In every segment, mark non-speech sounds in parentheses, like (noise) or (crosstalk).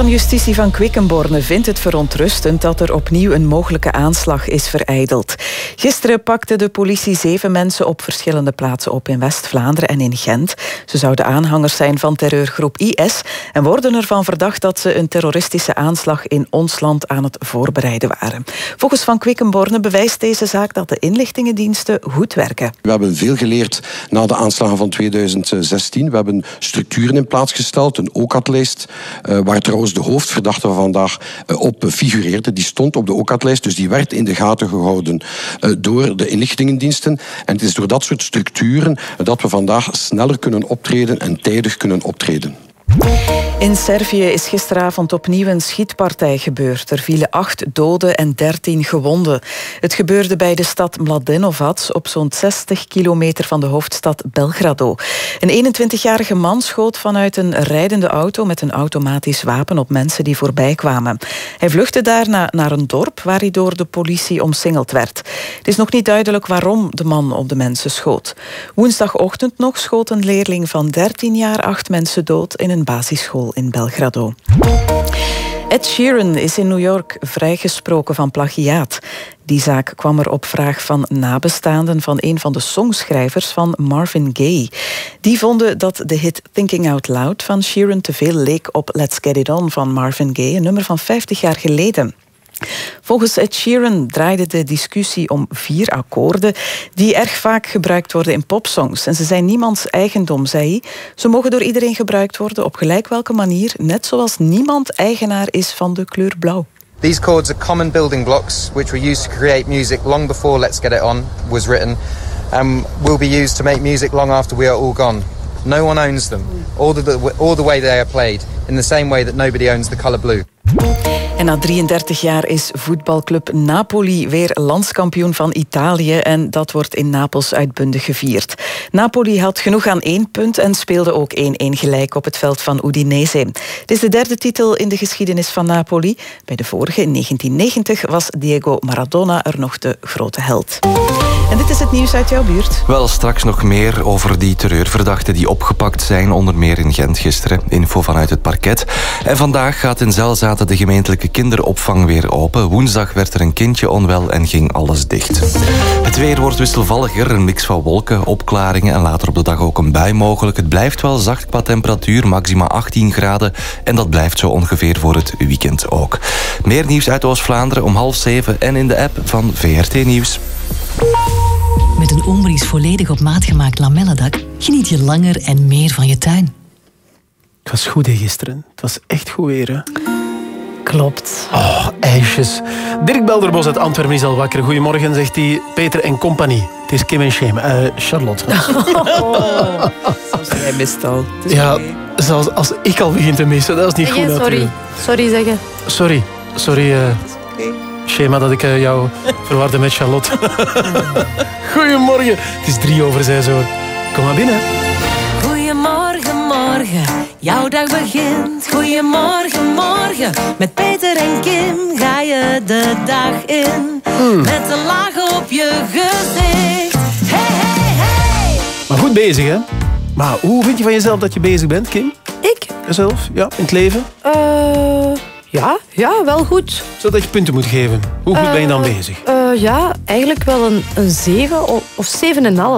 van Justitie van Quickenborne vindt het verontrustend dat er opnieuw een mogelijke aanslag is vereideld. Gisteren pakte de politie zeven mensen op verschillende plaatsen op in West-Vlaanderen en in Gent. Ze zouden aanhangers zijn van terreurgroep IS en worden ervan verdacht dat ze een terroristische aanslag in ons land aan het voorbereiden waren. Volgens Van Quickenborne bewijst deze zaak dat de inlichtingendiensten goed werken. We hebben veel geleerd na de aanslagen van 2016. We hebben structuren in plaats gesteld, een OCAT-lijst, eh, waar trouwens de hoofdverdachte van vandaag eh, op figureerde. Die stond op de OCAT-lijst, dus die werd in de gaten gehouden eh, door de inlichtingendiensten. En het is door dat soort structuren dat we vandaag sneller kunnen optreden en tijdig kunnen optreden. In Servië is gisteravond opnieuw een schietpartij gebeurd. Er vielen acht doden en dertien gewonden. Het gebeurde bij de stad Mladenovac op zo'n 60 kilometer van de hoofdstad Belgrado. Een 21-jarige man schoot vanuit een rijdende auto met een automatisch wapen op mensen die voorbij kwamen. Hij vluchtte daarna naar een dorp waar hij door de politie omsingeld werd. Het is nog niet duidelijk waarom de man op de mensen schoot. Woensdagochtend nog schoot een leerling van 13 jaar acht mensen dood in een basisschool in Belgrado. Ed Sheeran is in New York vrijgesproken van plagiaat. Die zaak kwam er op vraag van nabestaanden van een van de songschrijvers van Marvin Gaye. Die vonden dat de hit Thinking Out Loud van Sheeran te veel leek op Let's Get It On van Marvin Gaye, een nummer van 50 jaar geleden. Volgens Ed Sheeran draaide de discussie om vier akkoorden die erg vaak gebruikt worden in popsongs. En ze zijn niemands eigendom, zei hij. Ze mogen door iedereen gebruikt worden op gelijk welke manier, net zoals niemand eigenaar is van de kleur blauw. These chords are common building blocks which were used to create music long before Let's Get It On was written and will be used to make music long after we are all gone. No one owns them, or the, the way they are played, in the same way that nobody owns the color blue. En na 33 jaar is voetbalclub Napoli weer landskampioen van Italië en dat wordt in Napels uitbundig gevierd. Napoli had genoeg aan één punt en speelde ook 1-1 gelijk op het veld van Udinese. Het is de derde titel in de geschiedenis van Napoli. Bij de vorige in 1990 was Diego Maradona er nog de grote held. En dit is het nieuws uit jouw buurt. Wel, straks nog meer over die terreurverdachten die opgepakt zijn, onder meer in Gent gisteren. Info vanuit het parket. En vandaag gaat in De gemeentelijke kinderopvang weer open. Woensdag werd er een kindje onwel en ging alles dicht. Het weer wordt wisselvalliger, een mix van wolken, opklaringen en later op de dag ook een bui mogelijk. Het blijft wel zacht qua temperatuur, maxima 18 graden. En dat blijft zo ongeveer voor het weekend ook. Meer nieuws uit Oost-Vlaanderen om half zeven en in de app van VRT Nieuws. Met een Ombries volledig op maat gemaakt lamellendak geniet je langer en meer van je tuin. Het was goed hè, gisteren. Het was echt goed weer. Hè? Klopt. Oh, ijsjes. Dirk Belderbos uit Antwerpen is al wakker. Goedemorgen, zegt hij. Peter en compagnie. Het is Kim en Shame. Uh, Charlotte. (laughs) Oh, jij mist al. Ja, zoals als ik al begin te missen. Dat is niet goed sorry. natuurlijk. Sorry zeggen. Sorry. Sorry, uh, Schema, dat ik uh, jou (laughs) verwarde met Charlotte. (laughs) Goedemorgen. Het is drie over zes hoor. Kom maar binnen. Jouw dag begint. Goedemorgen, morgen. Met Peter en Kim ga je de dag in. Met een laag op je gezicht. Hey, hey, hey. Maar goed bezig, hè? Maar hoe vind je van jezelf dat je bezig bent, Kim? Ik? Jezelf, ja, in het leven? Eh, ja, ja, wel goed. Zodat je punten moet geven. Hoe goed ben je dan bezig? Eh, ja, eigenlijk wel een, een 7 of, of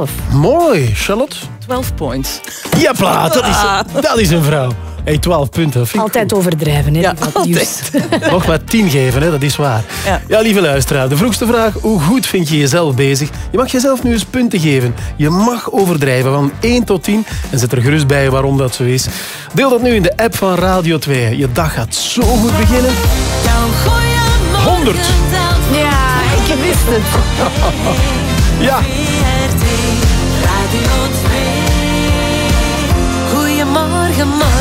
7,5. Mooi, Charlotte. 12 points. Ja, plaat, dat is, dat is een vrouw. Hey, 12 punten. Altijd overdrijven, hè? Ja, altijd. (laughs) Nog maar 10 geven, hè? dat is waar. Ja. lieve luisteraar, de vroegste vraag. Hoe goed vind je jezelf bezig? Je mag jezelf nu eens punten geven. Je mag overdrijven van 1 tot 10. En zet er gerust bij waarom dat zo is. Deel dat nu in de app van Radio 2. Je dag gaat zo goed beginnen. Jouw goeiemorgen 100. telt Ja, ik wist het. (laughs) Ja, Radio 2. Goedemorgen, morgen.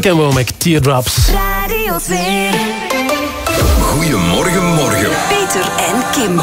Ken Womack, Teardrops. Radio 2. Goedemorgen, morgen. Peter en Kim.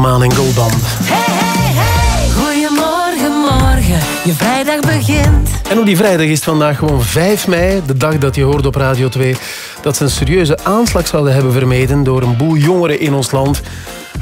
Weten. Stiekem van Maan en Goldband. Goedemorgen, morgen. Je vrijdag begint. En op die vrijdag is het vandaag gewoon 5 mei, de dag dat je hoorde op Radio 2 dat ze een serieuze aanslag zouden hebben vermeden door een boel jongeren in ons land.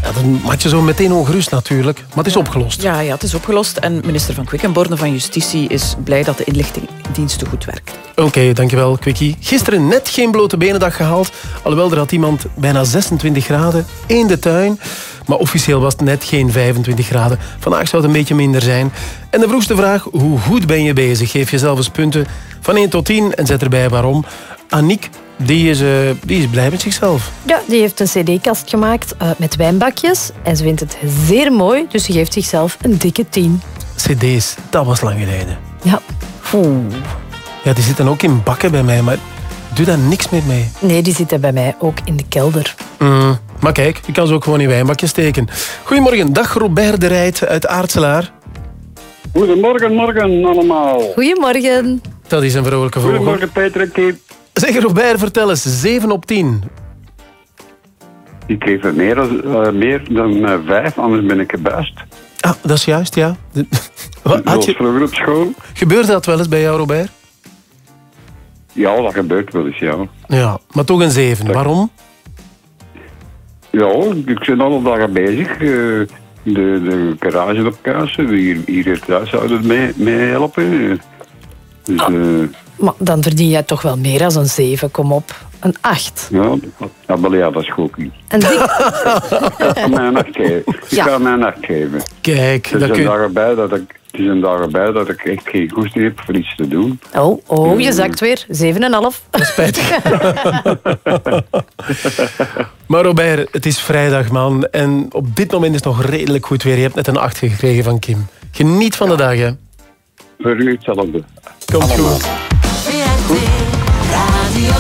Ja, dan maak je zo meteen ongerust natuurlijk, maar het is opgelost. Ja, ja, het is opgelost en minister van Quickenborne van Justitie is blij dat de inlichtingendiensten goed werken. Oké, dankjewel Quickie. Gisteren net geen blote benendag gehaald, alhoewel er had iemand bijna 26 graden in de tuin. Maar officieel was het net geen 25 graden. Vandaag zou het een beetje minder zijn. En de vroegste vraag, hoe goed ben je bezig? Geef jezelf eens punten van 1 tot 10 en zet erbij waarom. Aniek, die is, eh, die is blij met zichzelf. Ja, die heeft een cd-kast gemaakt eh, met wijnbakjes. En ze vindt het zeer mooi, dus ze geeft zichzelf een dikke 10. CD's, dat was lang geleden. Ja. Ja, die zitten ook in bakken bij mij, maar doe daar niks meer mee. Nee, die zitten bij mij ook in de kelder. Mm, maar kijk, je kan ze ook gewoon in wijnbakjes steken. Goedemorgen, dag Robert de Rijt uit Aartselaar. Goedemorgen, morgen allemaal. Goedemorgen. Dat is een vrolijke vogel. Goedemorgen, Kim. Zeg Robert, vertel eens, 7 op 10. Ik geef er meer, dan- eh, meer dan eh, vijf, anders ben ik gebuist. Ah, dat is juist, ja. (laughs) Wat, had je, vroeger op school. gebeurt dat wel eens bij jou, Robert? Ja, dat gebeurt wel eens, ja. Ja, maar toch een 7. Waarom? Ja, ik ben alle dagen bezig. eh, de, de garage op kuisen. Hier, hier thuis zouden mee, mee helpen. Dus, Ah. eh, Maar dan verdien jij toch wel meer dan een 7, kom op. Een 8. ja, ja, maar ja, dat is goed niet. En dik... (laughs) Ik kan mij een acht geven. Ik Ja. kan mij een acht geven. Kijk, dat een kun dag erbij dat ik... Het is een dag erbij dat ik echt geen goesting heb voor iets te doen. Oh, oh, je zakt weer. 7,5. Spijtig. (laughs) Maar Robert, het is vrijdag, man. En op dit moment is het nog redelijk goed weer. Je hebt net een 8 gekregen van Kim. Geniet van de dag, hè. Voor u hetzelfde. Komt goed. Radio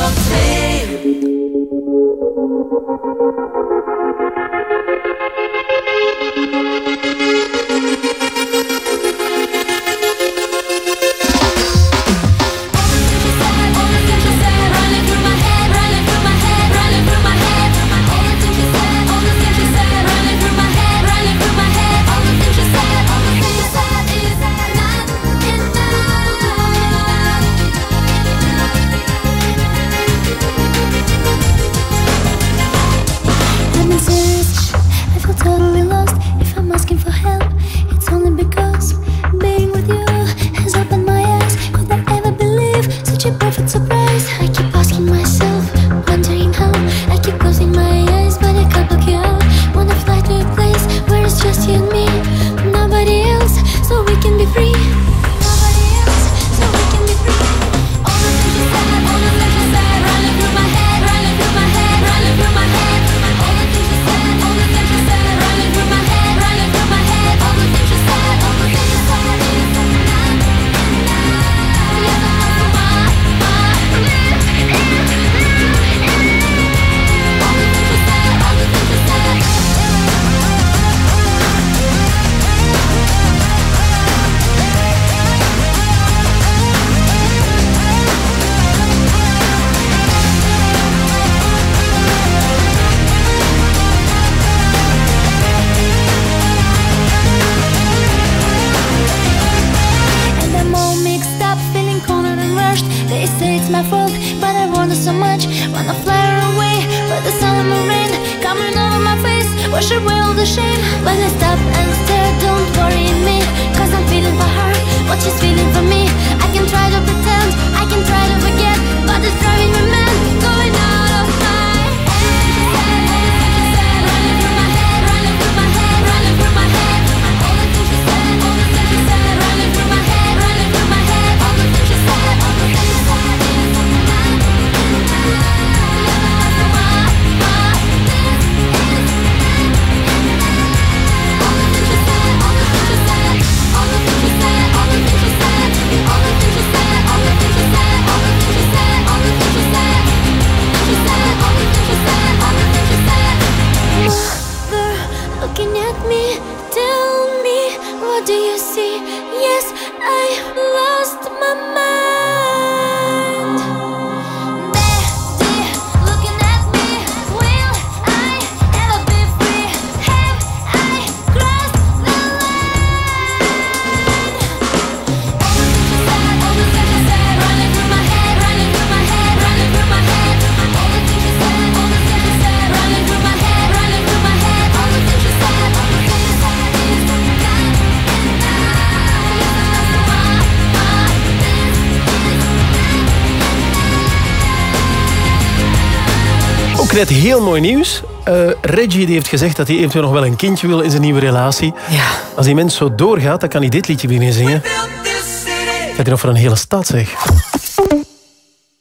net heel mooi nieuws. Eh, Reggie die heeft gezegd dat hij eventueel nog wel een kindje wil in zijn nieuwe relatie. Ja. Als die mens zo doorgaat, dan kan hij dit liedje beginnen zingen. Gaat hij nog voor een hele stad, zeg.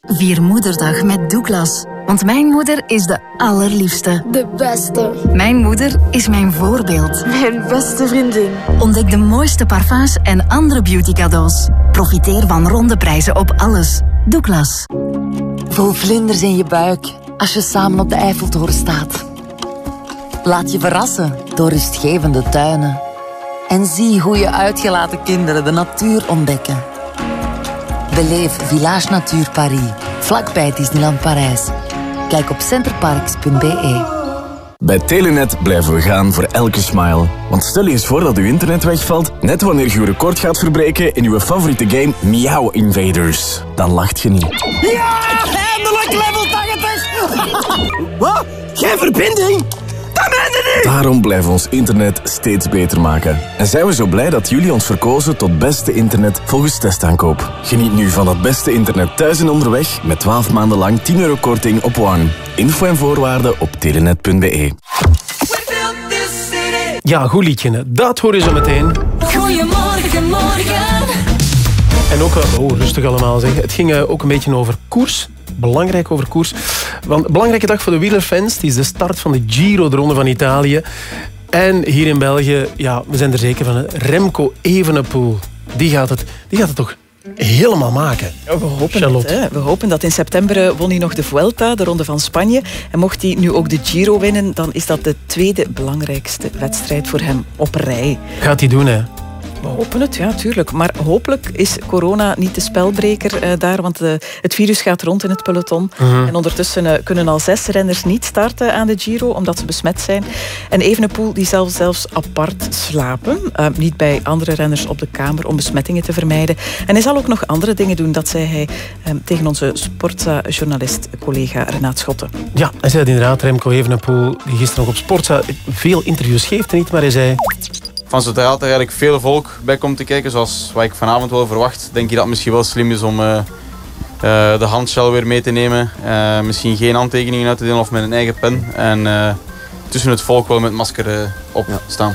Vier Moederdag met Douglas. Want mijn moeder is de allerliefste. De beste. Mijn moeder is mijn voorbeeld. Mijn beste vriendin. Ontdek de mooiste parfums en andere beauty cadeaus. Profiteer van ronde prijzen op alles. Douglas. Voel vlinders in je buik als je samen op de Eiffeltoren staat. Laat je verrassen door rustgevende tuinen. En zie hoe je uitgelaten kinderen de natuur ontdekken. Beleef Village Natuur Paris, vlakbij Disneyland Parijs. Kijk op centerparks.be. Bij Telenet blijven we gaan voor elke smile. Want stel je eens voor dat uw internet wegvalt, net wanneer je uw record gaat verbreken in uw favoriete game Meow Invaders. Dan lacht je niet. Ja, eindelijk level 80! Wat? Geen verbinding? Daarom blijven we ons internet steeds beter maken. En zijn we zo blij dat jullie ons verkozen tot beste internet volgens testaankoop. Geniet nu van dat beste internet thuis en onderweg met 12 maanden lang 10 euro korting op One. Info en voorwaarden op telenet.be. Ja, goed liedje. Dat hoor je zo meteen. Goedemorgen, morgen. En ook, oh, rustig allemaal zeg. Het ging eh, ook een beetje over koers. Belangrijk over koers. Want een belangrijke dag voor de wielerfans. Het is de start van de Giro, de Ronde van Italië. En hier in België, ja, we zijn er zeker van. Remco Evenepoel. Die gaat het, die gaat het toch helemaal maken. we hopen Charlotte. het. Hè. We hopen dat in september eh, won hij nog de Vuelta, de Ronde van Spanje. En mocht hij nu ook de Giro winnen, dan is dat de tweede belangrijkste wedstrijd voor hem op rij. Gaat hij doen, hè? We hopen het, ja, tuurlijk. Maar hopelijk is corona niet de spelbreker eh, daar, want eh, het virus gaat rond in het peloton. Mhm. En ondertussen eh, kunnen al zes renners niet starten aan de Giro, omdat ze besmet zijn. En Evenepoel die zal zelfs apart slapen, niet bij andere renners op de kamer, om besmettingen te vermijden. En hij zal ook nog andere dingen doen, dat zei hij eh, tegen onze Sportza-journalist, collega Renaat Schotten. Ja, hij zei het inderdaad, Remco Evenepoel, die gisteren nog op Sportza veel interviews geeft, niet, maar hij zei... Van zodra er eigenlijk veel volk bij komt te kijken, zoals wat ik vanavond wel verwacht, denk ik dat het misschien wel slim is om eh, eh, de handshell weer mee te nemen. Eh, misschien geen handtekeningen uit te delen of met een eigen pen. En eh, tussen het volk wel met masker op staan.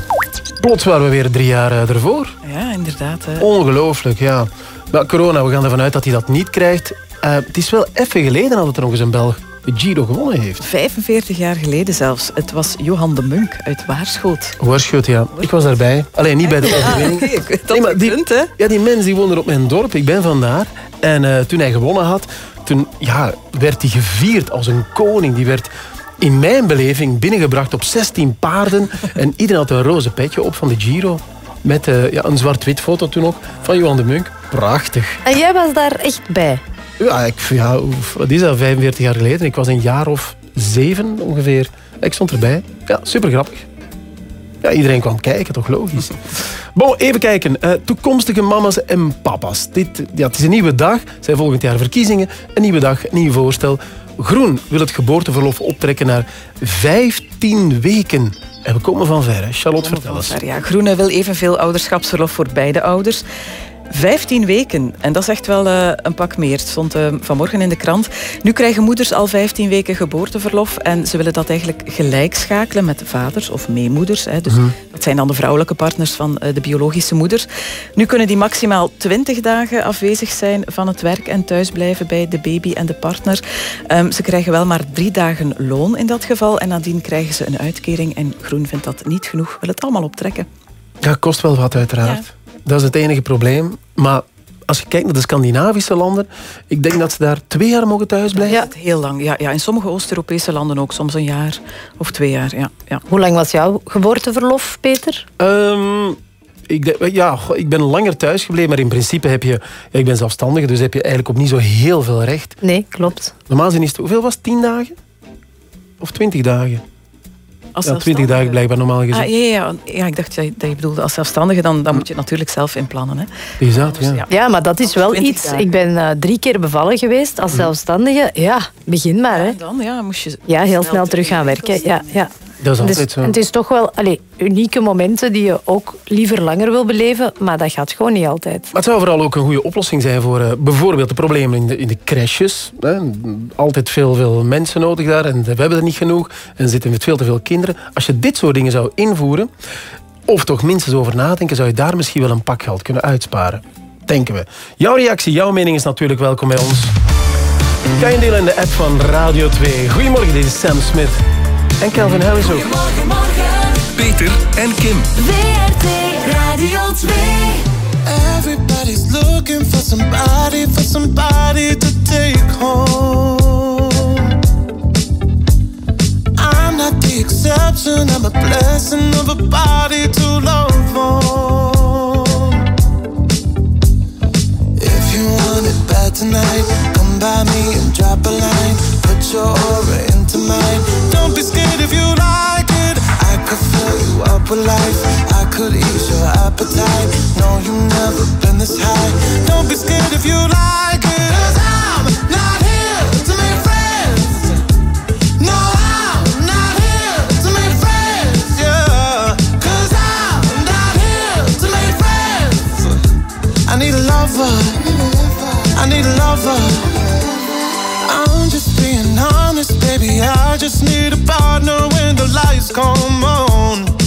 Plots waren we weer drie jaar ervoor. Ja, inderdaad. hè. Ongelooflijk, ja. Maar corona, we gaan ervan uit dat hij dat niet krijgt. Eh, het is wel even geleden dat het er nog eens een Belg Giro gewonnen heeft. 45 jaar geleden zelfs. Het was Johan de Munk uit Waarschoot. Waarschuwt, ja. Ik was daarbij. Alleen niet bij de overwinning. ik weet dat Nee, maar die, punt, hè. Ja, die mens die woonde er op mijn dorp. Ik ben vandaar. En eh, toen hij gewonnen had, toen ja, werd hij gevierd als een koning. Die werd in mijn beleving binnengebracht op 16 paarden. (laughs) en iedereen had een roze petje op van de Giro. Met eh, ja, een zwart-wit foto toen ook van Johan de Munk. Prachtig. En jij was daar echt bij. Ja, ik, ja, wat is dat, 45 jaar geleden? Ik was een jaar of zeven ongeveer. Ik stond erbij. Ja, super grappig. Ja, iedereen kwam kijken, toch logisch. (laughs) Bon, even kijken. Eh, toekomstige mama's en papa's. Dit, ja, het is een nieuwe dag. Zijn volgend jaar verkiezingen. Een nieuwe dag, een nieuw voorstel. Groen wil het geboorteverlof optrekken naar 15 weken. En we komen van ver, hè. Charlotte, vertel eens. Ja, Groene wil evenveel ouderschapsverlof voor beide ouders. 15 weken. En dat is echt wel eh, een pak meer. Het stond eh, vanmorgen in de krant. Nu krijgen moeders al 15 weken geboorteverlof. En ze willen dat eigenlijk gelijk schakelen met vaders of meemoeders. Hè. Dus Mhm. dat zijn dan de vrouwelijke partners van eh, de biologische moeder. Nu kunnen die maximaal 20 dagen afwezig zijn van het werk en thuisblijven bij de baby en de partner. Ehm, ze krijgen wel maar drie dagen loon in dat geval. En nadien krijgen ze een uitkering. En Groen vindt dat niet genoeg. Wil het allemaal optrekken. Ja, kost wel wat uiteraard. Dat is het enige probleem. Maar als je kijkt naar de Scandinavische landen, ik denk dat ze daar twee jaar mogen thuisblijven. Ja, heel lang. Ja, ja. In sommige Oost-Europese landen ook soms een jaar of twee jaar. Ja, ja. Hoe lang was jouw geboorteverlof, Peter? Ehm, ik, denk- ja, ik ben langer thuis gebleven, maar in principe heb je... Ja, ik ben zelfstandige, dus heb je eigenlijk op niet zo heel veel recht. Nee, klopt. Normaal gezien is het... Hoeveel was het? 10 dagen? Of 20 dagen? Als ja, 20 dagen blijkbaar normaal gezien. Ah, ja, ja, ja. ja, ik dacht dat je, dat je bedoelde als zelfstandige, dan, dan moet je het natuurlijk zelf inplannen. Hè. Is dat, ja. Ja, maar dat is wel 20 iets. dagen. Ik ben eh, drie keer bevallen geweest als zelfstandige. Ja, begin maar. Hè. Dan ja, moest je Ja, heel snel terug gaan werken. Ja, ja. Dat is Dus zo. Het is toch wel allee, unieke momenten die je ook liever langer wil beleven, maar dat gaat gewoon niet altijd. Maar het zou vooral ook een goede oplossing zijn voor eh, bijvoorbeeld de problemen in de, in de crèches. Hè. Altijd veel, veel mensen nodig daar en we hebben er niet genoeg. En zitten met veel te veel kinderen. Als je dit soort dingen zou invoeren, of toch minstens over nadenken, zou je daar misschien wel een pak geld kunnen uitsparen. Denken we. Jouw reactie, jouw mening is natuurlijk welkom bij ons. Kan je delen in de app van Radio 2. Goedemorgen, dit is Sam Smith. En Kelvin Harris ook. Peter en Kim. WRT Radio 2. Everybody's looking for somebody, for somebody to take home. I'm not the exception, I'm a blessing of a body to love on. If you want it bad tonight, come by me and drop a line. Put your aura into mine. Don't be scared polite. I could ease your appetite. No, you've never been this high. Don't be scared if you like it. Cause I'm not here to make friends. No, I'm not here to make friends. Yeah. Cause I'm not here to make friends. I need a lover. I need a lover. I'm just being honest, baby. I just need a partner when the lights come on.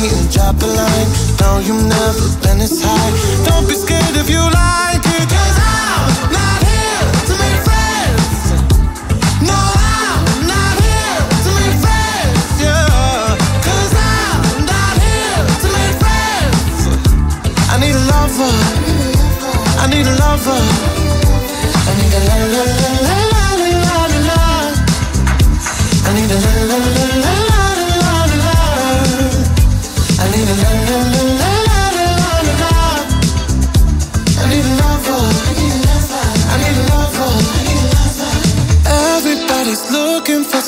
me and drop a line. No, you've never been this high. Don't be scared if you like it, cause I'm not here to make friends. No, I'm not here to make friends, yeah. Cause I'm not here to make friends. I need a lover. I need a lover. I need a lover.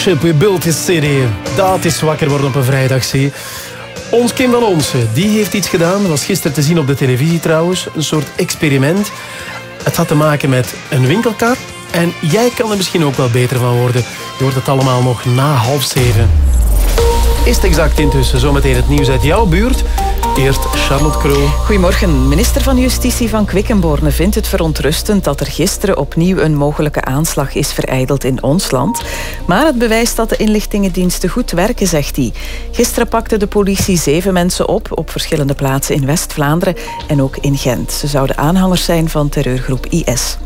Starship, we built this. Dat is wakker worden op een vrijdag, zie. Ons Kim van Onsen, die heeft iets gedaan. Dat was gisteren te zien op de televisie trouwens. Een soort experiment. Het had te maken met een winkelkar. En jij kan er misschien ook wel beter van worden. Je hoort het allemaal nog na half zeven. Is het exact intussen. Zometeen het nieuws uit jouw buurt. Eerst Charlotte Kroo. Goedemorgen. Minister van Justitie van Quickenborne vindt het verontrustend dat er gisteren opnieuw een mogelijke aanslag is vereideld in ons land. Maar het bewijst dat de inlichtingendiensten goed werken, zegt hij. Gisteren pakte de politie zeven mensen op op verschillende plaatsen in West-Vlaanderen en ook in Gent. Ze zouden aanhangers zijn van terreurgroep IS.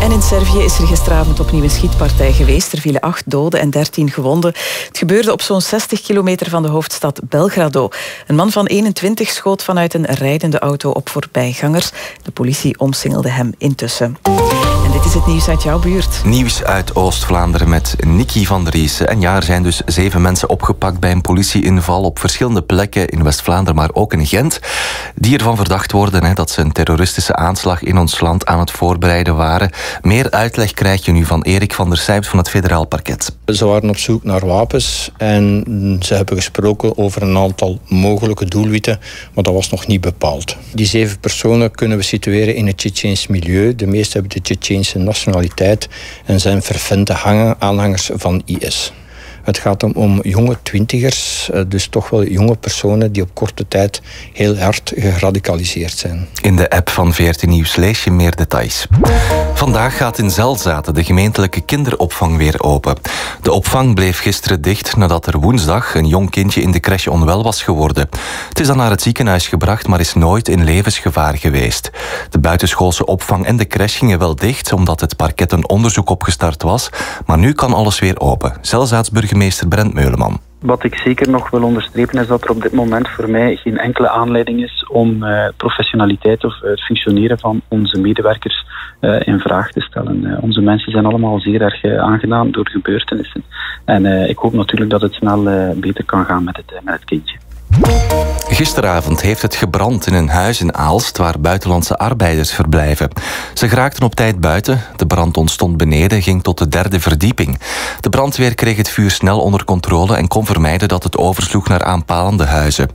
En in Servië is er gisteravond opnieuw een schietpartij geweest. Er vielen acht doden en dertien gewonden. Het gebeurde op zo'n 60 kilometer van de hoofdstad Belgrado. Een man van 21 schoot vanuit een rijdende auto op voorbijgangers. De politie omsingelde hem intussen. Is het nieuws uit jouw buurt. Nieuws uit Oost-Vlaanderen met Nicky van der Riesen. En ja, er zijn dus zeven mensen opgepakt bij een politieinval op verschillende plekken in West-Vlaanderen, maar ook in Gent, die ervan verdacht worden hè, dat ze een terroristische aanslag in ons land aan het voorbereiden waren. Meer uitleg krijg je nu van Erik van der Sijpt van het federaal parket. Ze waren op zoek naar wapens en ze hebben gesproken over een aantal mogelijke doelwitten, maar dat was nog niet bepaald. Die zeven personen kunnen we situeren in het Tsjetsjeens milieu. De meeste hebben de Tsjetsjeense nationaliteit en zijn fervente hangen- aanhangers van IS. Het gaat om, jonge twintigers, eh, dus toch wel jonge personen die op korte tijd heel hard geradicaliseerd zijn. In de app van 14 Nieuws lees je meer details. Vandaag gaat in Zelzaten de gemeentelijke kinderopvang weer open. De opvang bleef gisteren dicht nadat er woensdag een jong kindje in de crash onwel was geworden. Het is dan naar het ziekenhuis gebracht, maar is nooit in levensgevaar geweest. De buitenschoolse opvang en de crash gingen wel dicht omdat het parket een onderzoek opgestart was, maar nu kan alles weer open. Zelzaats burgemeester Brent Meuleman. Wat ik zeker nog wil onderstrepen is dat er op dit moment voor mij geen enkele aanleiding is om eh, professionaliteit of eh, het functioneren van onze medewerkers eh, in vraag te stellen. Onze mensen zijn allemaal zeer erg aangedaan door gebeurtenissen. En ik hoop natuurlijk dat het snel beter kan gaan met het, met het kindje. Gisteravond heeft het gebrand in een huis in Aalst waar buitenlandse arbeiders verblijven. Ze geraakten op tijd buiten. De brand ontstond beneden, ging tot de derde verdieping. De brandweer kreeg het vuur snel onder controle en kon vermijden dat het oversloeg naar aanpalende huizen.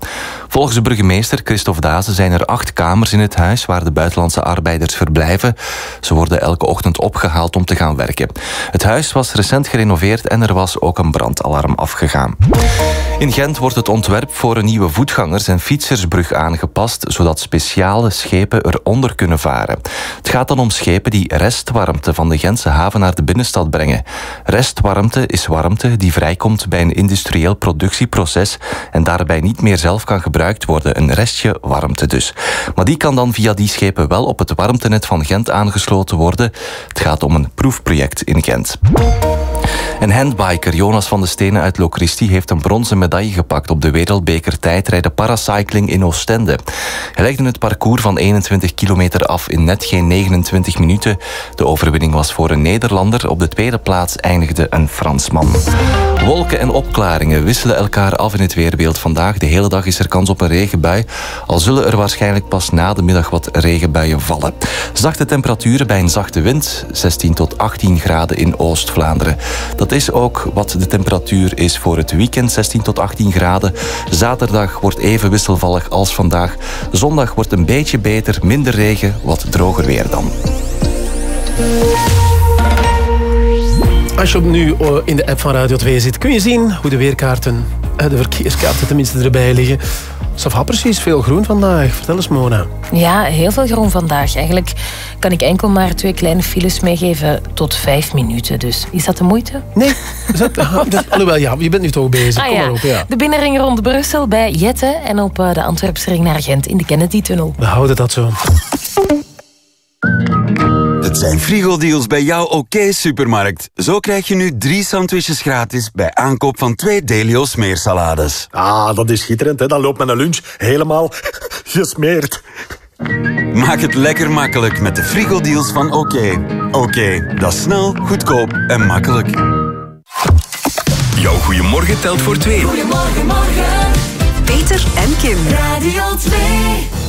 Volgens de burgemeester Christophe Dazen zijn er acht kamers in het huis waar de buitenlandse arbeiders verblijven. Ze worden elke ochtend opgehaald om te gaan werken. Het huis was recent gerenoveerd en er was ook een brandalarm afgegaan. In Gent wordt het ontwerp voor een nieuwe voetgangers- en fietsersbrug aangepast, zodat speciale schepen eronder kunnen varen. Het gaat dan om schepen die restwarmte van de Gentse haven naar de binnenstad brengen. Restwarmte is warmte die vrijkomt bij een industrieel productieproces en daarbij niet meer zelf kan gebruikt worden. Een restje warmte dus. Maar die kan dan via die schepen wel op het warmtenet van Gent aangesloten worden. Het gaat om een proefproject in Gent. Een handbiker, Jonas van de Stenen uit Locristi, heeft een bronzen medaille gepakt op de wereldbeker tijdrijden paracycling in Oostende. Hij legde het parcours van 21 kilometer af in net geen 29 minuten. De overwinning was voor een Nederlander. Op de tweede plaats eindigde een Fransman. Wolken en opklaringen wisselen elkaar af in het weerbeeld vandaag. De hele dag is er kans op een regenbui, al zullen er waarschijnlijk pas na de middag wat regenbuien vallen. Zachte temperaturen bij een zachte wind, 16 tot 18 graden in Oost-Vlaanderen. Dat is ook wat de temperatuur is voor het weekend, 16 tot 18 graden. Zaterdag wordt even wisselvallig als vandaag. Zondag wordt een beetje beter, minder regen, wat droger weer dan. Als je nu eh, in de app van Radio 2 zit, kun je zien hoe de weerkaarten, eh, de verkeerskaarten tenminste erbij liggen. Safha precies, veel groen vandaag. Vertel eens Mona. Ja, heel veel groen vandaag. Eigenlijk kan ik enkel maar twee kleine files meegeven tot vijf minuten. Dus is dat de moeite? Nee. Is dat, (laughs) dat- alhoewel, ja, je bent nu toch bezig. Ah, Kom ja. maar op, ja. De binnenring rond Brussel bij Jette en op eh, de Antwerpsring naar Gent in de Kennedy-tunnel. We houden dat zo. Zijn frigo-deals bij jouw OK-supermarkt. Zo krijg je nu drie sandwiches gratis bij aankoop van twee Delio smeersalades. Ah, dat is schitterend. Hè? Dan loopt mijn lunch helemaal (laughs) gesmeerd. Maak het lekker makkelijk met de frigo-deals van OK. OK, dat is snel, goedkoop en makkelijk. Jouw goeiemorgen telt voor twee. Goedemorgen, morgen. Peter en Kim. Radio 2.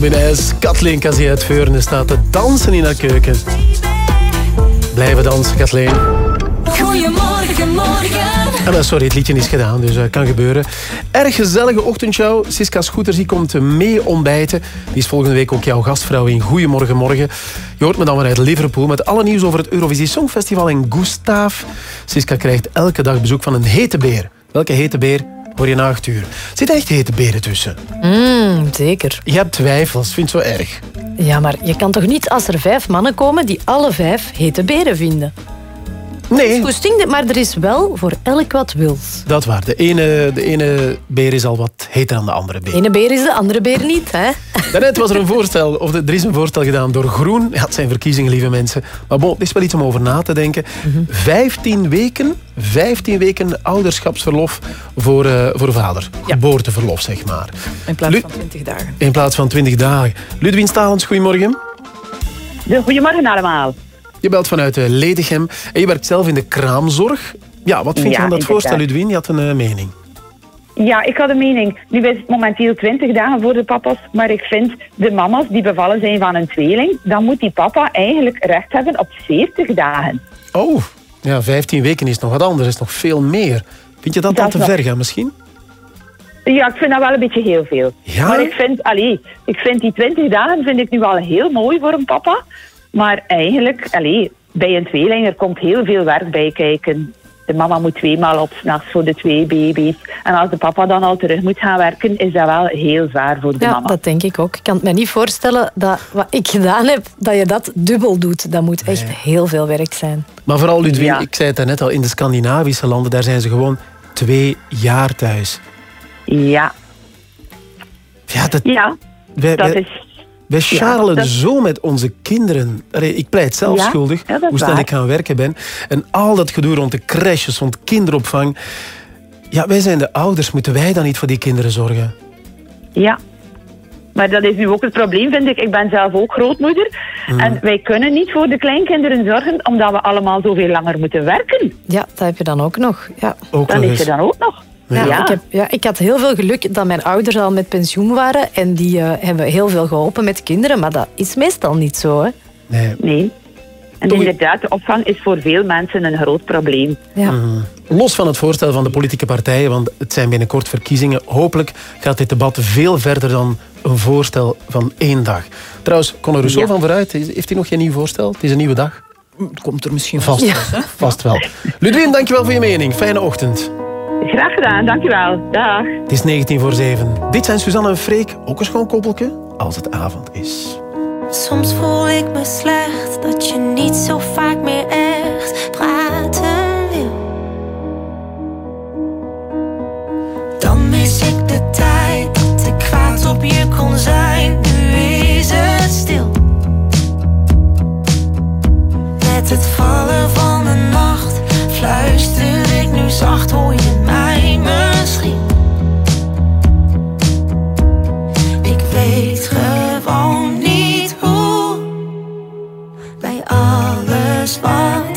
S. Kathleen Casie uit Veurne staat te dansen in haar keuken. Blijven dansen, Kathleen. Goedemorgen, morgen. Ah, sorry, het liedje is gedaan, dus dat kan gebeuren. Erg gezellige ochtendshow. Siska Scooters die komt mee ontbijten. Die is volgende week ook jouw gastvrouw in Goedemorgen Morgen. Je hoort me dan weer uit Liverpool met alle nieuws over het Eurovisie Songfestival in Gustav. Siska krijgt elke dag bezoek van een hete beer. Welke hete beer? Hoor je na acht uur. Zitten echt hete beren tussen? Mm, zeker. Je hebt twijfels, vind je zo erg. Ja, maar je kan toch niet als er vijf mannen komen die alle vijf hete beren vinden? Nee. Hoe stinkt het? Maar er is wel voor elk wat wils. Dat waar. De ene, de ene beer is al wat heter dan de andere beer. De ene beer is de andere beer niet, hè? Daarnet was er een voorstel, of er is een voorstel gedaan door Groen. Ja, het zijn verkiezingen, lieve mensen. Maar bon, het is wel iets om over na te denken. 15 weken, 15 weken ouderschapsverlof voor, eh, voor vader. Geboorteverlof, zeg maar. In plaats Lu- van 20 dagen. In plaats van 20 dagen. Ludwien Stalens, goedemorgen. Goedemorgen allemaal. Je belt vanuit eh, Ledichem en je werkt zelf in de kraamzorg. Ja, wat vind je van dat voorstel, Ludwien? Je had een eh, mening. Ja, ik had een mening. Nu is het momenteel 20 dagen voor de papa's, maar ik vind de mama's die bevallen zijn van een tweeling, dan moet die papa eigenlijk recht hebben op 40 dagen. Oh, ja, 15 weken is nog wat anders, is nog veel meer. Vind je dat, Dat al te nog- ver gaan misschien? Ja, ik vind dat wel een beetje heel veel. Ja? Maar ik vind, allee, ik vind die 20 dagen vind ik nu wel heel mooi voor een papa. Maar eigenlijk, allee, bij een tweeling, er komt heel veel werk bij kijken. De mama moet tweemaal op s'nachts voor de twee baby's. En als de papa dan al terug moet gaan werken, is dat wel heel zwaar voor de Ja, mama. dat denk ik ook. Ik kan het me niet voorstellen dat wat ik gedaan heb, dat je dat dubbel doet. Dat moet echt heel veel werk zijn. Maar vooral Ludwien, Ja. ik zei het net al, in de Scandinavische landen, daar zijn ze gewoon twee jaar thuis. Ja. Ja, dat, Ja, wij, dat wij, is... wij dat- zo met onze kinderen. Allee, Ik pleit zelf Ja, schuldig, ja, hoe snel ik gaan werken ben. En al dat gedoe rond de crèches, rond kinderopvang. Ja, wij zijn de ouders, moeten wij dan niet voor die kinderen zorgen? Ja. Maar dat is nu ook het probleem, vind ik. Ik ben zelf ook grootmoeder. Mm. En wij kunnen niet voor de kleinkinderen zorgen, omdat we allemaal zoveel langer moeten werken. Ja, dat heb je dan ook nog. Ja. Ook Dat eens. er dan ook nog. Ja, Ik, heb, ja, ik had heel veel geluk dat mijn ouders al met pensioen waren. En die eh, hebben heel veel geholpen met de kinderen. Maar dat is meestal niet zo. Hè? Nee. Nee. En inderdaad, de opvang is voor veel mensen een groot probleem. Ja. Mhm. Los van het voorstel van de politieke partijen, want het zijn binnenkort verkiezingen. Hopelijk gaat dit debat veel verder dan een voorstel van één dag. Trouwens, Conor Rousseau Ja. van vooruit, heeft hij nog geen nieuw voorstel? Het is een nieuwe dag. Komt er misschien Vast, hè? Vast wel. (laughs) Ludwien, dankjewel voor je mening. Fijne ochtend. Graag gedaan, dankjewel. Dag. Het is 19 voor 7. Dit zijn Suzanne en Freek, ook een schoon koppeltje, als het avond is. Soms voel ik me slecht dat je niet zo vaak meer echt praten wil. Dan mis ik de tijd dat ik kwaad op je kon zijn. Nu is het stil. Met het vallen van de nacht fluister ik nu zacht, hoor je mij misschien? Ik weet gewoon niet hoe. Bij alles wat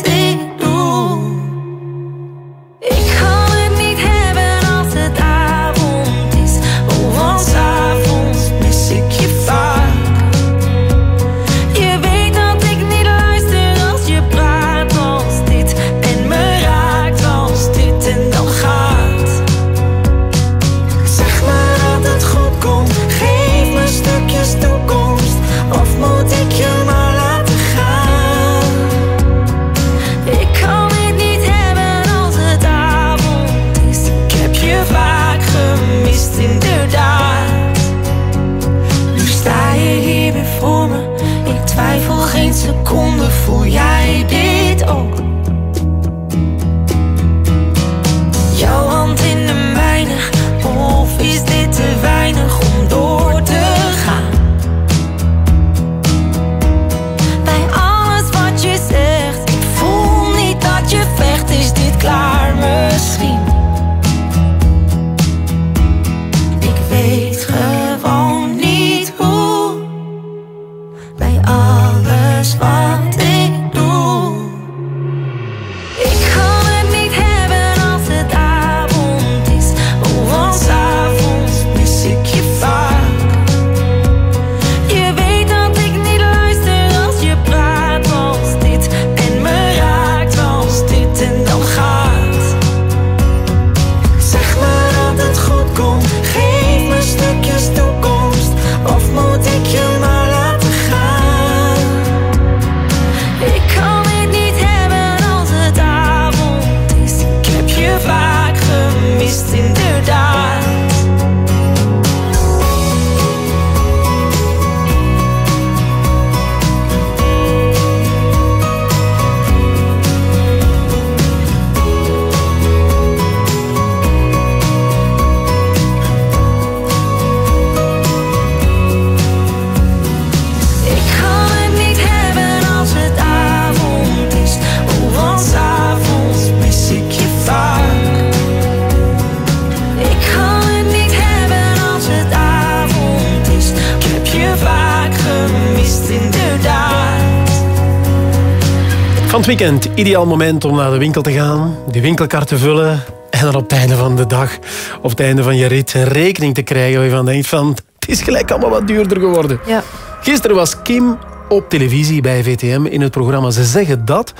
Het weekend, ideaal moment om naar de winkel te gaan, die winkelkar te vullen en dan op het einde van de dag, op het einde van je rit, een rekening te krijgen waar je van denkt van, het is gelijk allemaal wat duurder geworden. Ja. Gisteren was Kim op televisie bij VTM in het programma Ze Zeggen Dat.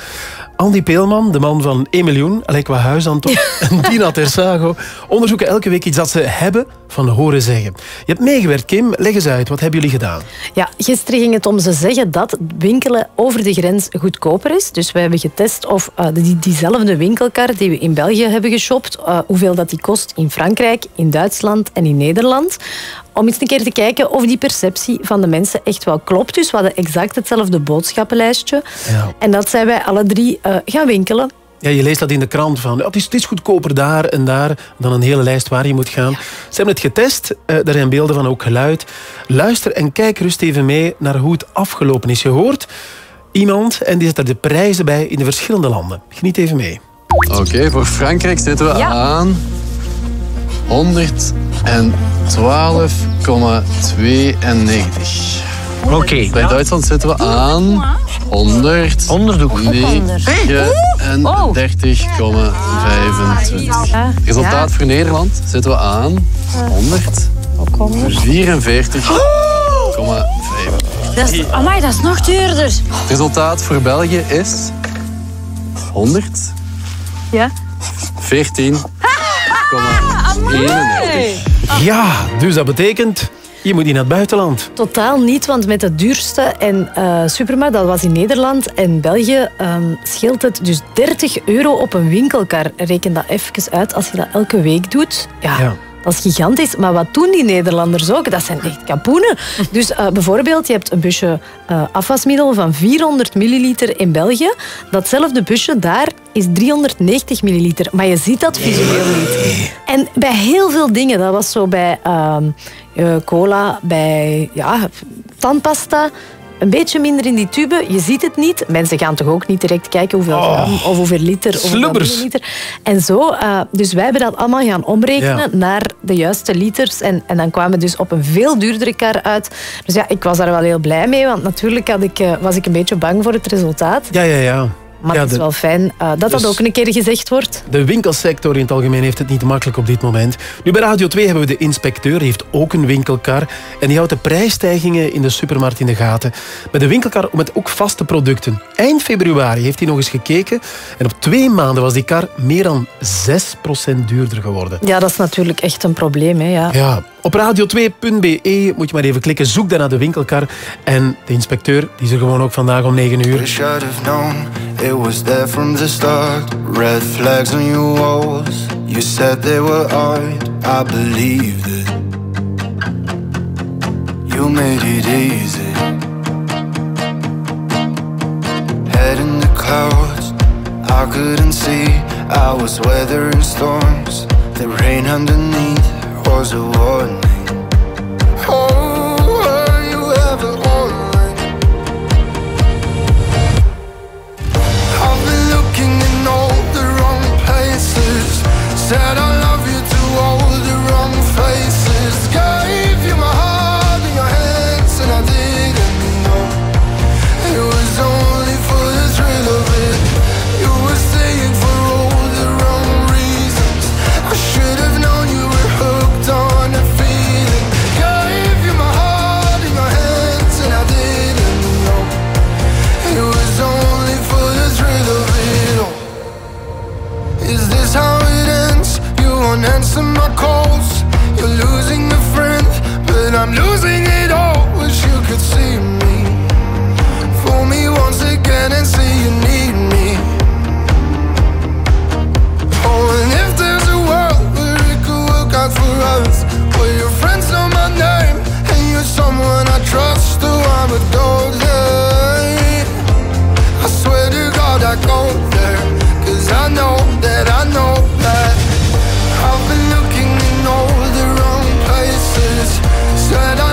Andy Peelman, de man van 1 miljoen, Alekwa Huisanto (laughs) en Dina Tersago, onderzoeken elke week iets dat ze hebben van horen zeggen. Je hebt meegewerkt, Kim. Leg eens uit, wat hebben jullie gedaan? Ja, gisteren ging het om ze zeggen dat winkelen over de grens goedkoper is. Dus we hebben getest of eh, die, diezelfde winkelkar die we in België hebben geshopt, eh, hoeveel dat die kost in Frankrijk, in Duitsland en in Nederland. Om eens een keer te kijken of die perceptie van de mensen echt wel klopt. Dus we hadden exact hetzelfde boodschappenlijstje. En dat zijn wij alle drie eh, gaan winkelen. Ja, je leest dat in de krant van ja, het, is, het is goedkoper daar en daar dan een hele lijst waar je moet gaan. Ze hebben het getest, eh, daar zijn beelden van ook geluid. Luister en kijk rust even mee naar hoe het afgelopen is. Je hoort iemand en die zet er de prijzen bij in de verschillende landen. Geniet even mee. Oké, voor Frankrijk zitten we aan 112,92. Oké. Bij Duitsland zitten we aan 100. Onderdoek. 39,25. Resultaat voor Nederland zitten we aan 144,5. Dat is, amai, dat is nog duurder. Resultaat voor België is 100. Ja? 14,91. Ja, dus dat betekent, je moet niet naar het buitenland. Totaal niet, want met de duurste en eh, supermarkt, dat was in Nederland en België, ehm, scheelt het dus 30 euro op een winkelkar. Reken dat even uit als je dat elke week doet. Ja. Dat is gigantisch. Maar wat doen die Nederlanders ook? Dat zijn echt kapoenen. Dus eh, bijvoorbeeld, je hebt een busje eh, afwasmiddel van 400 milliliter in België. Datzelfde busje daar is 390 milliliter. Maar je ziet dat visueel niet. En bij heel veel dingen, dat was zo bij ehm, eh, cola, bij ja, tandpasta... Een beetje minder in die tube, je ziet het niet. Mensen gaan toch ook niet direct kijken hoeveel gram of hoeveel liter of milliliter. En zo, eh, dus wij hebben dat allemaal gaan omrekenen Ja. naar de juiste liters. En, en dan kwamen we dus op een veel duurdere kar uit. Dus ja, ik was daar wel heel blij mee, want natuurlijk had ik, eh, was ik een beetje bang voor het resultaat. Ja, ja, ja. Maar Ja, het is de- wel fijn eh, dat dat Dus- ook een keer gezegd wordt. De winkelsector in het algemeen heeft het niet makkelijk op dit moment. Nu bij Radio 2 hebben we de inspecteur, die heeft ook een winkelkar. En die houdt de prijsstijgingen in de supermarkt in de gaten. Met de winkelkar met ook vaste producten. Eind februari heeft hij nog eens gekeken. En op twee maanden was die kar meer dan 6% duurder geworden. Ja, dat is natuurlijk echt een probleem. Hè, ja. Ja, op radio2.be moet je maar even klikken. Zoek dan naar de winkelkar. En de inspecteur, die is er gewoon ook vandaag om 9 uur. I was storms. The rain underneath was a warning. Won't answer my calls. You're losing a friend, but I'm losing it all. Wish you could see me. Fool me once again and say you need me. Oh, and if there's a world where it could work out for us, where your friends know my name and you're someone I trust, oh, I would go there. I swear to God I go there Cause I know that I know that all the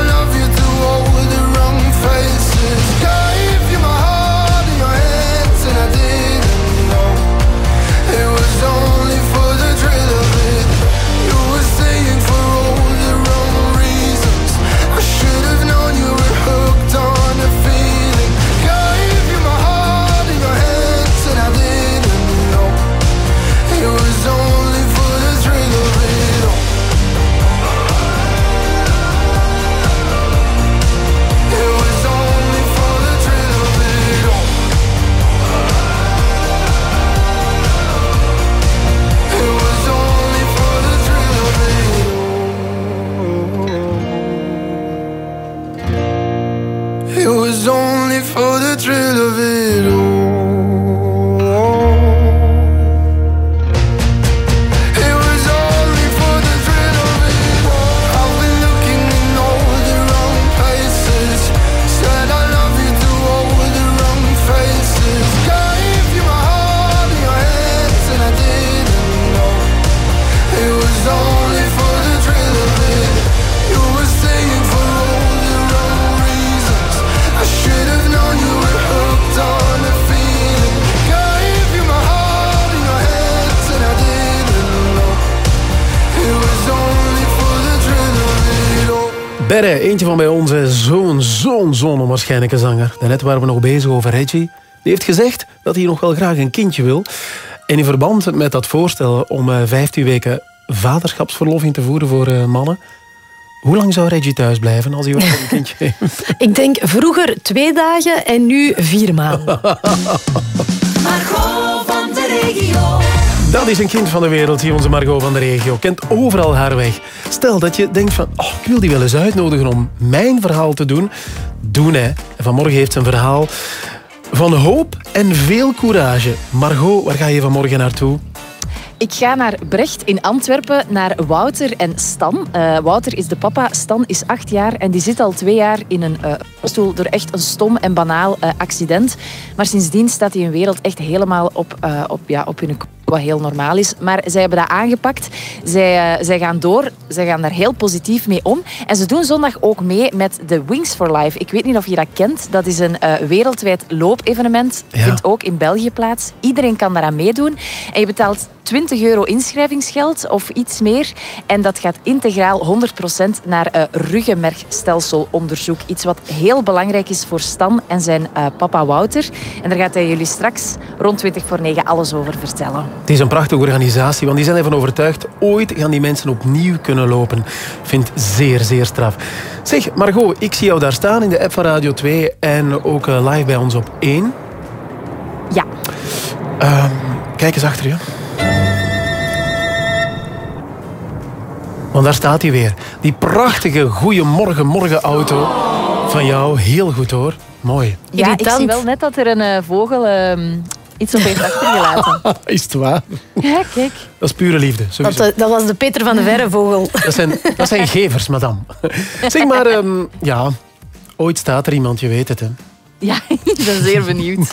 eentje van bij onze zo'n, zo'n, zo'n onwaarschijnlijke zanger. Daarnet waren we nog bezig over Reggie. Die heeft gezegd dat hij nog wel graag een kindje wil. En in verband met dat voorstel om eh, 15 weken vaderschapsverlof in te voeren voor eh, mannen. Hoe lang zou Reggie thuis blijven als hij wel een kindje heeft? (laughs) (laughs) Ik denk vroeger twee dagen en nu vier maanden. (laughs) Margot van de regio. Dat is een kind van de wereld, hier onze Margot van de regio. Kent overal haar weg. Stel dat je denkt van, oh, ik wil die wel eens uitnodigen om mijn verhaal te doen. Doen hè. En vanmorgen heeft ze een verhaal van hoop en veel courage. Margot, waar ga je vanmorgen naartoe? Ik ga naar Brecht in Antwerpen, naar Wouter en Stan. Eh, Wouter is de papa, Stan is acht jaar en die zit al twee jaar in een eh, stoel door echt een stom en banaal eh, accident. Maar sindsdien staat hij een wereld echt helemaal op, op, ja, op hun kop, wat heel normaal is. Maar zij hebben dat aangepakt. Zij, eh, zij gaan door, zij gaan daar heel positief mee om. En ze doen zondag ook mee met de Wings for Life. Ik weet niet of je dat kent. Dat is een eh, wereldwijd loopevenement. Ja. Vindt ook in België plaats. Iedereen kan daaraan meedoen. En je betaalt 20 euro inschrijvingsgeld of iets meer. En dat gaat integraal 100% naar eh ruggenmergstelselonderzoek. Iets wat heel belangrijk is voor Stan en zijn papa Wouter. En daar gaat hij jullie straks rond 20 voor 9 alles over vertellen. Het is een prachtige organisatie, want die zijn ervan overtuigd... ooit gaan die mensen opnieuw kunnen lopen. Vind zeer, zeer straf. Zeg, Margot, ik zie jou daar staan in de app van Radio 2... en ook eh, live bij ons op 1. Ja. Ehm, kijk eens achter je. Want daar staat hij weer. Die prachtige goeiemorgen morgen auto van jou. Heel goed hoor. Mooi. Ja, ik zie wel net dat er een eh, vogel ehm, iets op heeft achtergelaten. (laughs) Is het waar? Ja, kijk. Dat is pure liefde. Dat, Sowieso. eh, dat was de Peter van de Verrevogel. (laughs) Dat zijn, dat zijn gevers, madame. Zeg maar, ehm, ja, ooit staat er iemand, je weet het. Hè. Ja, (laughs) ik ben zeer benieuwd.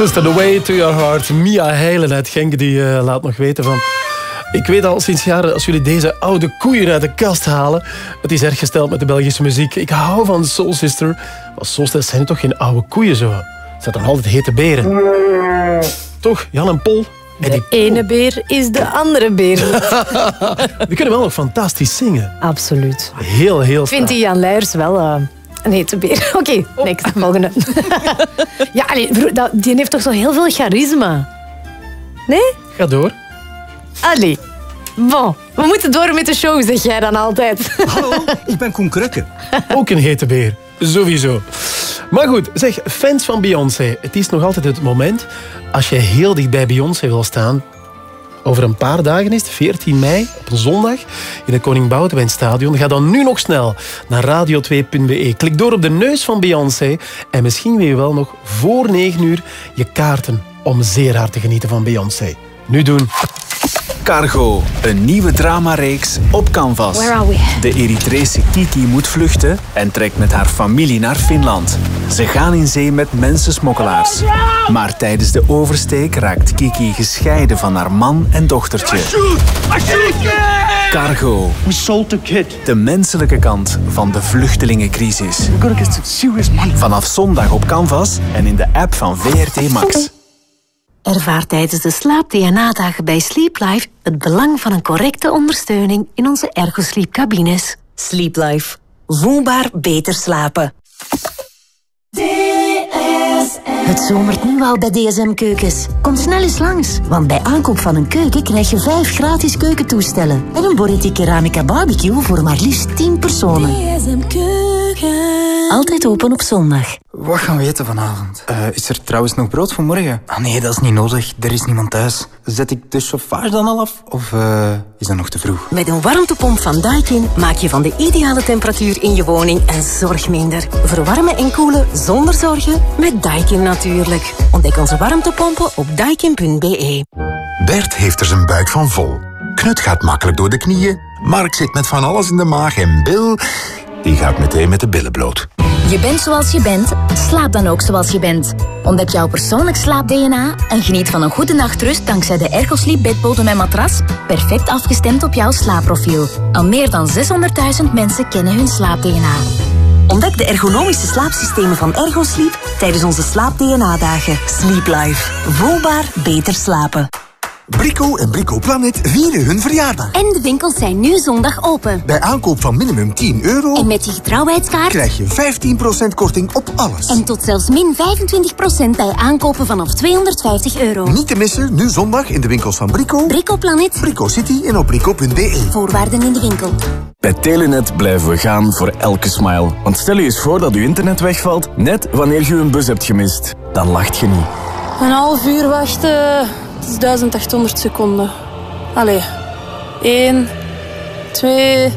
Sister, The Way to Your Heart. Mia Heilen uit Genk, die eh, laat nog weten van... Ik weet al sinds jaren, als jullie deze oude koeien uit de kast halen... Het is erg gesteld met de Belgische muziek. Ik hou van Soul Sister. Maar Soul Sisters zijn toch geen oude koeien zo? Het zijn dan altijd hete beren. Toch, Jan en Pol? En De ene beer is de andere beer. (laughs) Die kunnen wel nog fantastisch zingen. Absoluut. Heel, heel Ik vind sterk. die Jan Leijers wel eh, een hete beer. (laughs) Oké, next, volgende. (laughs) ja, allee, dat- die heeft toch zo heel veel charisma? Nee? Ga door. Allee. Bon, we moeten door met de show, zeg jij dan altijd. (laughs) Hallo, ik ben Koen Krukke. Ook een hete beer. Sowieso. Maar goed, zeg, fans van Beyoncé. Het is nog altijd het moment als je heel dicht bij Beyoncé wil staan. Over een paar dagen is het, 14 mei, op een zondag, in het Koning Boudewijn Stadion. Ga dan nu nog snel naar radio2.be. Klik door op de neus van Beyoncé en misschien wil je wel nog voor 9 uur je kaarten om zeer hard te genieten van Beyoncé. Nu doen. Cargo, een nieuwe dramareeks op Canvas. Where are we? De Eritrese Kiki moet vluchten en trekt met haar familie naar Finland. Ze gaan in zee met mensensmokkelaars. Maar tijdens de oversteek raakt Kiki gescheiden van haar man en dochtertje. Cargo. We sold the kid. De menselijke kant van de vluchtelingencrisis. We're gonna get some serious money. Vanaf zondag op Canvas en in de app van VRT Max. Ervaar tijdens de slaap-DNA-dagen bij Sleep Life het belang van een correcte ondersteuning in onze ergosleep-cabines. Sleep Life. Voelbaar beter slapen. Het zomert nu al bij DSM Keukens. Kom snel eens langs, want bij aankoop van een keuken krijg je vijf gratis keukentoestellen. En een Boretti Keramica Barbecue voor maar liefst 10 personen. Altijd open op zondag. Wat gaan we eten vanavond? Eh, is er trouwens nog brood voor morgen? Ah nee, dat is niet nodig. Er is niemand thuis. Zet ik de chauffage dan al af? Of eh, is dat nog te vroeg? Met een warmtepomp van Daikin maak je van de ideale temperatuur in je woning een zorg minder. Verwarmen en koelen zonder zorgen met Daikin natuurlijk. Ontdek onze warmtepompen op daikin.be. Bert heeft er zijn buik van vol. Knut gaat makkelijk door de knieën. Mark zit met van alles in de maag. En Bill, die gaat meteen met de billen bloot. Je bent zoals je bent, slaap dan ook zoals je bent. Ontdek jouw persoonlijk slaap-DNA en geniet van een goede nachtrust dankzij de Ergosleep bedbodem en matras, perfect afgestemd op jouw slaapprofiel. Al meer dan 600.000 mensen kennen hun slaap-DNA. Ontdek de ergonomische slaapsystemen van Ergosleep tijdens onze slaap-DNA-dagen. Sleep Life. Voelbaar beter slapen. Brico en Brico Planet vieren hun verjaardag. En de winkels zijn nu zondag open. Bij aankoop van minimum 10 euro En met je getrouwheidskaart krijg je 15% korting op alles. En tot zelfs min 25% bij aankopen vanaf 250 euro. Niet te missen, nu zondag in de winkels van Brico, Brico Planet, Brico City en op brico.be. voorwaarden in de winkel. Bij Telenet blijven we gaan voor elke smile. Want stel je eens voor dat uw internet wegvalt, net wanneer je een bus hebt gemist. Dan lacht je niet. Een half uur wachten, het is 1800 seconden. Allee, 1, 2,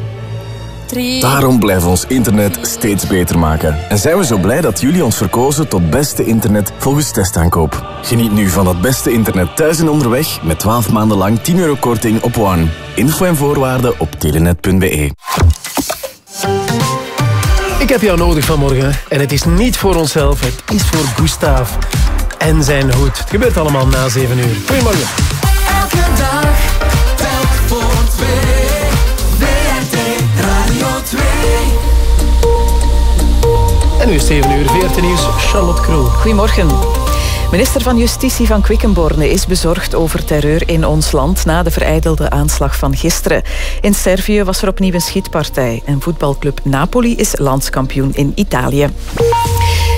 3. Daarom blijven we ons internet steeds beter maken. En zijn we zo blij dat jullie ons verkozen tot beste internet volgens testaankoop. Geniet nu van dat beste internet thuis en onderweg met 12 maanden lang 10 euro korting op One. Info en voorwaarden op telenet.be. Ik heb jou nodig vanmorgen. En het is niet voor onszelf, het is voor Gustav en zijn hoed. Het gebeurt allemaal na 7 uur. Goedemorgen. Elke dag, telk voor twee. WRT Radio 2. En nu is 7 uur, 14 nieuws, Charlotte Krul. Goedemorgen. Minister van Justitie van Quickenborne is bezorgd over terreur in ons land na de vereidelde aanslag van gisteren. In Servië was er opnieuw een schietpartij en voetbalclub Napoli is landskampioen in Italië.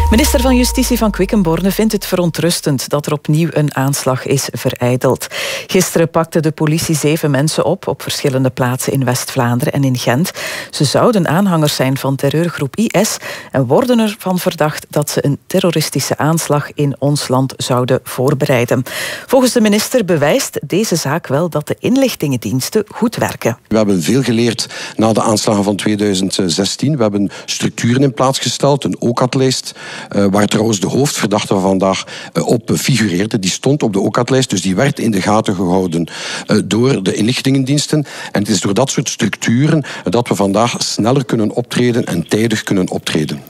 Minister van Justitie van Quickenborne vindt het verontrustend dat er opnieuw een aanslag is vereideld. Gisteren pakte de politie zeven mensen op op verschillende plaatsen in West-Vlaanderen en in Gent. Ze zouden aanhangers zijn van terreurgroep IS en worden ervan verdacht dat ze een terroristische aanslag in ons land zouden voorbereiden. Volgens de minister bewijst deze zaak wel dat de inlichtingendiensten goed werken. We hebben veel geleerd na de aanslagen van 2016. We hebben structuren in plaats gesteld, een OCAT-lijst waar trouwens de hoofdverdachte van vandaag eh, op figureerde. Die stond op de OCAT-lijst, dus die werd in de gaten gehouden eh, door de inlichtingendiensten. En het is door dat soort structuren dat we vandaag sneller kunnen optreden en tijdig kunnen optreden.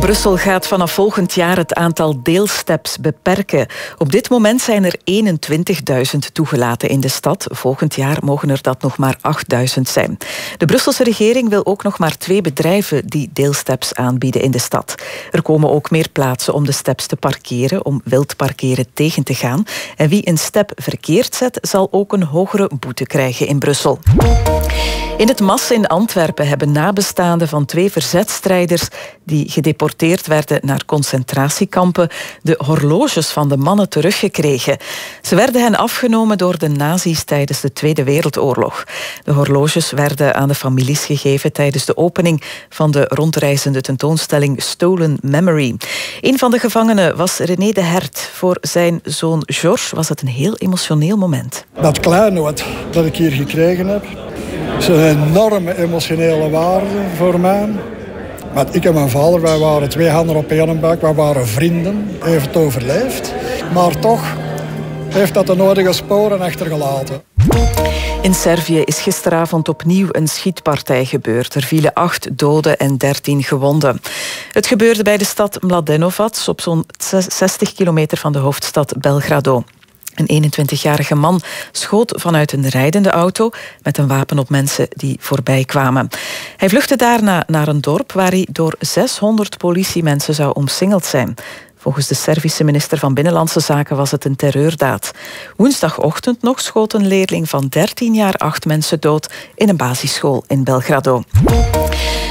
Brussel gaat vanaf volgend jaar het aantal deelsteps beperken. Op dit moment zijn er 21.000 toegelaten in de stad. Volgend jaar mogen er dat nog maar 8.000 zijn. De Brusselse regering wil ook nog maar twee bedrijven die deelsteps aanbieden in de stad. Er komen ook meer plaatsen om de steps te parkeren, om wild parkeren tegen te gaan. En wie een step verkeerd zet, zal ook een hogere boete krijgen in Brussel. In het Mas in Antwerpen hebben nabestaanden van twee verzetstrijders die gedeporteerd werden naar concentratiekampen de horloges van de mannen teruggekregen. Ze werden hen afgenomen door de nazi's tijdens de Tweede Wereldoorlog. De horloges werden aan de families gegeven tijdens de opening van de rondreizende tentoonstelling Stolen Memory. Een van de gevangenen was René de Hert. Voor zijn zoon Georges was het een heel emotioneel moment. Dat kleinoot dat ik hier gekregen heb, is een enorme emotionele waarde voor mij. Want ik en mijn vader, wij waren twee handen op één buik, wij waren vrienden, heeft het overleefd. Maar toch heeft dat de nodige sporen achtergelaten. In Servië is gisteravond opnieuw een schietpartij gebeurd. Er vielen acht doden en dertien gewonden. Het gebeurde bij de stad Mladenovac, op zo'n 60 kilometer van de hoofdstad Belgrado. Een 21-jarige man schoot vanuit een rijdende auto met een wapen op mensen die voorbij kwamen. Hij vluchtte daarna naar een dorp waar hij door 600 politiemensen zou omsingeld zijn. Volgens de Servische minister van Binnenlandse Zaken was het een terreurdaad. Woensdagochtend nog schoot een leerling van 13 jaar acht mensen dood in een basisschool in Belgrado.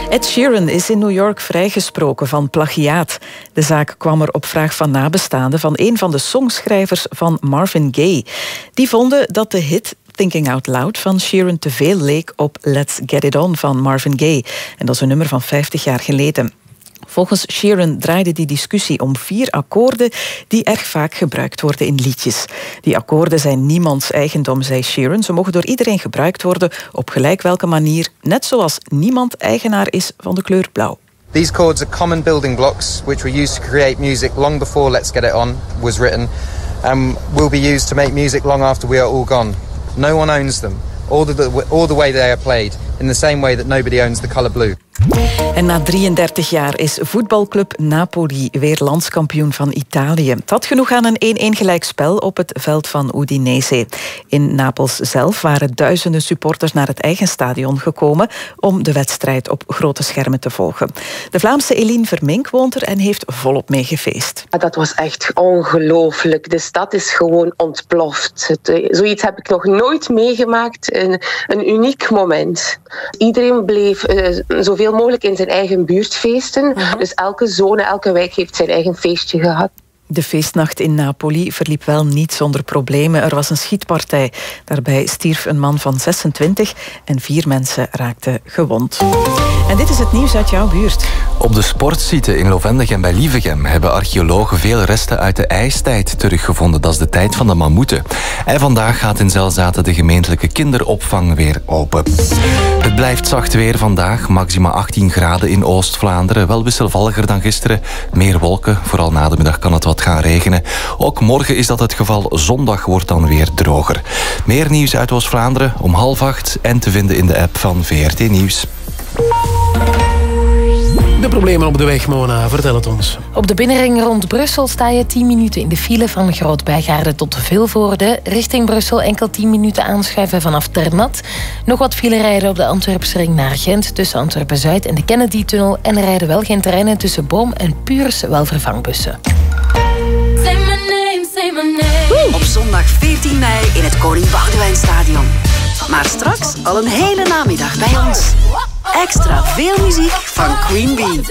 Ed Sheeran is in New York vrijgesproken van plagiaat. De zaak kwam er op vraag van nabestaanden van een van de songschrijvers van Marvin Gaye. Die vonden dat de hit Thinking Out Loud van Sheeran te veel leek op Let's Get It On van Marvin Gaye. En dat is een nummer van 50 jaar geleden. Volgens Sheeran draaide die discussie om vier akkoorden die erg vaak gebruikt worden in liedjes. Die akkoorden zijn niemands eigendom, zei Sheeran. Ze mogen door iedereen gebruikt worden op gelijk welke manier, net zoals niemand eigenaar is van de kleur blauw. These chords are common building blocks which were used to create music long before Let's Get It On was written and will be used to make music long after we are all gone. No one owns them, or the, or the way they are played, in the same way that nobody owns the colour blue. En na 33 jaar is voetbalclub Napoli weer landskampioen van Italië. Had genoeg aan een 1-1 gelijkspel op het veld van Udinese. In Napels zelf waren duizenden supporters naar het eigen stadion gekomen om de wedstrijd op grote schermen te volgen. De Vlaamse Eline Vermink woont er en heeft volop meegefeest. Dat was echt ongelooflijk. De stad is gewoon ontploft. Eh, zoiets heb ik nog nooit meegemaakt. Een, uniek moment. Iedereen bleef eh, zoveel mogelijk in zijn eigen buurt feesten. Dus elke zone, elke wijk heeft zijn eigen feestje gehad. De feestnacht in Napoli verliep wel niet zonder problemen. Er was een schietpartij. Daarbij stierf een man van 26 en vier mensen raakten gewond. En dit is het nieuws uit jouw buurt. Op de sportsite in Lovendegem bij Lievegem hebben archeologen veel resten uit de ijstijd teruggevonden. Dat is de tijd van de mammoeten. En vandaag gaat in Zelzaten de gemeentelijke kinderopvang weer open. Het blijft zacht weer vandaag. Maxima 18 graden in Oost-Vlaanderen. Wel wisselvalliger dan gisteren. Meer wolken. Vooral na de middag kan het wat gaan regenen. Ook morgen is dat het geval. Zondag wordt dan weer droger. Meer nieuws uit Oost-Vlaanderen om half acht en te vinden in de app van VRT Nieuws. De problemen op de weg, Mona, vertel het ons. Op de binnenring rond Brussel sta je 10 minuten in de file van Groot-Bijgaarde tot Vilvoorde. Richting Brussel enkel 10 minuten aanschuiven vanaf Ternat. Nog wat file rijden op de Antwerpse ring naar Gent tussen Antwerpen-Zuid en de Kennedy-tunnel. En er rijden wel geen treinen tussen Boom en Puurs, wel vervangbussen. Op zondag 14 mei in het Koning Boudewijnstadion. Maar straks al een hele namiddag bij ons. Extra veel muziek van Queen Bee.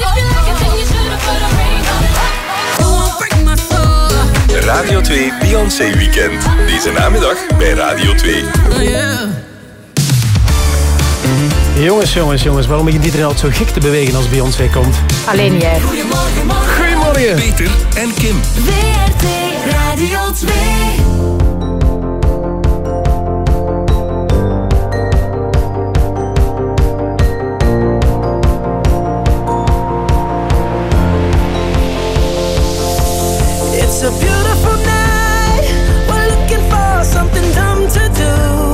Radio 2 Beyoncé Weekend. Deze namiddag bij Radio 2. Jongens, jongens, jongens, waarom begint iedereen altijd zo gek te bewegen als Beyoncé komt? Alleen jij. Goedemorgen. Peter en Kim. WRT Radio 2. It's a beautiful night. We're looking for something dumb to do.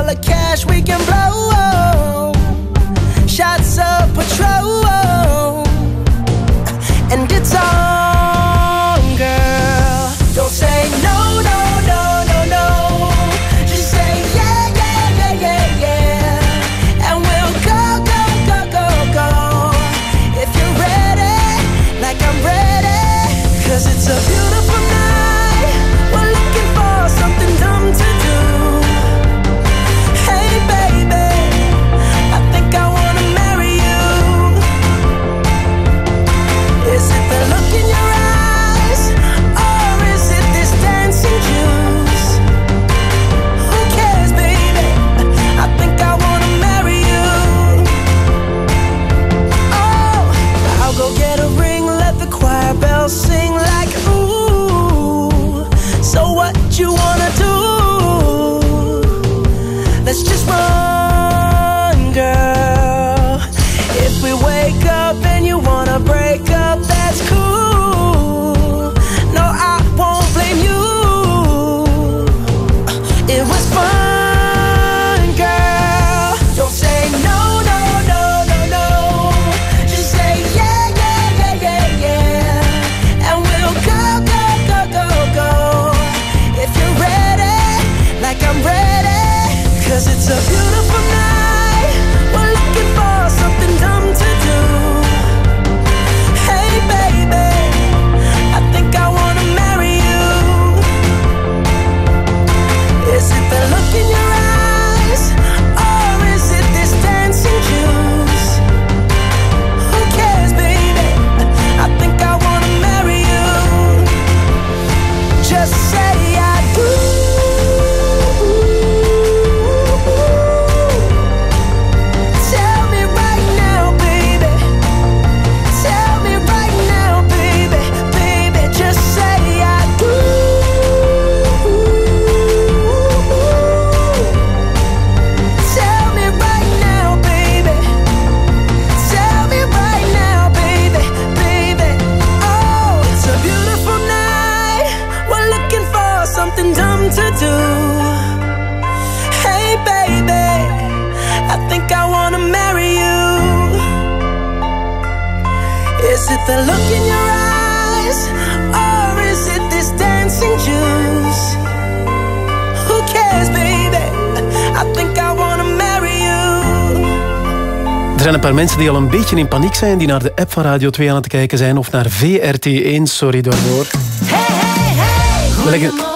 Full of cash we can blow. Er zijn een paar mensen die al een beetje in paniek zijn, die naar de app van Radio 2 aan het kijken zijn of naar VRT1. Sorry daarvoor. We leggen, Morgen,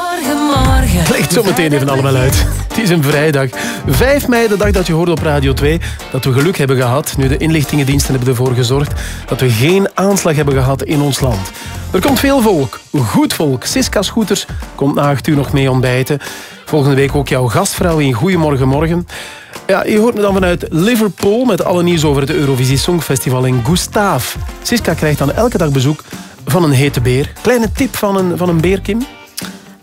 het zo meteen even allemaal uit. Het is een vrijdag. 5 mei, de dag dat je hoorde op Radio 2 dat we geluk hebben gehad. Nu, de inlichtingendiensten hebben ervoor gezorgd dat we geen aanslag hebben gehad in ons land. Er komt veel volk, goed volk. Siska Scooters komt na 8 uur nog mee ontbijten. Volgende week ook jouw gastvrouw in Goedemorgen Morgen. Ja, je hoort me dan vanuit Liverpool met alle nieuws over het Eurovisie Songfestival in Gustav. Siska krijgt dan elke dag bezoek van een hete beer. Kleine tip van een, van een beer, Kim?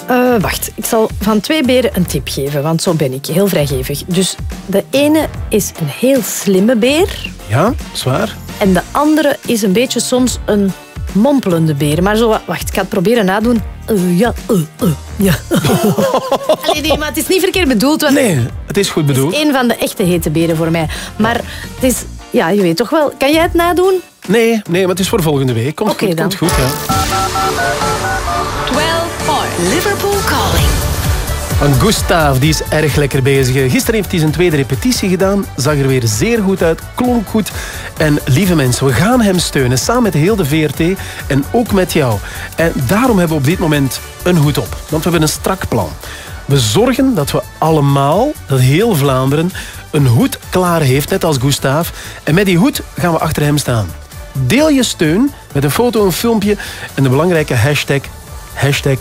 Eh, wacht, ik zal van twee beren een tip geven, want zo ben ik, heel vrijgevig. Dus de ene is een heel slimme beer Ja, zwaar. en de andere is een beetje soms een mompelende beer. Maar zo, wacht, ik ga het proberen nadoen. Eh, ja, eh, ja. (laughs) Allee, nee, maar het is niet verkeerd bedoeld. Want Nee, het is goed bedoeld. Het is een van de echte hete beren voor mij. Maar het is, ja, je weet toch wel. Kan jij het nadoen? Nee, nee, maar het is voor volgende week. Komt Oké goed, dan. komt goed, ja. 12 point. En Gustav, die is erg lekker bezig. Gisteren heeft hij zijn tweede repetitie gedaan. Zag er weer zeer goed uit, klonk goed. En lieve mensen, we gaan hem steunen. Samen met heel de VRT en ook met jou. En daarom hebben we op dit moment een hoed op. Want we hebben een strak plan. We zorgen dat we allemaal, dat heel Vlaanderen, een hoed klaar heeft, net als Gustav. En met die hoed gaan we achter hem staan. Deel je steun met een foto, een filmpje en de belangrijke hashtag, hashtag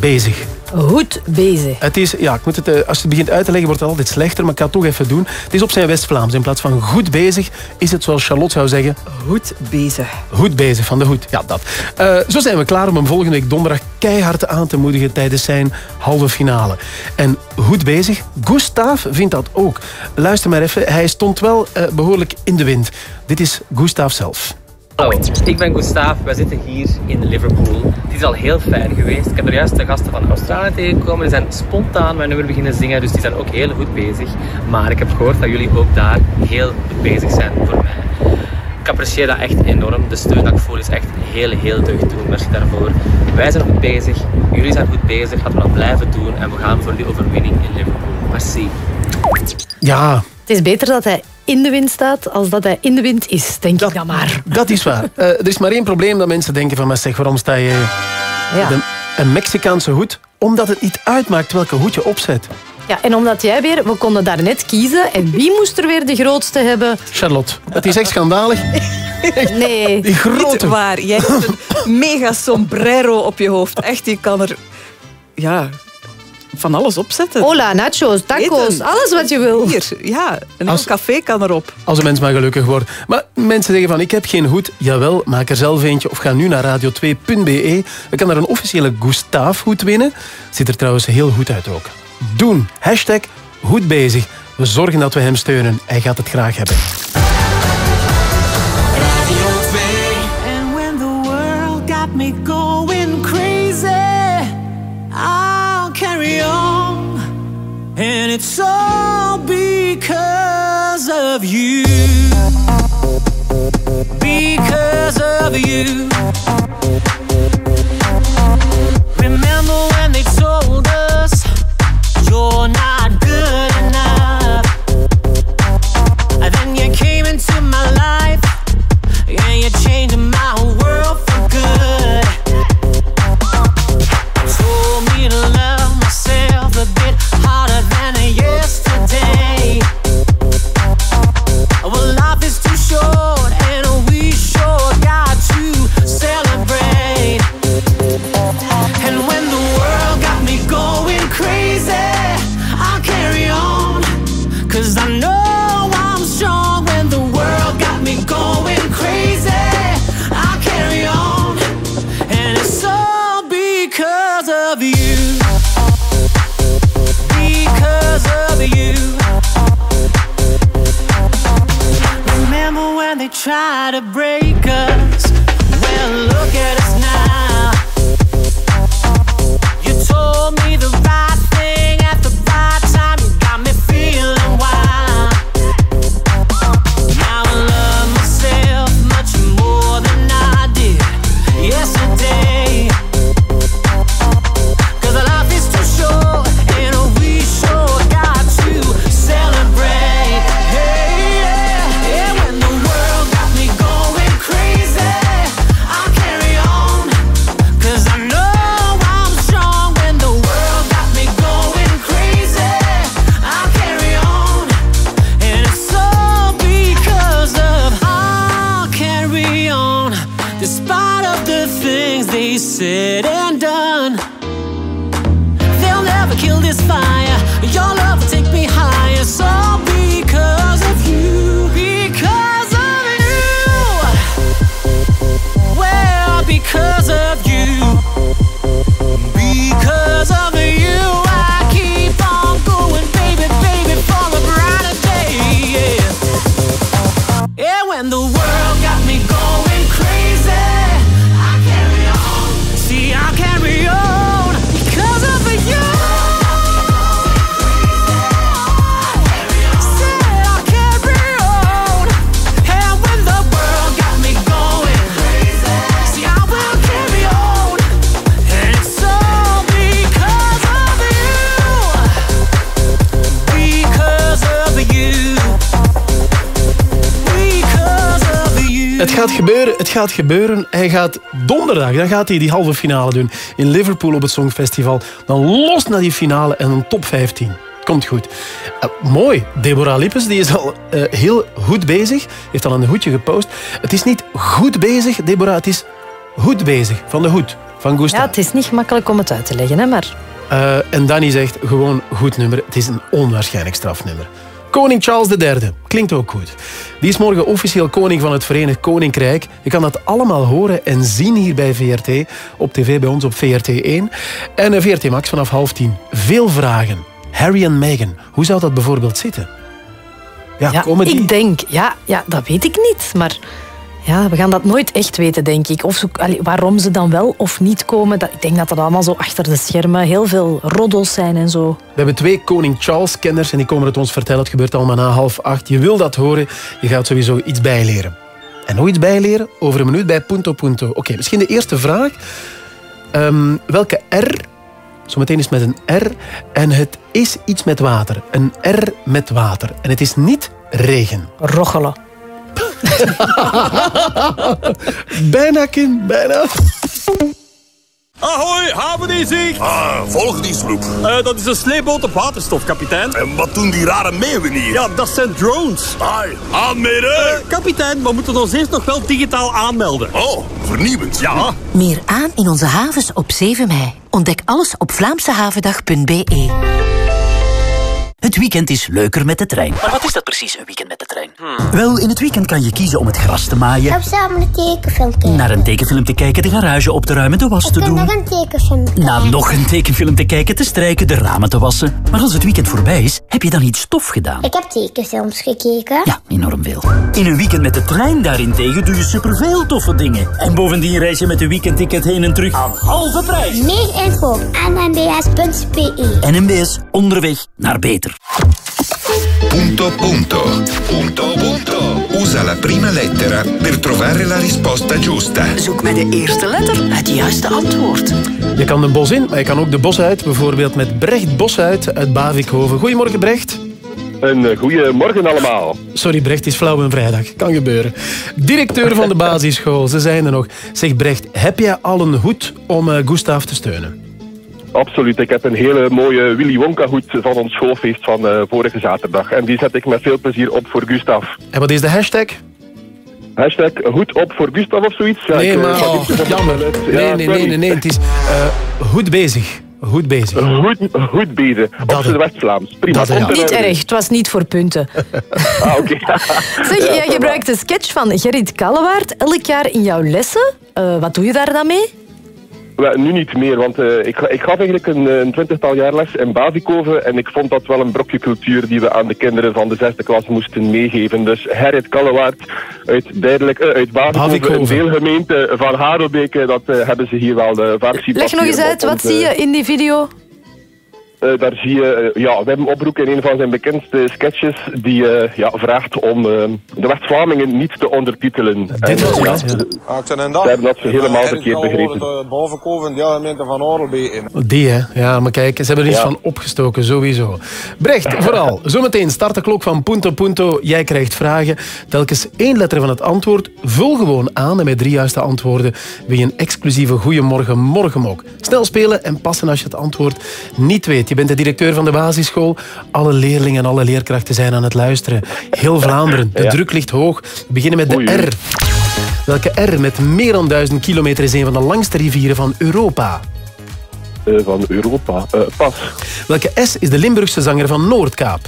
bezig. Goed bezig. Het is, ja, ik moet het, eh, als je het begint uit te leggen, wordt het altijd slechter, maar ik ga het toch even doen. Het is op zijn West-Vlaams. In plaats van goed bezig, is het zoals Charlotte zou zeggen... Goed bezig. Goed bezig, van de hoed. Ja, dat. Eh, zo zijn we klaar om hem volgende week donderdag keihard aan te moedigen tijdens zijn halve finale. En goed bezig, Gustav vindt dat ook. Luister maar even, hij stond wel eh, behoorlijk in de wind. Dit is Gustav zelf. Hallo, ik ben Gustav. Wij zitten hier in Liverpool. Het is al heel fijn geweest. Ik heb er juist de gasten van Australië tegengekomen. Die zijn spontaan mijn nummer beginnen zingen, dus die zijn ook heel goed bezig. Maar ik heb gehoord dat jullie ook daar heel goed bezig zijn voor mij. Ik apprecieer dat echt enorm. De steun dat ik voel is echt heel, heel deugddoend. Merci daarvoor. Wij zijn goed bezig. Jullie zijn goed bezig. Laten we dat blijven doen. En we gaan voor die overwinning in Liverpool. Merci. Ja, Het is beter dat hij in de wind staat als dat hij in de wind is, denk ik dan maar. dat is waar. (laughs) Eh, er is maar één probleem dat mensen denken van... Maar zeg, waarom sta je Ja. een, een Mexicaanse hoed? Omdat het niet uitmaakt welke hoed je opzet. Ja, en omdat jij weer, we konden daar net kiezen. En wie moest er weer de grootste hebben? Charlotte, het is echt schandalig. (laughs) Nee. Die grote... Niet waar. Jij hebt een (laughs) mega sombrero op je hoofd. Echt, je kan er... Ja, van alles opzetten. Hola, nachos, tacos, Eten. alles wat je wil. Hier, ja. Een Als- heel café kan erop. Als een mens maar gelukkig wordt. Maar mensen zeggen van, ik heb geen hoed. Jawel, maak er zelf eentje of ga nu naar radio2.be. We kan daar een officiële Gustav hoed winnen. Ziet er trouwens heel goed uit ook. Doen. Hashtag goed bezig. We zorgen dat we hem steunen. Hij gaat het graag hebben. And it's all because of you. Because of you. Remember when they told us you're not good enough? And then you came into my life. Yeah, you changed my gaat gebeuren. Hij gaat donderdag, dan gaat hij die halve finale doen. In Liverpool op het Songfestival. Dan los naar die finale en een top 15. Komt goed. Eh, mooi. Deborah Lippes die is al eh, heel goed bezig. Heeft al een hoedje gepost. Het is niet goed bezig, Deborah. Het is goed bezig. Van de hoed. Van Gustav. Ja, het is niet gemakkelijk om het uit te leggen, hè, maar... Eh, en Danny zegt gewoon goed nummer. Het is een onwaarschijnlijk strafnummer. Koning Charles III. Klinkt ook goed. Die is morgen officieel koning van het Verenigd Koninkrijk. Je kan dat allemaal horen en zien hier bij VRT. Op tv bij ons op VRT1. En eh, VRT Max vanaf half tien. Veel vragen. Harry en Meghan. Hoe zou dat bijvoorbeeld zitten? Ja, Ja, komen die... ik denk, ja, ja, dat weet ik niet. Maar ja, we gaan dat nooit echt weten, denk ik. Of zo, allee, waarom ze dan wel of niet komen. Dat, ik denk dat dat allemaal zo achter de schermen heel veel roddels zijn en zo. We hebben twee Koning Charles-kenners en die komen het ons vertellen. Het gebeurt allemaal na half acht. Je wil dat horen. Je gaat sowieso iets bijleren. En nog iets bijleren? Over een minuut bij Punto Punto. Oké, misschien de eerste vraag. Ehm, welke R... Zometeen is met een R. En het is iets met water. Een R met water. En het is niet regen. Rochelen. (laughs) bijna, kind. Bijna. Ahoy, havendienst! Ah, volgdienstroep. Uh, dat is een sleepboot op waterstof, kapitein. En wat doen die rare meeuwen hier? Ja, dat zijn drones. Ai, aanmelden! kapitein, we moeten ons eerst nog wel digitaal aanmelden. Oh, vernieuwend. Ja. Meer aan in onze havens op 7 mei. Ontdek alles op vlaamsehavendag.be. Het weekend is leuker met de trein. Maar wat is dat precies, een weekend met de trein? Wel, in het weekend kan je kiezen om het gras te maaien, Of samen een tekenfilm kijken. naar een tekenfilm te kijken, de garage op te ruimen, de was te Ik doen, nog een tekenfilm kijken. naar nog een tekenfilm te kijken, te strijken, de ramen te wassen. Maar als het weekend voorbij is, heb je dan iets stof gedaan? Ik heb tekenfilms gekeken. Ja, enorm veel. In een weekend met de trein daarentegen doe je superveel toffe dingen. En bovendien reis je met een weekendticket heen en terug aan halve prijs. Meer info op nmbs.be. NMBS, onderweg naar beter. Punto punto. Punto punto. Usa la prima lettera per trovare la risposta giusta. Zoek met de eerste letter het juiste antwoord. Je kan de bos in, maar je kan ook de bos uit. Bijvoorbeeld met Brecht Bosuit uit Bavikhoven. Goedemorgen, Brecht. Een eh, goede morgen allemaal. Sorry, Brecht het is flauw een vrijdag. Kan gebeuren. Directeur van de basisschool, ze zijn er nog. Zeg Brecht, heb jij al een hoed om eh, Gustav te steunen? Absoluut. Ik heb een hele mooie Willy Wonka hoed van ons schoolfeest van eh, vorige zaterdag. En die zet ik met veel plezier op voor Gustav. En wat is de hashtag? Hashtag hoed op voor Gustav of zoiets. Ja, nee, ik, eh, maar oh, jammer. Nee, Ja, nee, nee, nee, nee. Het is eh, goed bezig. Goed bezig. Goed, goed bezig. Op zijn West-Vlaams. Prima. Dat, ja. Niet erg, het was niet voor punten. (laughs) Ah, oké. (laughs) Zeg, Ja, jij gebruikt de sketch van Gerrit Kallewaard elk jaar in jouw lessen. Eh, wat doe je daar dan mee? Nu niet meer, want eh, ik, ik gaf eigenlijk een, een twintigtal jaar les in Bavikoven en ik vond dat wel een brokje cultuur die we aan de kinderen van de zesde klas moesten meegeven. Dus Gerrit Kallewaard uit, duidelijk, eh, uit Bavikoven, Bavikoven. een deelgemeente van Harelbeke, dat eh, hebben ze hier wel uh, vaak zien Leg nog eens uit, wat zie je in die video? Eh, daar zie je uh, ja, Wim Opbroek in een van zijn bekendste sketches die uh, ja, vraagt om uh, de West-Vlamingen niet te ondertitelen. En, uh, ja, ze, ze hebben dat ze helemaal verkeerd begrepen. Bovenkoven, deelgemeente van Orelbeek. Die, hè? Ja, maar kijk, ze hebben er iets Ja. van opgestoken, sowieso. Brecht, (laughs) vooral. Zometeen start de klok van Punto Punto. Jij krijgt vragen. Telkens één letter van het antwoord. Vul gewoon aan en met drie juiste antwoorden wil je een exclusieve Goeiemorgen Morgenmok. Snel spelen en passen als je het antwoord niet weet. Je bent de directeur van de basisschool. Alle leerlingen en alle leerkrachten zijn aan het luisteren. Heel Vlaanderen. De Ja. druk ligt hoog. We beginnen met de Oei. R. Welke R met meer dan duizend kilometer is een van de langste rivieren van Europa? Eh, van Europa. Eh, pas. Welke S is de Limburgse zanger van Noordkaap?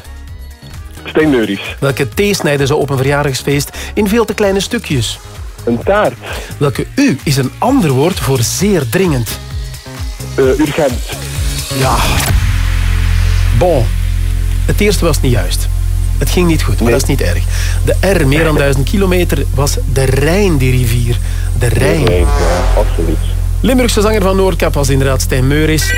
Stijn Neuries. Welke T snijden ze op een verjaardagsfeest in veel te kleine stukjes? Een taart. Welke U is een ander woord voor zeer dringend? Eh, urgent. Ja. Bon. Het eerste was niet juist. Het ging niet goed, maar dat is niet erg. De R, meer dan duizend kilometer, was de Rijn, die rivier. De Rijn. Ja, absoluut. Limburgse zanger van Noordkap was inderdaad Stijn Meuris.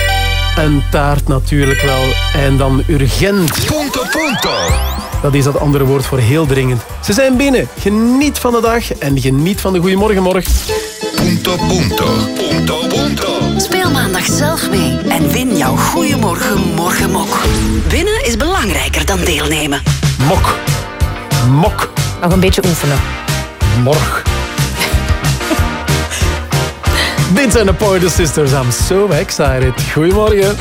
Een taart natuurlijk wel. En dan urgent. Punto punto. Dat is dat andere woord voor heel dringend. Ze zijn binnen. Geniet van de dag en geniet van de Goeiemorgenmorgen. Punto punto. Punto punto. Speel maandag zelf mee en win jouw Goeiemorgen Morgenmok. Winnen is belangrijker dan deelnemen. Mok. Mok. Nog een beetje oefenen. Morg. (laughs) Dit zijn de Pointer Sisters. I'm so excited. Goedemorgen.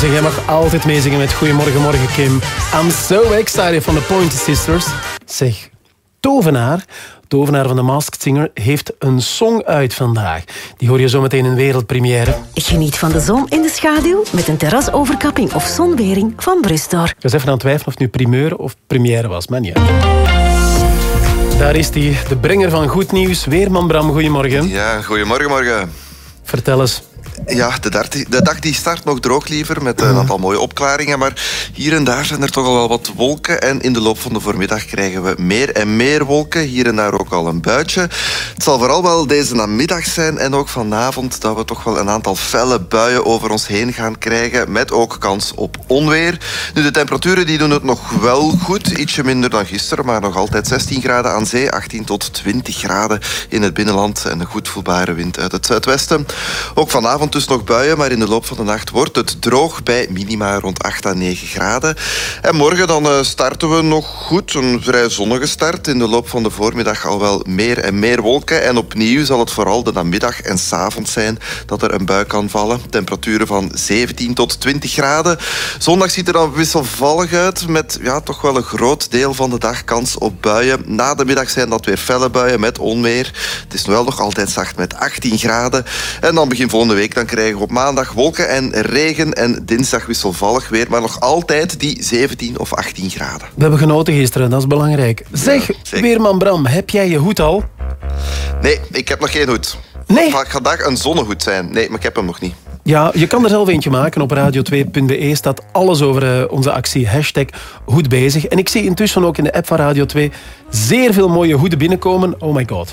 Meezingen. Jij mag altijd meezingen met Goedemorgen, morgen Kim. I'm so excited van de Pointer Sisters. Zeg, Tovenaar, Tovenaar van de Masked Singer, heeft een song uit vandaag. Die hoor je zo meteen in wereldpremière. Geniet van de zon in de schaduw met een terrasoverkapping of zonwering van Brustor. Ik was even aan het twijfelen of het nu primeur of première was, maar niet. Daar is hij, de brenger van goed nieuws. Weerman Bram, goedemorgen. Ja, goedemorgen, morgen. Vertel eens. Ja, de, de dag die start nog droog liever, met een aantal mooie opklaringen. Maar hier en daar zijn er toch al wel wat wolken. En in de loop van de voormiddag krijgen we meer en meer wolken. Hier en daar ook al een buitje. Het zal vooral wel deze namiddag zijn en ook vanavond... dat we toch wel een aantal felle buien over ons heen gaan krijgen. Met ook kans op onweer. Nu, de temperaturen die doen het nog wel goed. Ietsje minder dan gisteren, maar nog altijd 16 graden aan zee. 18 tot 20 graden in het binnenland. En een goed voelbare wind uit het zuidwesten. Ook vanavond dus nog buien, maar in de loop van de nacht wordt het droog bij minima rond 8 à 9 graden. En morgen dan eh, starten we nog goed, een vrij zonnige start. In de loop van de voormiddag al wel meer en meer wolken. En opnieuw zal het vooral de namiddag en 's avonds zijn dat er een bui kan vallen. Temperaturen van 17 tot 20 graden. Zondag ziet er dan wisselvallig uit met ja, toch wel een groot deel van de dag kans op buien. Na de middag zijn dat weer felle buien met onweer. Het is wel nog altijd zacht met 18 graden. En dan begin volgende week dan krijgen we op maandag wolken en regen en dinsdag wisselvallig weer. Maar nog altijd die 17 of 18 graden. We hebben genoten gisteren, dat is belangrijk. Zeg, Weerman Bram, heb jij je hoed al? Nee, ik heb nog geen hoed. Nee? Het gaat een zonnehoed zijn. Nee, maar ik heb hem nog niet. Ja, je kan er zelf eentje maken. Op radio2.be staat alles over eh, onze actie. Hashtag Bezig. En ik zie intussen ook in de app van Radio 2 zeer veel mooie hoeden binnenkomen. Oh my god.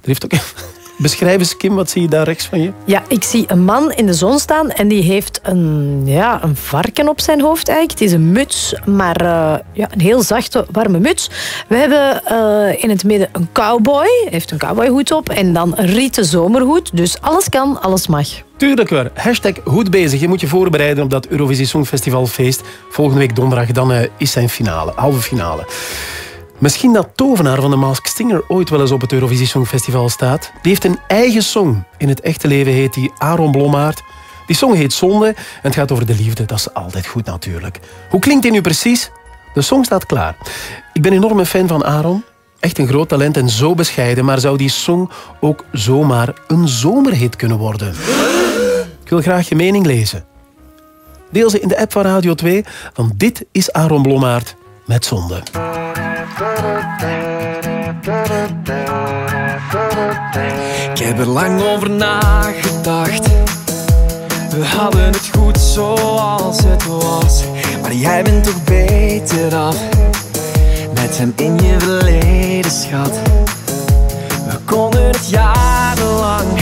Er heeft ook... (laughs) Beschrijf eens, Kim, wat zie je daar rechts van je? Ja, ik zie een man in de zon staan en die heeft een, ja, een varken op zijn hoofd eigenlijk. Het is een muts, maar eh, ja, een heel zachte, warme muts. We hebben eh, in het midden een cowboy, hij heeft een cowboyhoed op en dan een rieten zomerhoed. Dus alles kan, alles mag. Tuurlijk waar. Hashtag Hoed Bezig. Je moet je voorbereiden op dat Eurovisie Songfestivalfeest. Volgende week donderdag, dan eh, is zijn finale, halve finale. Misschien dat tovenaar van de Masked Singer ooit wel eens op het Eurovisie Songfestival staat. Die heeft een eigen song. In het echte leven heet die Aaron Blommaert. Die song heet Zonde en het gaat over de liefde. Dat is altijd goed natuurlijk. Hoe klinkt die nu precies? De song staat klaar. Ik ben enorm een fan van Aaron. Echt een groot talent en zo bescheiden. Maar zou die song ook zomaar een zomerhit kunnen worden? Ik wil graag je mening lezen. Deel ze in de app van Radio 2, want dit is Aaron Blommaert met Zonde. Ik heb er lang over nagedacht. We hadden het goed zoals het was. Maar jij bent toch beter af. Met hem in je verleden, schat. We konden het jarenlang.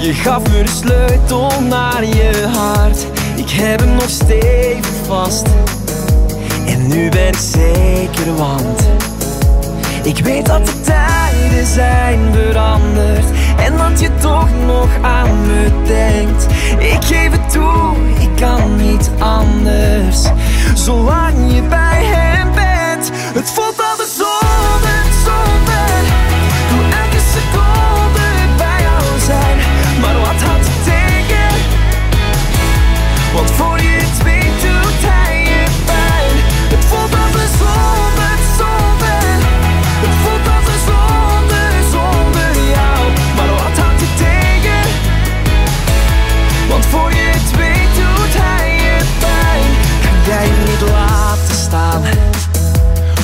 Je gaf me de sleutel naar je hart. Ik heb hem nog stevig vast. Nu ben ik zeker, want ik weet dat de tijden zijn veranderd. En dat je toch nog aan me denkt. Ik geef het toe, ik kan niet anders. Zolang je bij hem bent Het voelt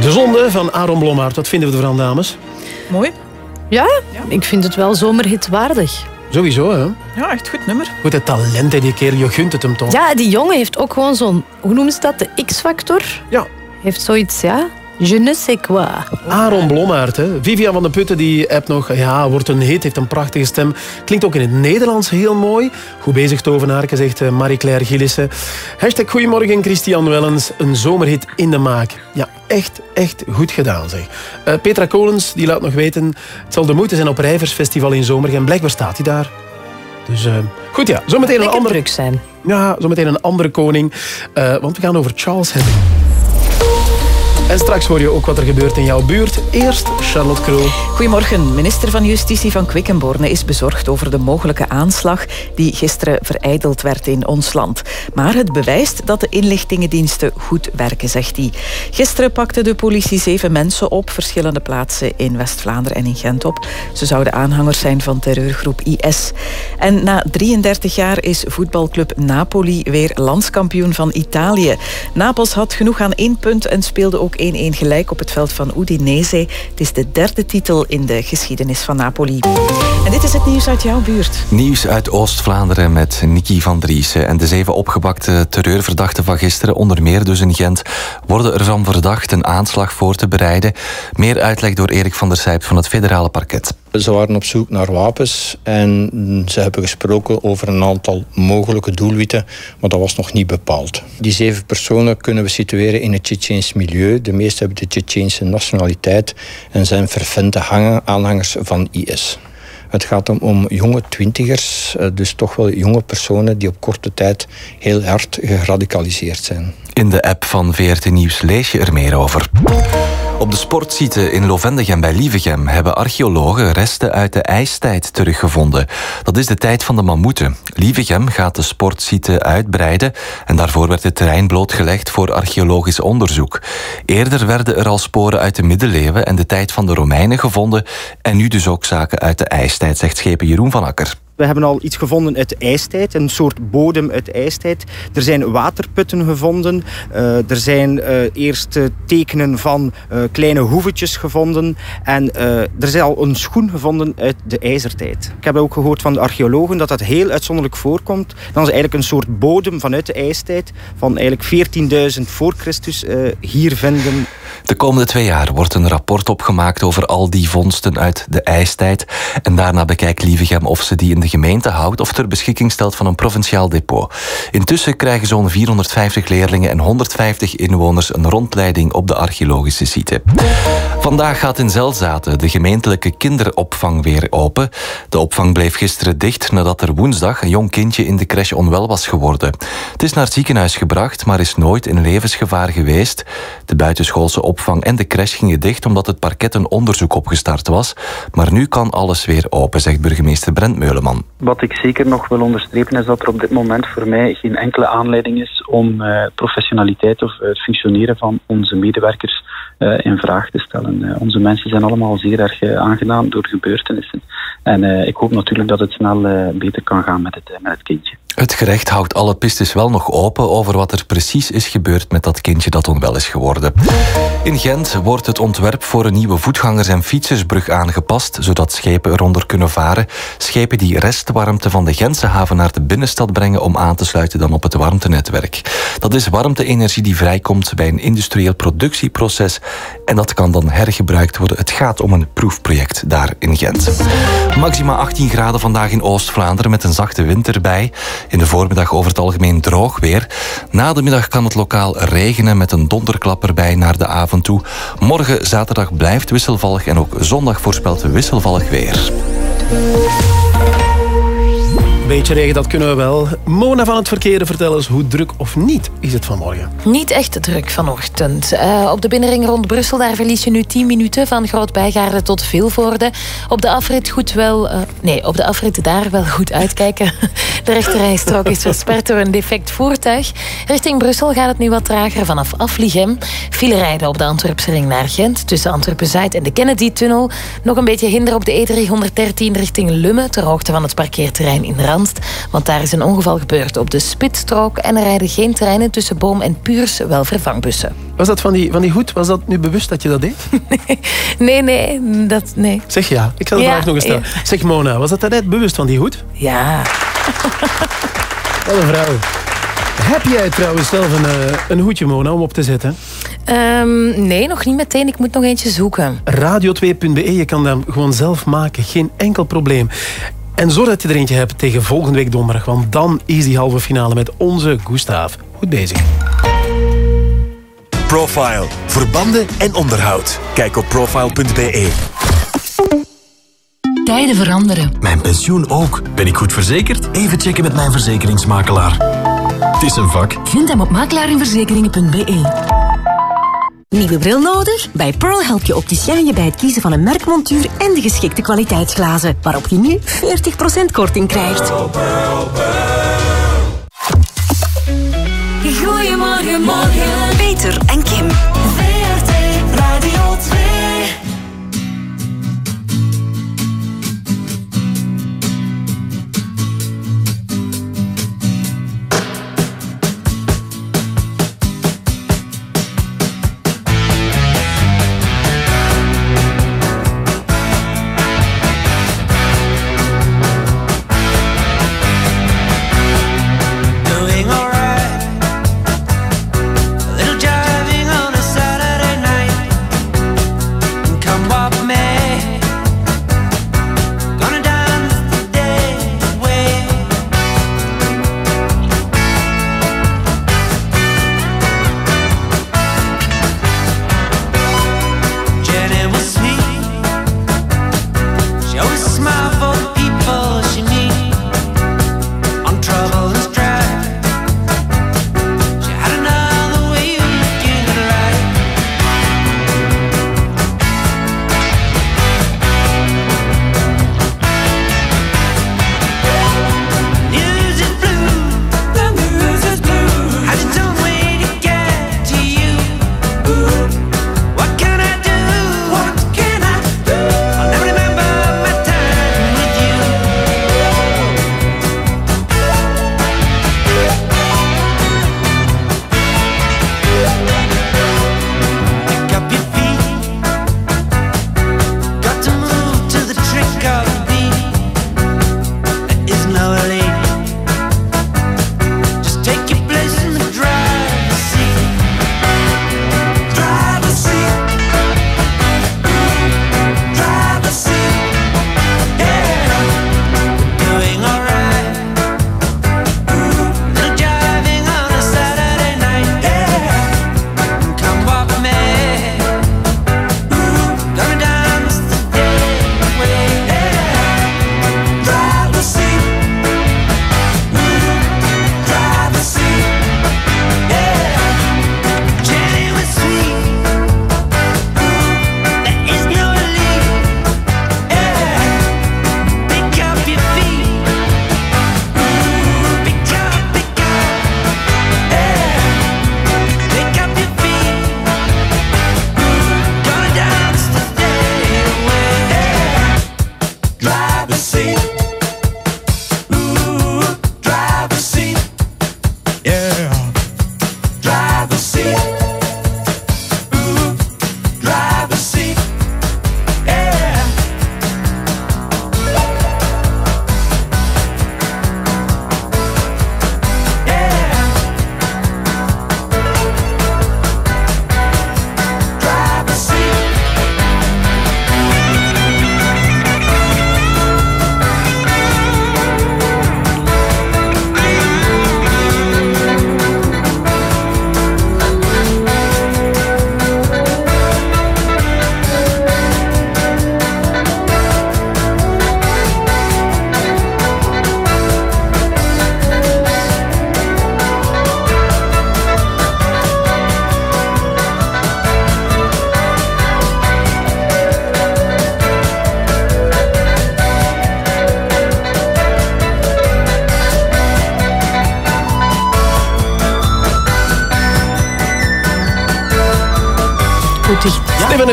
De zonde van Aaron Blommaert. Wat vinden we ervan, dames? Mooi. Ja, ik vind het wel zomerhitwaardig. Sowieso, hè? Ja, echt goed nummer. Goed, het talent, die kerel. Je gunt het hem toch? Ja, die jongen heeft ook gewoon zo'n, hoe noemen ze dat, de X-factor? Ja. Heeft zoiets, ja. Je ne sais quoi. Aaron Blommaert, hè. Vivian van den Putten, die app nog... Ja, wordt een hit, heeft een prachtige stem. Klinkt ook in het Nederlands heel mooi. Goed bezig, Tovenaarke, zegt eh, Marie-Claire Gillissen. Hashtag Goedemorgen, Christian Wellens. Een zomerhit in de maak. Ja, echt, echt goed gedaan, zeg. Eh, Petra Kolens, die laat nog weten... Het zal de moeite zijn op Rijversfestival in zomer. En blijkbaar staat hij daar. Dus eh, goed, ja. Zometeen een andere... zijn. Ja, zometeen een andere koning. Want we gaan over Charles hebben. En straks hoor je ook wat er gebeurt in jouw buurt. Eerst Charlotte Krul. Goedemorgen. Minister van Justitie van Quickenborne is bezorgd over de mogelijke aanslag die gisteren vereideld werd in ons land. Maar het bewijst dat de inlichtingendiensten goed werken, zegt hij. Gisteren pakte de politie zeven mensen op verschillende plaatsen in West-Vlaanderen en in Gent op. Ze zouden aanhangers zijn van terreurgroep IS. En na 33 jaar is voetbalclub Napoli weer landskampioen van Italië. Napels had genoeg aan één punt en speelde ook 1-1 gelijk op het veld van Udinese. Het is de derde titel in de geschiedenis van Napoli. En dit is het nieuws uit jouw buurt. Nieuws uit Oost-Vlaanderen met Nicky van Driessen. En de zeven opgepakte terreurverdachten van gisteren, onder meer dus in Gent, worden ervan verdacht een aanslag voor te bereiden. Meer uitleg door Erik van der Sijp van het federale parket. Ze waren op zoek naar wapens en ze hebben gesproken over een aantal mogelijke doelwitten, maar dat was nog niet bepaald. Die zeven personen kunnen we situeren in het Tsjetsjeens milieu. De meeste hebben de Tsjetsjeense nationaliteit en zijn fervente hangen- aanhangers van IS. Het gaat om, jonge twintigers, eh, dus toch wel jonge personen die op korte tijd heel hard geradicaliseerd zijn. In de app van VRT Nieuws lees je er meer over. Op de sportsite in Lovendegem bij Lievegem hebben archeologen resten uit de ijstijd teruggevonden. Dat is de tijd van de mammoeten. Lievegem gaat de sportsite uitbreiden en daarvoor werd het terrein blootgelegd voor archeologisch onderzoek. Eerder werden er al sporen uit de middeleeuwen en de tijd van de Romeinen gevonden en nu dus ook zaken uit de ijstijd, zegt schepen Jeroen van Akker. We hebben al iets gevonden uit de ijstijd, een soort bodem uit ijstijd. Er zijn waterputten gevonden. Uh, er zijn uh, eerste tekenen van kleine hoevetjes gevonden. En er is al een schoen gevonden uit de ijzertijd. Ik heb ook gehoord van de archeologen dat dat heel uitzonderlijk voorkomt. Dat ze eigenlijk een soort bodem vanuit de ijstijd van eigenlijk 14.000 voor Christus hier vinden. De komende twee jaar wordt een rapport opgemaakt over al die vondsten uit de ijstijd. En daarna bekijkt Lievegem of ze die in de gemeente houdt of ter beschikking stelt van een provinciaal depot. Intussen krijgen zo'n 450 leerlingen en 150 inwoners een rondleiding op de archeologische site. Vandaag gaat in Zelzaten de gemeentelijke kinderopvang weer open. De opvang bleef gisteren dicht nadat er woensdag een jong kindje in de crash onwel was geworden. Het is naar het ziekenhuis gebracht, maar is nooit in levensgevaar geweest. De buitenschoolse opvang en de crash gingen dicht omdat het parket een onderzoek opgestart was. Maar nu kan alles weer open, zegt burgemeester Brent Meuleman. Wat ik zeker nog wil onderstrepen is dat er op dit moment voor mij geen enkele aanleiding is om uh, professionaliteit of het functioneren van onze medewerkers uh, in vraag te stellen. Onze mensen zijn allemaal zeer erg aangedaan door gebeurtenissen. En ik hoop natuurlijk dat het snel beter kan gaan met het, met het kindje. Het gerecht houdt alle pistes wel nog open over wat er precies is gebeurd met dat kindje dat onwel is geworden. In Gent wordt het ontwerp voor een nieuwe voetgangers- en fietsersbrug aangepast, zodat schepen eronder kunnen varen. Schepen die restwarmte van de Gentse haven naar de binnenstad brengen om aan te sluiten dan op het warmtenetwerk. Dat is warmte-energie die vrijkomt bij een industrieel productieproces en dat kan dan hergebruikt worden. Het gaat om een proefproject daar in Gent. Maxima 18 graden vandaag in Oost-Vlaanderen met een zachte wind erbij. In de voormiddag over het algemeen droog weer. Na de middag kan het lokaal regenen met een donderklap erbij naar de avond toe. Morgen zaterdag blijft wisselvallig en ook zondag voorspelt wisselvallig weer. Beetje regen, dat kunnen we wel. Mona van het verkeer, vertel eens hoe druk of niet is het vanmorgen? Niet echt druk vanochtend. Uh, op de binnenring rond Brussel daar verlies je nu 10 minuten van Groot-Bijgaarde tot Vilvoorde. Op de afrit goed wel... Uh, nee, op de afrit daar wel goed uitkijken. (laughs) De rechterrijstrook is versperd door een defect voertuig. Richting Brussel gaat het nu wat trager vanaf Afligem. File rijden op de Antwerpse ring naar Gent tussen Antwerpen-Zuid en de Kennedy-tunnel. Nog een beetje hinder op de E313 richting Lummen ter hoogte van het parkeerterrein in Want daar is een ongeval gebeurd op de spitstrook en er rijden geen treinen tussen Boom en Puurs, wel vervangbussen. Was dat van die, van die hoed? Was dat nu bewust dat je dat deed? (laughs) nee, nee, dat, nee. Zeg ja, ik zal de ja, vraag nog eens stellen. Ja. Zeg Mona, was dat net bewust van die hoed? Ja. (laughs) Wat een vrouw. Heb jij trouwens zelf een, uh, een hoedje, Mona, om op te zetten? Um, nee, nog niet meteen. Ik moet nog eentje zoeken. Radio2.be, je kan dat gewoon zelf maken. Geen enkel probleem. En zorg dat je er eentje hebt tegen volgende week donderdag. Want dan is die halve finale met onze Gustav. Goed bezig. Profile. Verbanden en onderhoud. Kijk op profile.be. Tijden veranderen. Mijn pensioen ook. Ben ik goed verzekerd? Even checken met mijn verzekeringsmakelaar. Het is een vak. Vind hem op makelaarinverzekeringen.be. Nieuwe bril nodig? Bij Pearl helpt je opticien je bij het kiezen van een merkmontuur en de geschikte kwaliteitsglazen, waarop je nu 40% korting krijgt. Goedemorgen, morgen. Peter en Kim.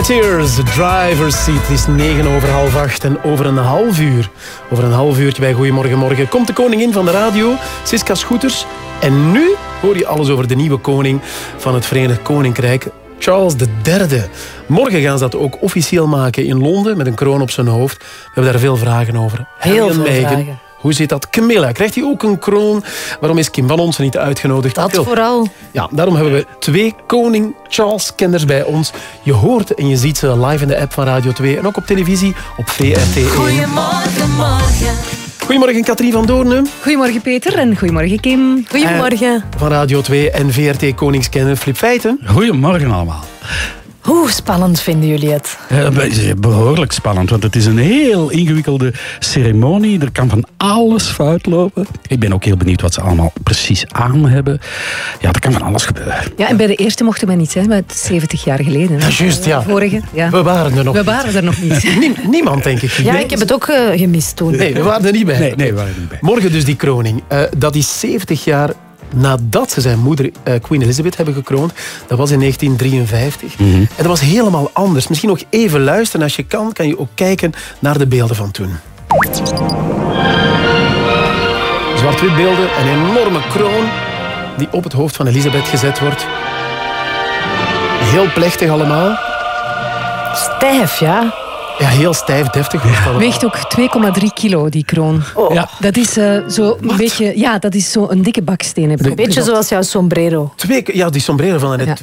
Tears, driver's seat. Het is negen over half acht en over een half uur. Over een half uurtje bij Goedemorgen Morgen komt de koningin van de radio, Siska Schoeters. En nu hoor je alles over de nieuwe koning van het Verenigd Koninkrijk, Charles III. Morgen gaan ze dat ook officieel maken in Londen met een kroon op zijn hoofd. We hebben daar veel vragen over. Heel Harry veel vragen. Hoe zit dat? Camilla, krijgt hij ook een kroon? Waarom is Kim van ons niet uitgenodigd? Dat vooral. Ja, daarom hebben we twee koning Charles-kenners bij ons. Je hoort en je ziet ze live in de app van Radio 2 en ook op televisie op VRT1. Goedemorgen, morgen. Goedemorgen Katrien van Doornen. Goedemorgen Peter en goedemorgen Kim. Goedemorgen. Van Radio 2 en VRT Koningskenner Flip Feiten. Goedemorgen allemaal. Hoe spannend vinden jullie het? Eh, be- behoorlijk spannend, want het is een heel ingewikkelde ceremonie. Er kan van alles fout lopen. Ik ben ook heel benieuwd wat ze allemaal precies aan hebben. Ja, er kan van alles gebeuren. Ja, en bij de eerste mochten we niet zijn, maar het is 70 jaar geleden. hè. Ja, juist, ja. Vorige, ja. We waren er nog We niet. waren er nog niet. (laughs) Nie- niemand, denk ik. Ja, Nee. ik heb het ook eh, gemist toen. Nee, we waren er niet bij. Nee, nee, we waren er niet bij. Morgen dus die kroning. Eh, dat is 70 jaar nadat ze zijn moeder eh, Queen Elizabeth hebben gekroond. Dat was in 1953. Mhm. En dat was helemaal anders. Misschien nog even luisteren. Als je kan, kan je ook kijken naar de beelden van toen. Zwart-wit beelden, een enorme kroon die op het hoofd van Elizabeth gezet wordt. Heel plechtig allemaal. Stijf, ja. Ja, heel stijf, deftig. Weegt ook 2,3 kilo, die kroon. Ja. Dat is eh, zo een beetje... Ja, dat is zo een dikke baksteen. Heb ik Een beetje zoals jouw sombrero. Twee, ja, die sombrero van net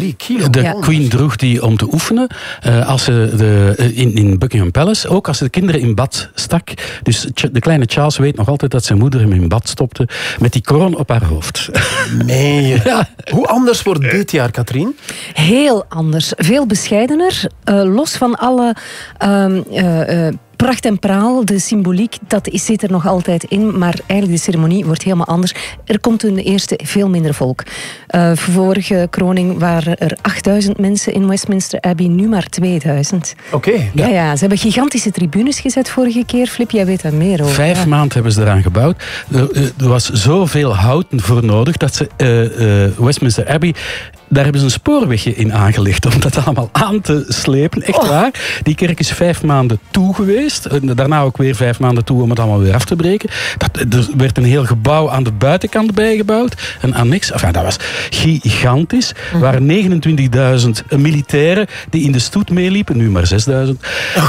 2,3 kilo. De Ja. queen droeg die om te oefenen eh, als ze de, eh, in, in Buckingham Palace. Ook als ze de kinderen in bad stak. Dus de kleine Charles weet nog altijd dat zijn moeder hem in bad stopte met die kroon op haar hoofd. (laughs) Je? Hoe anders wordt dit jaar, Katrien? Heel anders. Veel bescheidener. eh, los van alle ehm, eh, eh, pracht en praal, de symboliek, dat is- zit er nog altijd in. Maar eigenlijk de ceremonie wordt helemaal anders. Er komt de eerste veel minder volk. Eh, vorige kroning waren er 8000 mensen in Westminster Abbey, nu maar 2000. Oké. Ja. Ja, ze hebben gigantische tribunes gezet vorige keer. Flip, jij weet daar meer over. Vijf Ja. maanden hebben ze eraan gebouwd. Er, was zoveel houten voor nodig dat ze Westminster Abbey. Daar hebben ze een spoorwegje in aangelegd om dat allemaal aan te slepen. Echt waar. Die kerk is vijf maanden toe geweest. Daarna ook weer vijf maanden toe om het allemaal weer af te breken. Dat, er werd een heel gebouw aan de buitenkant bijgebouwd. Een annex. Enfin, dat was gigantisch. Er waren 29.000 militairen die in de stoet meeliepen. Nu maar 6.000.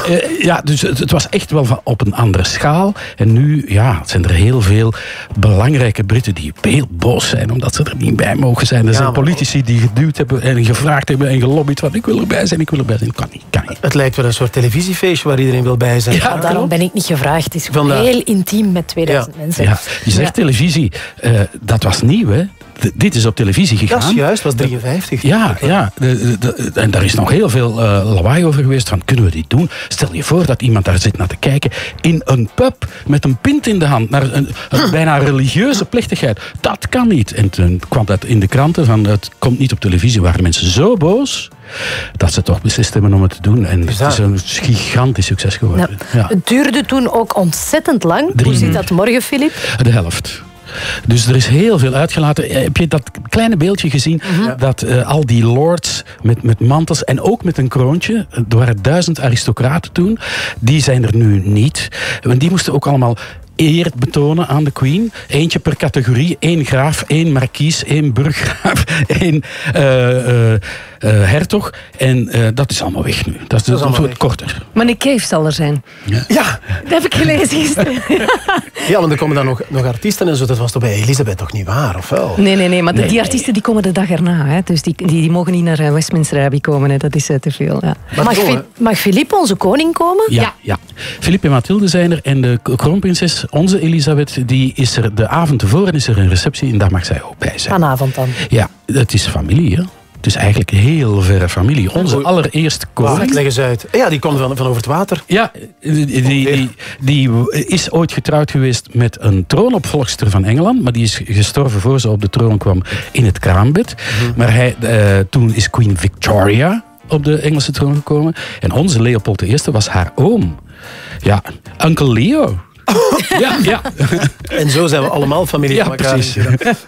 Eh, ja, dus het, het was echt wel van op een andere schaal. En nu ja, zijn er heel veel belangrijke Britten die heel boos zijn omdat ze er niet bij mogen zijn. Er zijn politici die geduwd hebben en gevraagd hebben en gelobbyd van ik wil erbij zijn, ik wil erbij zijn. Kan niet, kan niet. Het lijkt wel een soort televisiefeestje waar iedereen wil bij zijn. Ja, daarom ben ik niet gevraagd. Het is Vandaar. heel intiem met 2000 mensen. Ja, je zegt televisie, eh, dat was nieuw hè. Dit is op televisie gegaan. Dat is juist, was 53. Ja, ja. De- de- de- en daar is nog heel veel eh, lawaai over geweest van kunnen we dit doen? Stel je voor dat iemand daar zit naar te kijken in een pub met een pint in de hand naar een, een (clears throat) bijna religieuze plechtigheid. Dat kan niet. En toen kwam dat in de kranten van het komt niet op televisie. Waren mensen zo boos dat ze toch beslist hebben om het te doen. En het is een gigantisch succes geworden. Ja. Ja. Het duurde toen ook ontzettend lang. Hoe zit dat morgen, Filip? De helft. Dus er is heel veel uitgelaten. Eh, Heb je dat kleine beeldje gezien? Dat eh, al die lords met, met mantels en ook met een kroontje. Er waren duizend aristocraten toen. Die zijn er nu niet. Want die moesten ook allemaal eer betonen aan de queen. Eentje per categorie. één graaf, één markies, één burggraaf, (laughs) één eh, eh, eh, hertog. En eh, dat is allemaal weg nu. Dat is, dat allemaal weg. korter. Maar Nick Cave zal er zijn. Ja. Dat heb ik gelezen gisteren. (laughs) Ja, want er komen dan nog, nog artiesten en zo. Dat was toch bij Elisabeth toch niet waar, of wel? Nee, nee, nee. Maar Nee. die artiesten die komen de dag erna. Hè. Dus die, die, die mogen niet naar eh, Westminster Abbey komen. Hè. Dat is eh, te veel. Ja. Mag, Fi- mag Filip, onze koning, komen? Ja, ja. Philippe en Mathilde zijn er en de kroonprinses, onze Elisabeth, die is er de avond tevoren is er een receptie en daar mag zij ook bij zijn. Vanavond dan. Ja, het is familie, hè. Het is eigenlijk heel verre familie. Onze allereerste koning. leg eens uit. Ja, die komt van, van over het water. Ja, die, die, is ooit getrouwd geweest met een troonopvolgster van Engeland. Maar die is gestorven voor ze op de troon kwam in het kraambed. Maar hij, eh, toen is Queen Victoria op de Engelse troon gekomen. En onze Leopold I was haar oom. Ja, Uncle Leo. Ja, ja. En zo zijn we allemaal familie Ja, van elkaar. precies.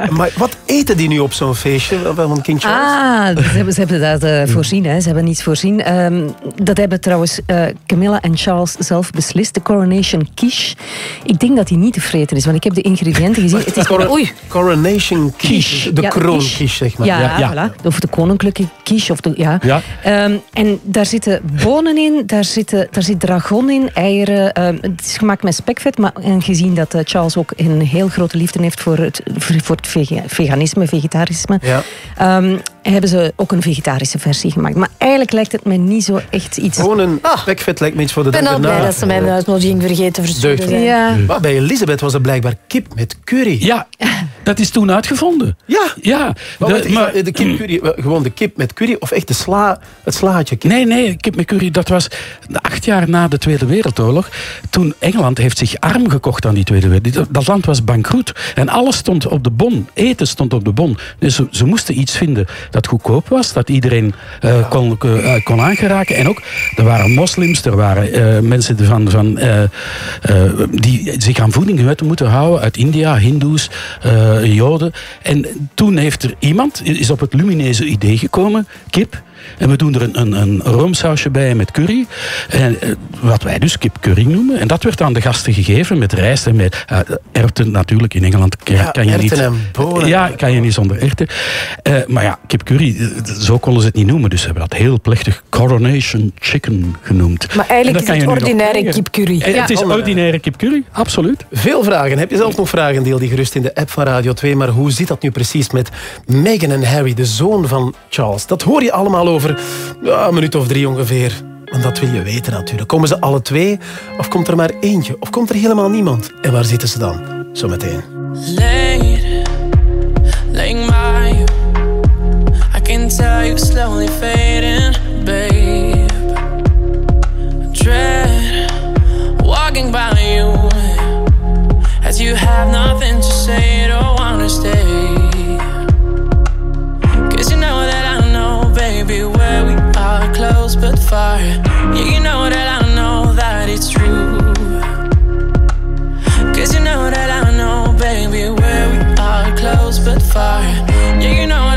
Maar wat eten die nu op zo'n feestje van King Charles? Ah, ze hebben, ze hebben dat eh, voorzien. Hè. Ze hebben niets voorzien. Ehm, dat hebben trouwens eh, Camilla en Charles zelf beslist. De Coronation Quiche. Ik denk dat die niet te vreten is, want ik heb de ingrediënten gezien. Het is Oei. Coronation quiche. De Ja, kroon quiche. quiche, zeg maar. Ja, Voilà. Of de koninklijke quiche. Of de, ja. Ja. Ehm, en daar zitten bonen in, daar, zitten, daar zit dragon in, eieren. ehm, het is gemaakt met spekvet, maar en gezien dat eh, Charles ook een heel grote liefde heeft voor het, voor het vega- veganisme, vegetarisme, Ja. ehm, hebben ze ook een vegetarische versie gemaakt. Maar eigenlijk lijkt het me niet zo echt iets... Gewoon een spekvet lijkt me iets voor de Ik ben dag al blij dat ze mijn uitnodiging vergeten versturen. Ja. Maar bij Elisabeth was er blijkbaar kip met curry. Ja, dat is toen uitgevonden. Ja. Ja. Maar, de kip curry, eh, gewoon de kip met curry of echt de sla, het slaatje kip? Nee, nee, kip met curry, dat was acht jaar na de Tweede Wereldoorlog. Toen Engeland heeft zich arm gekocht aan die Tweede Wereldoorlog. Dat land was bankroet. En alles stond op de bon. Eten stond op de bon. Dus ze, ze moesten iets vinden dat goedkoop was. Dat iedereen eh, kon, eh, kon aangeraken. En ook, er waren moslims, er waren eh, mensen van, van, die zich aan voeding moeten houden. Uit India, hindoes, joden. En toen heeft er iemand, is op het lumineuze idee gekomen, kip... En we doen er een, een, een roomsausje bij met curry. En, eh, wat wij dus kip curry noemen. En dat werd aan de gasten gegeven met rijst en met eh, erwten natuurlijk. In Engeland kan, Ja, kan je niet... erwten en bonen. Ja, kan je niet zonder erwten. Eh, maar ja, kip curry, zo konden ze het niet noemen. Dus ze hebben dat heel plechtig Coronation Chicken genoemd. Maar En eigenlijk is het ordinaire kipcurry. Eh, Het is ordinaire kip curry, absoluut. Veel vragen. Heb je zelf nog vragen? Deel die gerust in de app van Radio 2. Maar hoe zit dat nu precies met Meghan en Harry, de zoon van Charles? Dat hoor je allemaal over ja, een minuut of drie ongeveer. En dat wil je weten natuurlijk. Komen ze alle twee? Of komt er maar eentje? Of komt er helemaal niemand? En waar zitten ze dan? Zometeen. Late, laying you. I can tell you slowly fading, babe. Dread walking by you as you have nothing to say, don't wanna stay. Far. Yeah, you know that I know that it's true. Cause you know that I know, baby, where we are close but far. Yeah, you know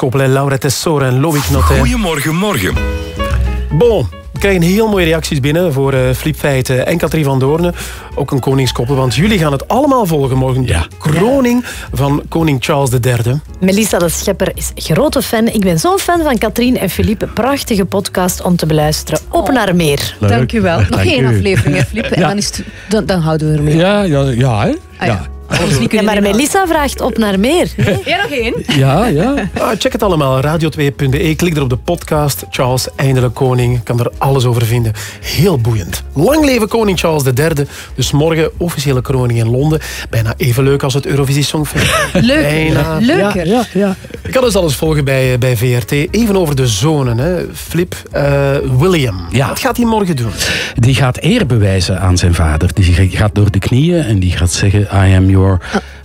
hè. Laura Tessora en Loïc Notet. Goedemorgen, morgen. Bon, we krijgen heel mooie reacties binnen voor eh Flip Feiten en Katrien van Doornen. Ook een koningskoppel, want jullie gaan het allemaal volgen morgen. De kroning van koning Charles III. Melissa de Schepper is grote fan. Ik ben zo'n fan van Katrien en Philippe. Prachtige podcast om te beluisteren. Op naar meer. Leuk. Dank u wel. (laughs) Nog één aflevering, hè, Flip. En Ja. dan, is het, dan, dan houden we ermee. Ja, ja, ja, hè? Ah, ja. Ja, maar. Melissa vraagt op naar meer. Ja, nog één. Ja, ja. Ah, check het allemaal, radio2.be. Klik er op de podcast. Charles, eindelijk koning. Kan er alles over vinden. Heel boeiend. Lang leven koning Charles III. Dus morgen officiële kroning in Londen. Bijna even leuk als het Eurovisie Songfestival. Leuker. Bijna. Leuker. Ja, ja. Ik kan dus alles volgen bij, bij VRT. Even over de zonen. Hè. Flip, eh, William. Ja. Wat gaat hij morgen doen? Die gaat eer bewijzen aan zijn vader. Die gaat door de knieën en die gaat zeggen: I am your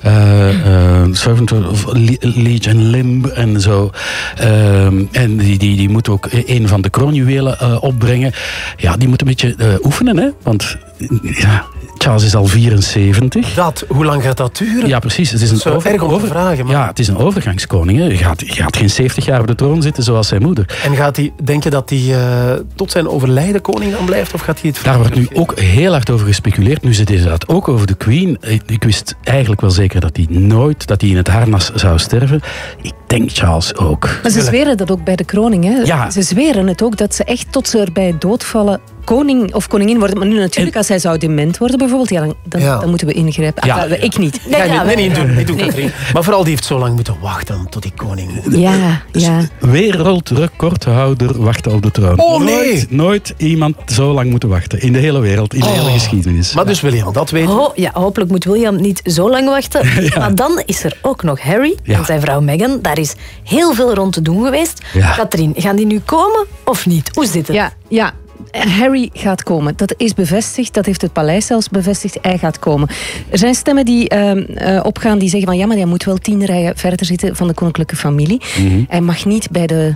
uh, uh, servant of le- liege and limb en zo. Ehm, en die, die, die moet ook een van de kroonjuwelen eh, opbrengen. Ja, die moet een beetje eh, oefenen, hè? Want ja, Charles is al 74. Dat, hoe lang gaat dat duren? Ja, precies. Het is een over- erg om te over- vragen. Ja, het is een overgangskoning. Hè. Je, gaat, je gaat geen 70 jaar op de troon zitten zoals zijn moeder. En gaat hij, denk je dat hij eh, tot zijn overlijden koning dan blijft? Of gaat hij het Daar wordt nu ook heel hard over gespeculeerd. Nu zit inderdaad ook over de Queen. Ik, ik wist eigenlijk wel zeker dat hij nooit dat hij in het harnas zou sterven. Ik denk Charles ook. Maar ze zweren dat ook bij de kroning. Hè? Ja. Ze zweren het ook dat ze echt tot ze erbij doodvallen koning of koningin worden. Maar nu natuurlijk, als hij zou dement worden bijvoorbeeld, ja, dan, dan, Ja. dan moeten we ingrijpen. Ja. Ah, ik niet. Nee, nee, nee, niet doen, niet doen, Nee. Katrien. Maar vooral die heeft zo lang moeten wachten tot die koning... Ja, ja. Wereldrecordhouder wachten op de troon. Oh, nee. Nooit, nooit iemand zo lang moeten wachten. In de hele wereld, in de hele geschiedenis. Maar dus William, dat weet Ho, ja, hopelijk moet William niet zo lang wachten. (laughs) Maar dan is er ook nog Harry Ja. en zijn vrouw Meghan. Daar is heel veel rond te doen geweest. Ja. Katrien, gaan die nu komen of niet? Hoe zit het? Ja, ja. Harry gaat komen. Dat is bevestigd. Dat heeft het paleis zelfs bevestigd. Hij gaat komen. Er zijn stemmen die ehm, eh, opgaan die zeggen van ja, maar hij moet wel tien rijen verder zitten van de koninklijke familie. Mhm. Hij mag niet bij de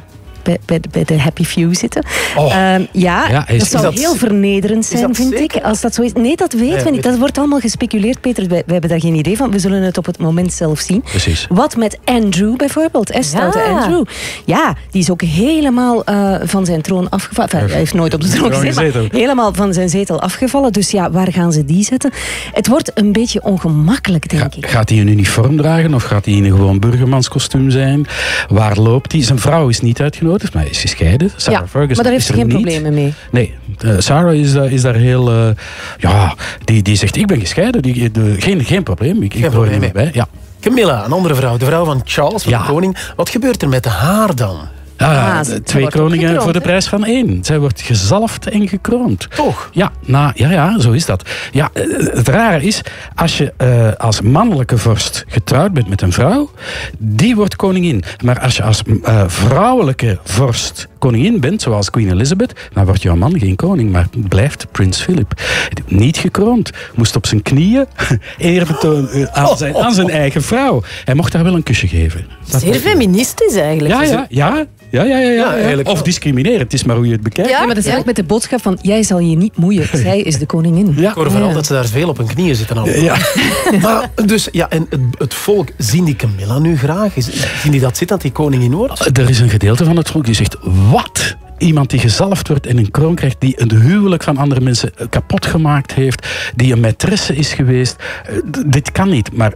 bij, bij, de- bij de happy few zitten. Oh. Ehm, ja, Ja, is- dat zou dat- heel vernederend zijn, vind zeker? ik. Als dat zo is. Nee, dat weten we weet niet. Dat wordt allemaal gespeculeerd, Peter. Wij hebben daar geen idee van. We zullen het op het moment zelf zien. Precies. Wat met Andrew bijvoorbeeld? hè, stoute Ja. Andrew. Ja, die is ook helemaal eh, van zijn troon afgevallen. Enfin, hij heeft nooit op de troon Troon gezeten, maar gezeten. helemaal van zijn zetel afgevallen. Dus ja, waar gaan ze die zetten? Het wordt een beetje ongemakkelijk, denk ik. Gaat hij een uniform dragen of gaat hij in een gewoon burgermanskostuum zijn? Waar loopt hij? Zijn vrouw is niet uitgenodigd, maar hij is gescheiden. Sarah ja, Ferguson maar daar heeft ze er geen niet. problemen mee. Nee, eh, Sarah is, daar- is daar heel... eh, ja, die, die zegt, ik ben gescheiden. Die, de- geen, geen probleem. Ik, ik hoor probleem, er niet bij. Ja. Camilla, een andere vrouw. De vrouw van Charles, van Ja. de koning. Wat gebeurt er met haar dan? Ja, Ah, ze twee koningen voor de prijs van één. Zij wordt gezalfd en gekroond. Toch? Ja, nou, ja, ja, zo is dat. Ja, eh, het rare is, als je eh, als mannelijke vorst getrouwd bent met een vrouw, die wordt koningin. Maar als je als eh, vrouwelijke vorst koningin bent, zoals Queen Elizabeth, dan wordt jouw man geen koning, maar blijft prins Philip. Niet gekroond, moest op zijn knieën (laughs) eerbetoon eh, aan zijn, aan zijn eigen vrouw. Hij mocht haar wel een kusje geven. Dat Zeer feministisch eigenlijk. ja, ja, ja. Ja, ja, ja, ja, ja. eigenlijk Of discrimineren, het is maar hoe je het bekijkt. Ja, maar dat is ook met de boodschap van jij zal je niet moeien. (laughs) Zij is de koningin. Ja. Ik hoor vooral dat ze daar veel op hun knieën zitten. allemaal. Ja. (laughs) Maar dus, ja, en het, het volk, zien die Camilla nu graag? Zien die dat zit dat die koningin wordt? Er is een gedeelte van het volk die zegt: wat? Iemand die gezalfd wordt en een kroon krijgt, die een huwelijk van andere mensen kapot gemaakt heeft, die een maîtresse is geweest. Eh, Dit kan niet, maar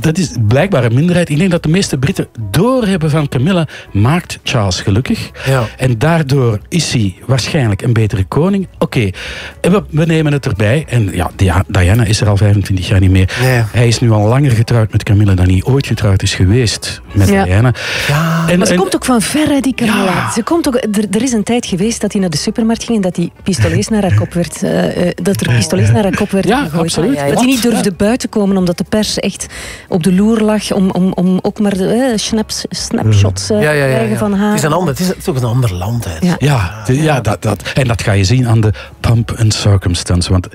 dat is blijkbaar een minderheid. Ik denk dat de meeste Britten doorhebben van Camilla maakt Charles gelukkig. Ja. En daardoor is hij waarschijnlijk een betere koning. Oké, en we, we nemen het erbij. En ja, Dia- Diana is er al 25 jaar niet meer. Nee. Hij is nu al langer getrouwd met Camilla dan hij ooit getrouwd is geweest met Ja. Diana. Ja, En, Maar ze en- komt ook van ver, hè, die Camilla. Ja. Ze komt ook, er, er is een tijd geweest dat hij naar de supermarkt ging en dat hij pistolees naar haar kop werd, eh, eh, dat er pistolees naar haar kop werden Ja, gegooid. absoluut. Dat hij niet durfde buiten komen omdat de pers echt op de loer lag om, om, om ook maar de eh, snaps, snapshots ja, te ja, ja, krijgen van haar. Het is, een ander, het is toch een ander land. Hè. Ja. Ja, dat, dat, en dat ga je zien aan de pump and circumstance. Want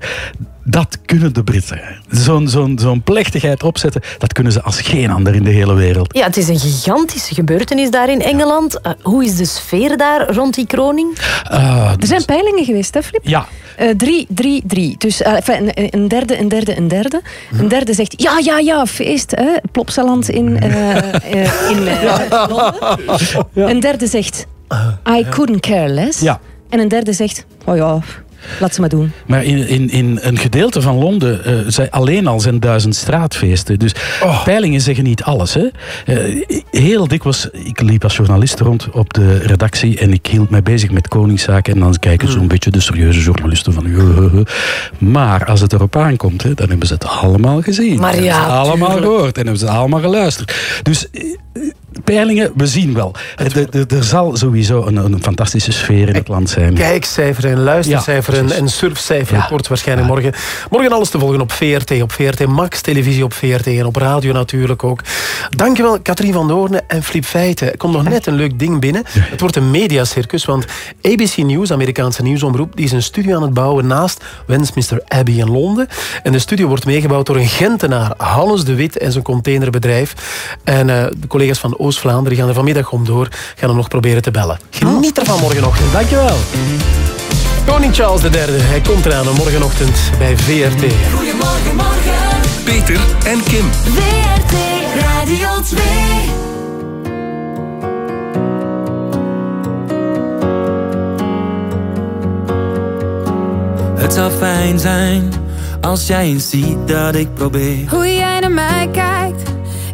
Dat kunnen de Britten. Zo'n zo'n zo'n plechtigheid opzetten, dat kunnen ze als geen ander in de hele wereld. Ja, het is een gigantische gebeurtenis daar in Engeland. Eh, hoe is de sfeer daar rond die kroning? Ah, Er zijn peilingen geweest, hè, Flip? Ja. Eh, drie, drie, drie. Dus eh, enfin, een, derde, een derde, een derde. Een derde zegt ja, ja, ja, feest. Hè? Plopsaland in, eh, eh, in eh, (laughs) Londen. Een derde zegt I couldn't care less. Ja. En een derde zegt oh ja, laat ze maar doen. Maar in, in, in een gedeelte van Londen eh, zijn alleen al zijn duizend straatfeesten. Dus peilingen zeggen niet alles. Hè. Eh, heel dikwijls, ik liep als journalist rond op de redactie en ik hield mij bezig met koningszaken. En dan kijken zo'n beetje de serieuze journalisten van... "Uh, uh, uh." Maar als het erop aankomt, hè, dan hebben ze het allemaal gezien. Maar Hebben ja, ze het allemaal gehoord en hebben ze het allemaal geluisterd. Dus... Peilingen, we zien wel. Er- zal sowieso een, een fantastische sfeer in het land zijn. Kijkcijfer en luistercijfer Ja, en, surfcijfer Ja. wordt waarschijnlijk morgen. Morgen alles te volgen op VRT, op VRT Max, televisie op VRT en op radio natuurlijk ook. Dankjewel Katrien van Doornen en Flip Feiten. Er komt nog net een leuk ding binnen. Het wordt een mediacircus, want ABC News, Amerikaanse nieuwsomroep, die is een studio aan het bouwen naast Westminster Abbey in Londen. En de studio wordt meegebouwd door een Gentenaar, Hannes de Wit en zijn containerbedrijf. En eh, de collega's van Oost-Vlaanderen gaan er vanmiddag om door, gaan hem nog proberen te bellen. Geniet ervan morgenochtend. Dankjewel. Koning Charles III, hij komt eraan morgenochtend bij VRT. Goedemorgen, morgen. Peter en Kim. WRT Radio 2. Het zou fijn zijn als jij eens ziet dat ik probeer. Hoe jij naar mij kijkt,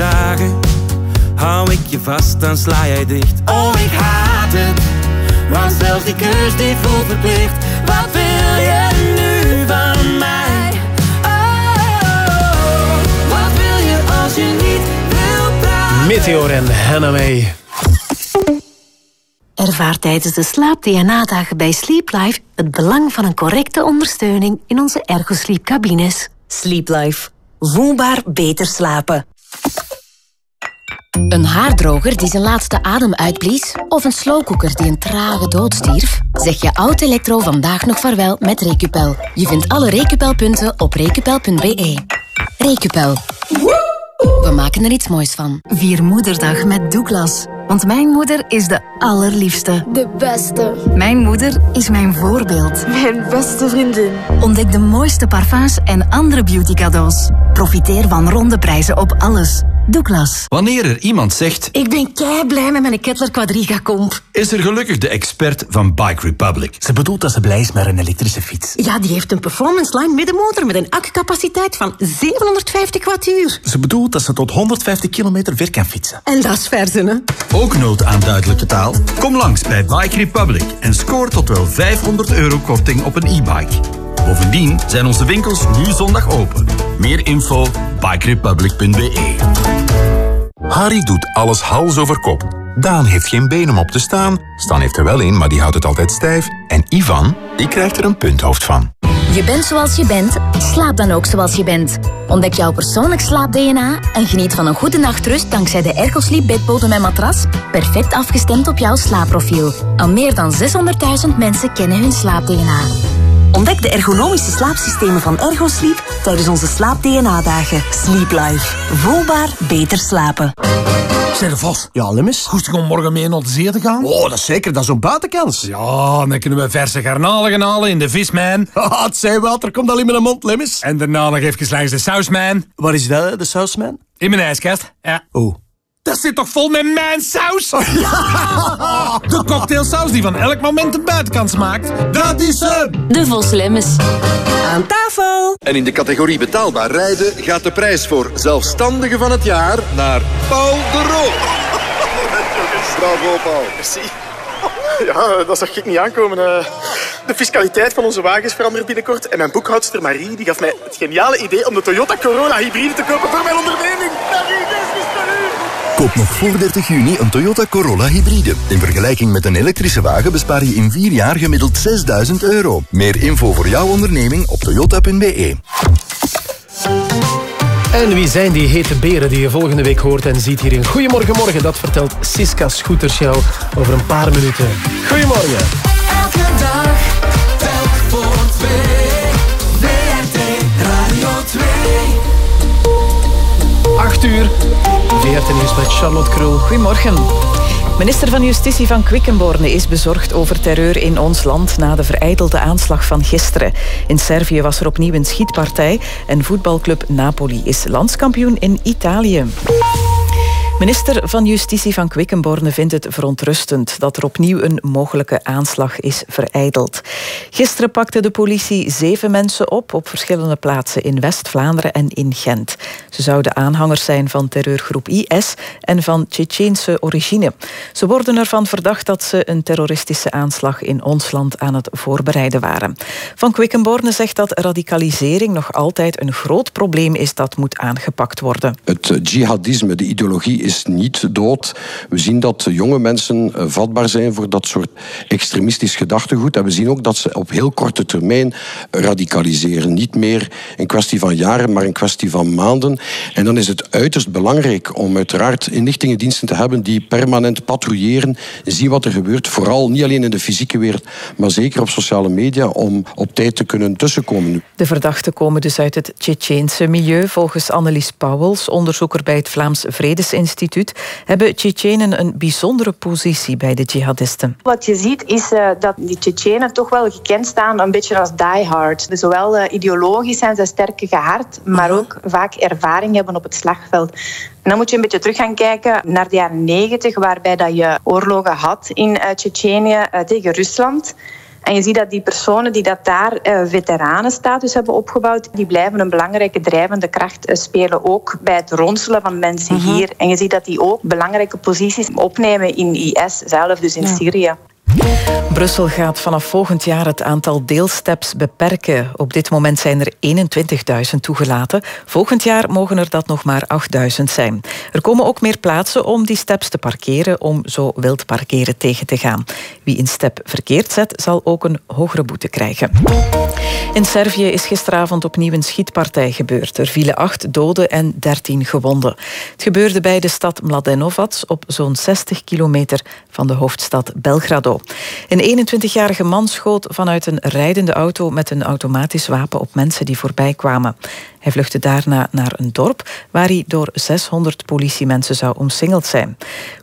Vragen. Hou ik je vast, dan sla jij dicht. Oh, ik haat het. Want zelfs die kus die voelt verplicht. Wat wil je nu van mij? Oh, wat wil je als je niet wil praten? Meteor en Hannah May. Ervaar tijdens de slaap-DNA-dagen bij Sleep Life het belang van een correcte ondersteuning in onze ergosleep-cabines. Sleep Life. Voelbaar beter slapen. Een haardroger die zijn laatste adem uitblies? Of een slowcooker die een trage dood stierf? Zeg je oud-elektro vandaag nog vaarwel met Recupel. Je vindt alle Recupel-punten op recupel.be. Recupel. We maken er iets moois van. Vier Moederdag met Douglas. Want mijn moeder is de allerliefste. De beste. Mijn moeder is mijn voorbeeld. Mijn beste vriendin. Ontdek de mooiste parfums en andere beauty cadeaus. Profiteer van ronde prijzen op alles. Douglas. Wanneer er iemand zegt, Ik ben kei blij met mijn Kettler Quadriga Comp. is er gelukkig de expert van Bike Republic. Ze bedoelt dat ze blij is met een elektrische fiets. Ja, die heeft een performance line middenmotor met een accupaciteit van 750 wattuur. Ze bedoelt dat ze tot 150 kilometer ver kan fietsen. En dat is verzen, hè? Ook nood aan duidelijke taal? Kom langs bij Bike Republic en scoor tot wel 500 euro korting op een e-bike. Bovendien zijn onze winkels nu zondag open. Meer info bikerepublic.be Harry doet alles hals over kop. Daan heeft geen been om op te staan. Stan heeft er wel een, maar die houdt het altijd stijf. En Ivan, die krijgt er een punthoofd van. Je bent zoals je bent, slaap dan ook zoals je bent. Ontdek jouw persoonlijk slaap-DNA en geniet van een goede nachtrust dankzij de Ergosleep bedbodem en matras, perfect afgestemd op jouw slaapprofiel. Al meer dan 600.000 mensen kennen hun slaap-DNA. Ontdek de ergonomische slaapsystemen van Ergosleep tijdens onze slaap-DNA-dagen. Sleep Life. Voelbaar beter slapen. Zeg Vos. Ja, Limmes? Goed om morgen mee naar de zee te gaan? Oh, dat is zeker. Dat is een buitenkans. Ja, dan kunnen we verse garnalen gaan halen in de visman. (laughs) het zeewater komt al in mijn mond, Limmes. En daarna nog even langs de sausman. Waar is dat, de sausman? In mijn ijskast, ja. Oh. Dat zit toch vol met mijn saus? (laughs) De cocktailsaus die van elk moment een buitenkans maakt. Dat is hem! De Vos Lemmes. Aan tafel! En in de categorie betaalbaar rijden gaat de prijs voor zelfstandige van het jaar naar Paul de Roo. (laughs) Bravo, Paul. Merci. Ja, dat zag ik niet aankomen. eh. De fiscaliteit van onze wagens verandert binnenkort. En mijn boekhoudster Marie die gaf mij het geniale idee om de Toyota Corolla hybride te kopen voor mijn onderneming. Marie, Koop nog voor 30 juni een Toyota Corolla hybride. In vergelijking met een elektrische wagen bespaar je in 4 jaar gemiddeld 6000 euro. Meer info voor jouw onderneming op toyota.be. En wie zijn die hete beren die je volgende week hoort en ziet hier in Goedemorgen Morgen? Dat vertelt Siska Scooters jou over een paar minuten. Goedemorgen. Elke dag, telk voor twee. WRT Radio 2. 8 uur. VRT Nieuws met Charlotte Krul. Goedemorgen. Minister van Justitie van Quickenborne is bezorgd over terreur in ons land na de vereidelde aanslag van gisteren. In Servië was er opnieuw een schietpartij en voetbalclub Napoli is landskampioen in Italië. Minister van Justitie van Quickenborne vindt het verontrustend dat er opnieuw een mogelijke aanslag is vereideld. Gisteren pakte de politie zeven mensen op op verschillende plaatsen in West-Vlaanderen en in Gent. Ze zouden aanhangers zijn van terreurgroep IS en van Tsjetsjeense origine. Ze worden ervan verdacht dat ze een terroristische aanslag in ons land aan het voorbereiden waren. Van Quickenborne zegt dat radicalisering nog altijd een groot probleem is dat moet aangepakt worden. Het eh, jihadisme, de ideologie, is niet dood. We zien dat jonge mensen eh, vatbaar zijn voor dat soort extremistisch gedachtegoed. En we zien ook dat ze op heel korte termijn radicaliseren. Niet meer een kwestie van jaren, maar een kwestie van maanden. En dan is het uiterst belangrijk om uiteraard inlichtingendiensten te hebben die permanent patrouilleren, zien wat er gebeurt. Vooral niet alleen in de fysieke wereld, maar zeker op sociale media, om op tijd te kunnen tussenkomen. De verdachten komen dus uit het Tsjetsjeense milieu. Volgens Annelies Pauwels, onderzoeker bij het Vlaams Vredesinstituut, hebben Tsjetsjenen een bijzondere positie bij de jihadisten. Wat je ziet is eh, dat die Tsjetsjenen toch wel gekend staan een beetje als diehard. Dus zowel eh, ideologisch zijn ze sterk gehard, maar ook vaak ervaring hebben op het slagveld. En dan moet je een beetje terug gaan kijken naar de jaren negentig, waarbij dat je oorlogen had in uh, Tsjetsjenië eh, tegen Rusland. En je ziet dat die personen die dat daar eh, veteranenstatus hebben opgebouwd, die blijven een belangrijke drijvende kracht eh, spelen, ook bij het ronselen van mensen Mhm. hier. En je ziet dat die ook belangrijke posities opnemen in IS zelf, dus in Ja. Syrië. Brussel gaat vanaf volgend jaar het aantal deelsteps beperken. Op dit moment zijn er 21.000 toegelaten. Volgend jaar mogen er dat nog maar 8.000 zijn. Er komen ook meer plaatsen om die steps te parkeren, om zo wild parkeren tegen te gaan. Wie een step verkeerd zet, zal ook een hogere boete krijgen. In Servië is gisteravond opnieuw een schietpartij gebeurd. Er vielen acht doden en 13 gewonden. Het gebeurde bij de stad Mladenovac op zo'n 60 kilometer van de hoofdstad Belgrado. Een 21-jarige man schoot vanuit een rijdende auto met een automatisch wapen op mensen die voorbij kwamen. Hij vluchtte daarna naar een dorp waar hij door 600 politiemensen zou omsingeld zijn.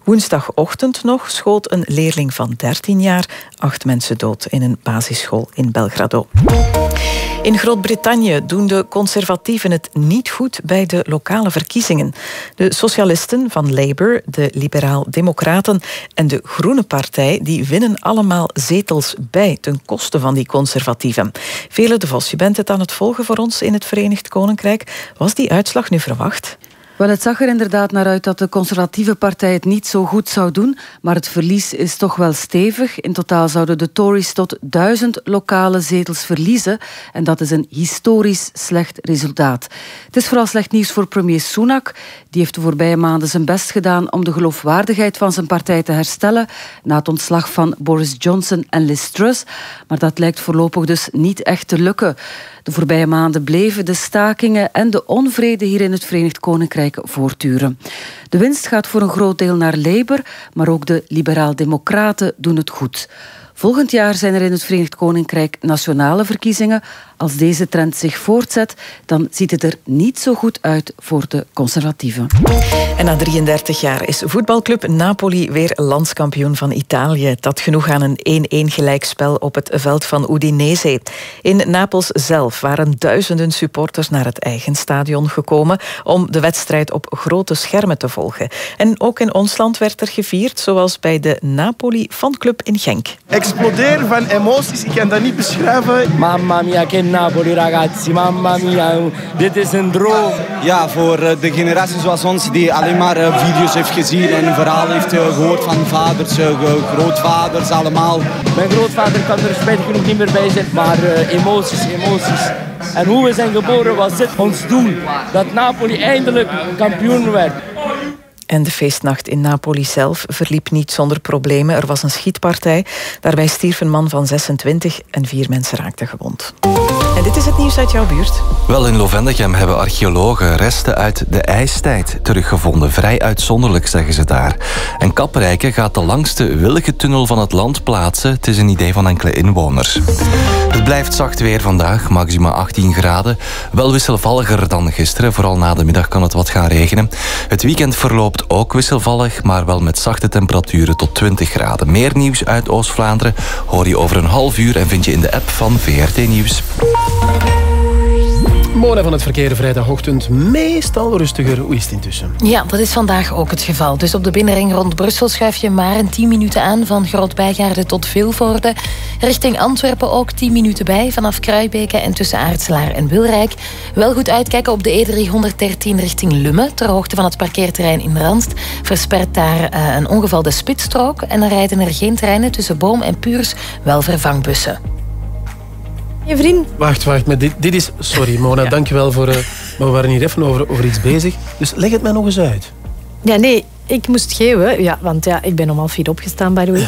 Woensdagochtend nog schoot een leerling van 13 jaar acht mensen dood in een basisschool in Belgrado. In Groot-Brittannië doen de conservatieven het niet goed bij de lokale verkiezingen. De socialisten van Labour, de liberaal-democraten en de Groene Partij die winnen allemaal zetels bij ten koste van die conservatieven. Vele de Vos, je bent het aan het volgen voor ons in het Verenigd Koninkrijk. Was die uitslag nu verwacht? Wel, het zag er inderdaad naar uit dat de conservatieve partij het niet zo goed zou doen, maar het verlies is toch wel stevig. In totaal zouden de Tories tot duizend lokale zetels verliezen en dat is een historisch slecht resultaat. Het is vooral slecht nieuws voor premier Sunak. Die heeft de voorbije maanden zijn best gedaan om de geloofwaardigheid van zijn partij te herstellen na het ontslag van Boris Johnson en Liz Truss, maar dat lijkt voorlopig dus niet echt te lukken. De voorbije maanden bleven de stakingen en de onvrede hier in het Verenigd Koninkrijk voortduren. De winst gaat voor een groot deel naar Labour, maar ook de liberaal-democraten doen het goed. Volgend jaar zijn er in het Verenigd Koninkrijk nationale verkiezingen. Als deze trend zich voortzet, dan ziet het er niet zo goed uit voor de conservatieven. En na 33 jaar is voetbalclub Napoli weer landskampioen van Italië. Dat genoeg aan een 1-1 gelijkspel op het veld van Udinese. In Napels zelf waren duizenden supporters naar het eigen stadion gekomen om de wedstrijd op grote schermen te volgen. En ook in ons land werd er gevierd, zoals bij de Napoli fanclub in Genk. Explodeer van emoties, ik kan dat niet beschrijven. Mamma mia, che Napoli ragazzi, mamma mia, dit is een droom. Ja, voor eh, de generatie zoals ons die alleen maar eh, video's heeft gezien en een verhaal heeft eh, gehoord van vaders, grootvaders, allemaal. Mijn grootvader kan er spijtig genoeg niet meer bij zijn, maar emoties, emoties. En hoe we zijn geboren was dit ons doel. Dat Napoli eindelijk kampioen werd. En de feestnacht in Napoli zelf verliep niet zonder problemen. Er was een schietpartij. Daarbij stierf een man van 26 en vier mensen raakten gewond. Dit is het nieuws uit jouw buurt. Wel, in Lovendegem hebben archeologen resten uit de ijstijd teruggevonden. Vrij uitzonderlijk, zeggen ze daar. En Kaprijke gaat de langste willige tunnel van het land plaatsen. Het is een idee van enkele inwoners. Het blijft zacht weer vandaag, maxima 18 graden. Wel wisselvalliger dan gisteren. Vooral na de middag kan het wat gaan regenen. Het weekend verloopt ook wisselvallig, maar wel met zachte temperaturen tot 20 graden. Meer nieuws uit Oost-Vlaanderen hoor je over een half uur en vind je in de app van VRT Nieuws. Mona van het verkeer vrijdagochtend meestal rustiger. Hoe is het intussen? Ja, dat is vandaag ook het geval. Dus op de binnenring rond Brussel schuif je maar een 10 minuten aan van Groot-Bijgaarde tot Vilvoorde. Richting Antwerpen ook 10 minuten bij vanaf Kruibeke en tussen Aartselaar en Wilrijk. Wel goed uitkijken op de E313 richting Lumme ter hoogte van het parkeerterrein in Randst. Verspert daar eh, een ongeval de spitsstrook en dan rijden er geen treinen tussen Boom en Puurs, wel vervangbussen. Je vriend. Wacht, wacht. Maar dit, dit is... Sorry, Mona, (laughs) dankjewel voor... eh, maar we waren hier even over, over iets bezig. Dus leg het mij nog eens uit. Ja, nee, ik moest geven. Ja, want ja, ik ben om half vier opgestaan, by the way.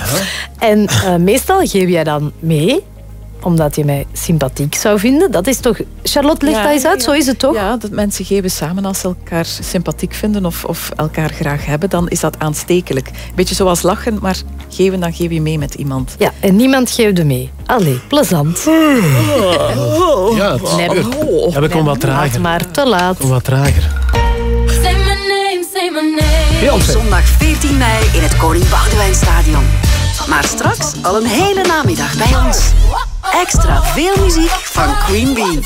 En eh, meestal geef jij dan mee omdat je mij sympathiek zou vinden. Dat is toch... Charlotte, leg Ja, dat eens uit. ja. Zo is het toch? Ja, dat mensen geven samen als ze elkaar sympathiek vinden of, of elkaar graag hebben, dan is dat aanstekelijk. Beetje zoals lachen, maar geven, dan geef je mee met iemand. Ja, en niemand geeft mee. Allee, plezant. Ja, het Nee, oh. Ja, we komen wat Laat trager. maar, te laat. Kom wat trager. Say my name, say my name. Beyoncé. Zondag 14 mei in het Koning Boudewijnstadion. Maar straks al een hele namiddag bij ons. Extra veel muziek van Queen Bee.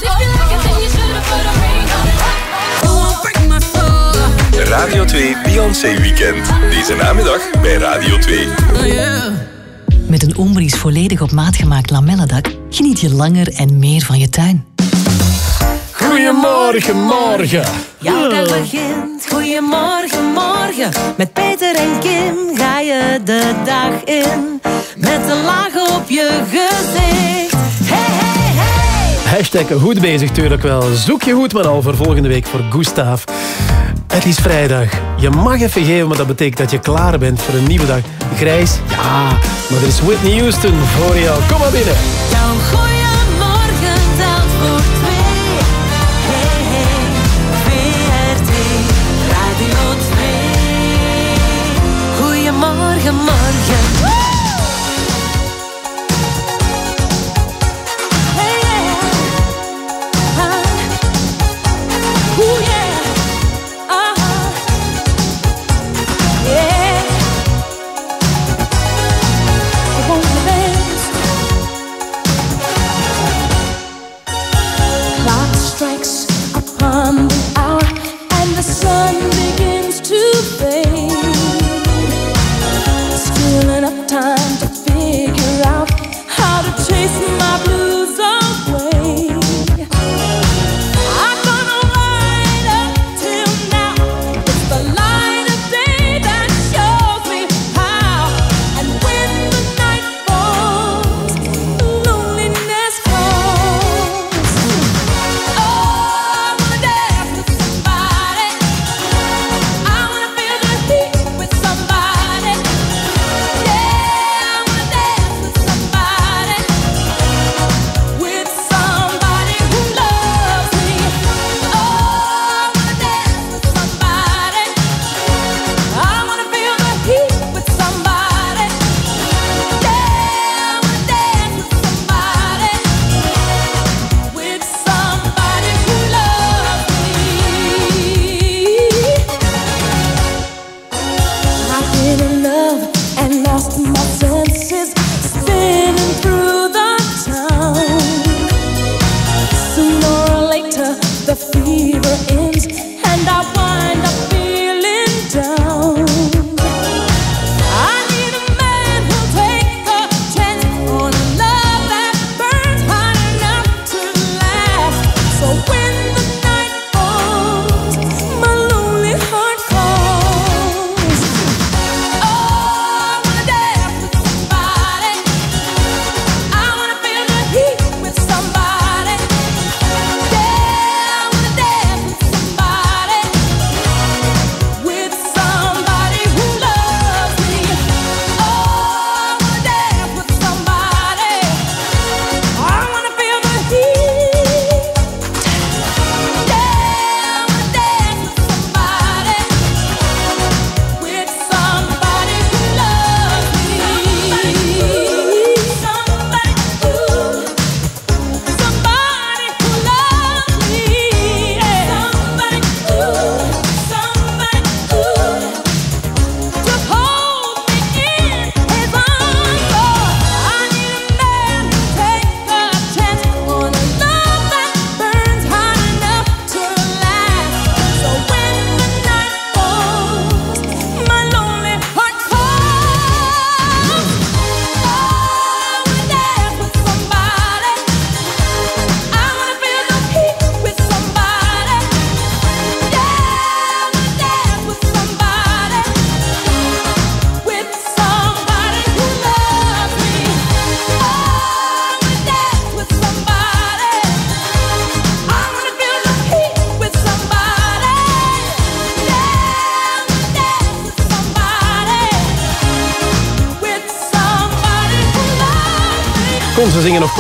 Radio 2 Beyoncé Weekend. Deze namiddag bij Radio 2. Met een Ombries volledig op maat gemaakt lamellendak geniet je langer en meer van je tuin. Goedemorgen, morgen. Jouw dag begint, goeiemorgen, morgen. Met Peter en Kim ga je de dag in. Met een laag op je gezicht. Hey, hey, hey. Hashtag goed bezig, tuurlijk wel. Zoek je goed maar al voor volgende week voor Gustav. Het is vrijdag. Je mag even geven, maar dat betekent dat je klaar bent voor een nieuwe dag. Grijs? Ja. Maar er is Whitney Houston voor jou. Kom maar binnen. Jouw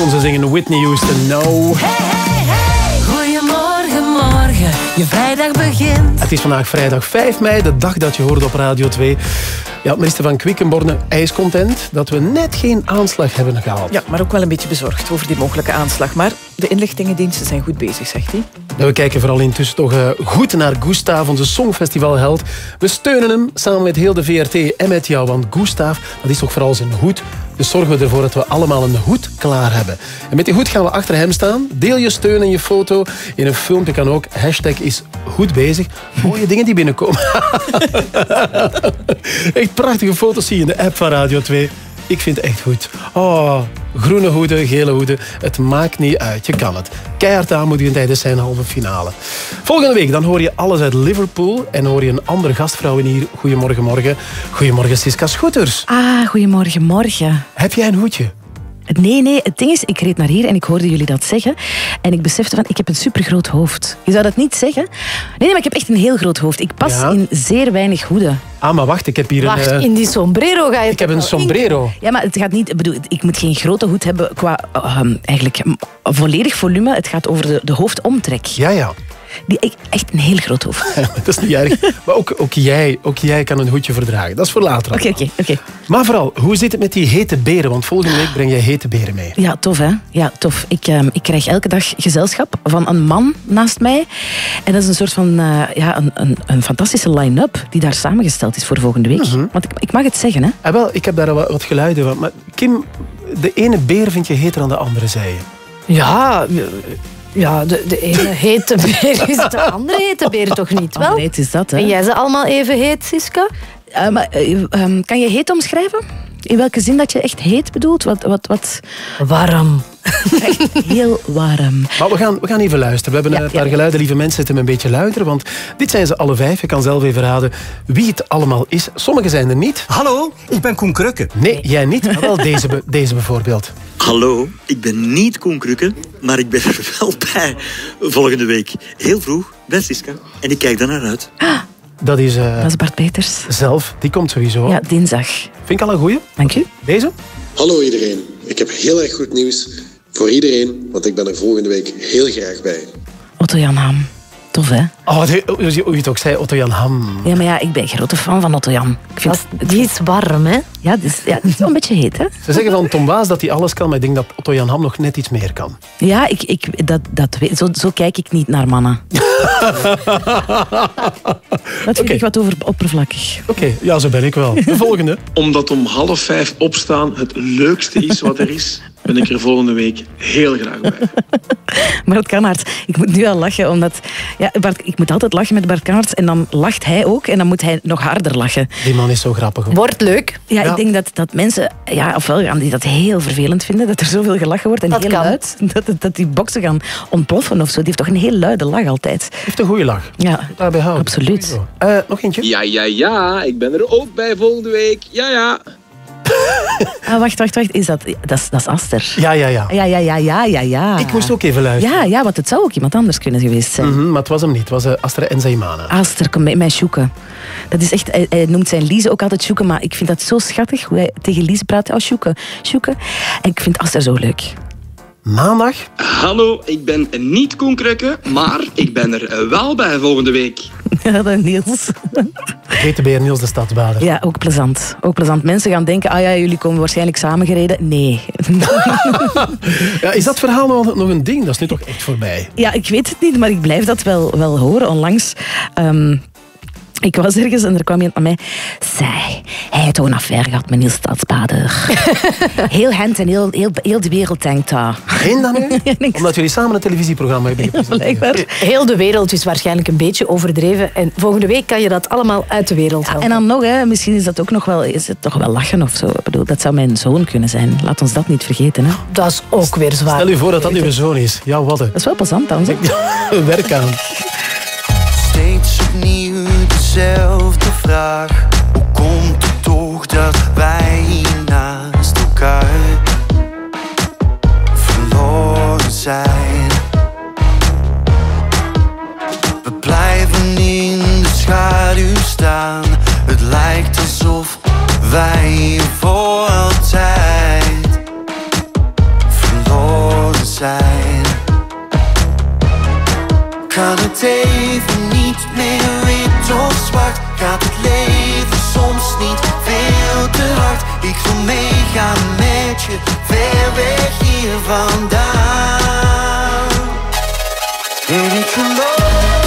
ze zingen of kon ze zingen? Whitney Houston, no. Goedemorgen, morgen, je vrijdag begint. Het is vandaag vrijdag 5 mei, de dag dat je hoorde op Radio 2. Ja, minister van Quickenborne, hij is content dat we net geen aanslag hebben gehad. Ja, maar ook wel een beetje bezorgd over die mogelijke aanslag. Maar de inlichtingendiensten zijn goed bezig, zegt hij. En we kijken vooral intussen toch eh, goed naar Gustav, onze Songfestivalheld. We steunen hem samen met heel de VRT en met jou, want Gustav, dat is toch vooral zijn hoed. Dus zorgen we ervoor dat we allemaal een hoed klaar hebben. En met die hoed gaan we achter hem staan. Deel je steun en je foto. In een filmpje kan ook. Hashtag is goed bezig. Mooie dingen die binnenkomen. (laughs) echt prachtige foto's zie je in de app van Radio 2. Ik vind het echt goed. Oh, groene hoeden, gele hoeden. Het maakt niet uit. Je kan het. Keihard aanmoedigen tijdens zijn halve finale. Volgende week dan hoor je alles uit Liverpool. En hoor je een andere gastvrouw in hier. Goedemorgen, morgen. Goedemorgen, Siska Schoeters. Ah, goedemorgen, morgen. Heb jij een hoedje? Nee, nee, het ding is, ik reed naar hier en ik hoorde jullie dat zeggen. En ik besefte van, ik heb een supergroot hoofd. Je zou dat niet zeggen. Nee, nee maar ik heb echt een heel groot hoofd. Ik pas Ja? in zeer weinig hoeden. Ah, maar wacht, ik heb hier Wacht, een... eh, in die sombrero ga je Ik heb een sombrero. Ja, maar het gaat niet... Ik bedoel, ik moet geen grote hoed hebben qua ehm, eigenlijk volledig volume. Het gaat over de, de hoofdomtrek. Ja, ja. Die, ik- echt een heel groot hoofd. (laughs) dat is niet erg. Maar ook, ook, jij, ook jij kan een hoedje verdragen. Dat is voor later. Oké, oké, oké. Maar vooral, hoe zit het met die hete beren? Want volgende week breng jij hete beren mee. Ja, tof hè? Ja, tof. Ik, ehm, ik krijg elke dag gezelschap van een man naast mij. En dat is een soort van eh, ja, een, een, een fantastische line-up die daar samengesteld is voor volgende week. Want ik, ik mag het zeggen, hè? Ah, wel, ik heb daar wat, wat geluiden van. Maar Kim, de ene beer vind je heter dan de andere, zei je. Ja, ja de, de ene (laughs) hete beer is de andere hete beer toch niet? Wel? Nee, het is dat, hè? En jij ze allemaal even heet, Siska? Eh, maar, eh, ehm, kan je heet omschrijven? In welke zin dat je echt heet bedoelt? Wat, wat, wat... Warm. Echt heel warm. Maar we gaan, we gaan even luisteren. We hebben Ja, een paar ja. geluiden. Lieve mensen, zet hem een beetje luider. Want dit zijn ze alle vijf. Je kan zelf even raden wie het allemaal is. Sommigen zijn er niet. Hallo, ik ben Koen Krukke. Nee, jij niet. Maar wel deze, (laughs) deze bijvoorbeeld. Hallo, ik ben niet Koen Krukke, maar ik ben er (laughs) wel bij volgende week. Heel vroeg, bij Siska. En ik kijk daar naar uit. Dat is, eh, Dat is Bart Peters. zelf. Die komt sowieso. Ja, dinsdag. Vind ik al een goeie. Dank u. Deze? Hallo iedereen. Ik heb heel erg goed nieuws voor iedereen, want ik ben er volgende week heel graag bij. Otto Jan Ham. Tof, hè? Oh, hoe je het ook zei, Otto Jan Ham. Ja, maar ja, ik ben een grote fan van Otto Jan. Ik vind Die is warm, hè? Ja, het is, ja, het is wel een beetje heet, hè? Ze zeggen van Tom Waas dat hij alles kan, maar ik denk dat Otto Jan Ham nog net iets meer kan. Ja, ik, ik, dat, dat, zo, zo kijk ik niet naar mannen. Dat vind ik wat over, oppervlakkig. Oké, ja, zo ben ik wel. De volgende. Omdat om half vijf opstaan het leukste is wat er is, ben ik er volgende week heel graag bij. (laughs) Maar het kan hard. Ik moet nu al lachen, omdat... Ja, Bart, ik moet altijd lachen met Bart Kaarts en dan lacht hij ook en dan moet hij nog harder lachen. Die man is zo grappig. hoor. Wordt leuk. Ja, Ja. ik denk dat, dat mensen, ja, ofwel gaan die dat heel vervelend vinden, dat er zoveel gelachen wordt en Dat heel kan. luid, (laughs) dat, dat, die boksen gaan ontploffen of zo. Die heeft toch een heel luide lach altijd. Heeft een goede lach. Ja, Daarbij houden. absoluut. Eh, nog eentje? Ja, ja, ja. Ik ben er ook bij volgende week. Ja, ja. (laughs) Ah, wacht, wacht, wacht. Is dat, dat, is, dat is Aster. Ja, ja, ja. Ja, ja, ja, ja, ja, ja. Ik moest ook even luisteren. Ja, ja, want het zou ook iemand anders kunnen geweest zijn. Mhm, maar het was hem niet. Het was uh, Astra en Zaimana. Aster, kom bij mij Sjoeke. Dat is echt, hij, hij noemt zijn Lize ook altijd Sjoeke, maar ik vind dat zo schattig hoe hij tegen Lize praat. Oh, Sjoeke, Sjoeke. En ik vind Aster zo leuk. Maandag? Hallo, ik ben niet Koen Krukke, maar ik ben er wel bij volgende week. (laughs) Ja, dat Niels. Beer Niels de Stadsbader. Ja, ook plezant. Ook plezant. Mensen gaan denken, ah ja, jullie komen waarschijnlijk samengereden. Nee. (laughs) Ja, is dat verhaal nog, nog een ding? Dat is nu toch echt voorbij? Ja, ik weet het niet, maar ik blijf dat wel, wel horen. Onlangs... ehm, ik was ergens en er kwam iemand naar mij. Zij, hij heeft toch een affaire gehad met Niels Stadsbader. (laughs) heel Gent en heel, heel, heel de wereld denkt dat. Eén dan nu? (laughs) Omdat jullie samen een televisieprogramma hebben gepresenteerd. Heel de wereld is waarschijnlijk een beetje overdreven. En volgende week kan je dat allemaal uit de wereld halen. En dan nog, hè, misschien is dat ook nog wel, is het toch wel lachen of zo. Ik bedoel, dat zou mijn zoon kunnen zijn. Laat ons dat niet vergeten. Hè. Dat is ook weer zwaar. Stel je voor dat dat uw zoon is. Ja, wat. Dat is wel plezant dan. zeg. (laughs) Werk aan zelf de vraag: hoe komt het toch dat wij hier naast elkaar verloren zijn? We blijven in de schaduw staan. Het lijkt alsof wij hier voor altijd verloren zijn. Kan het even niet meer of zwart? Gaat het leven soms niet veel te hard? Ik wil meegaan met je, ver weg hier vandaan. En ik geloof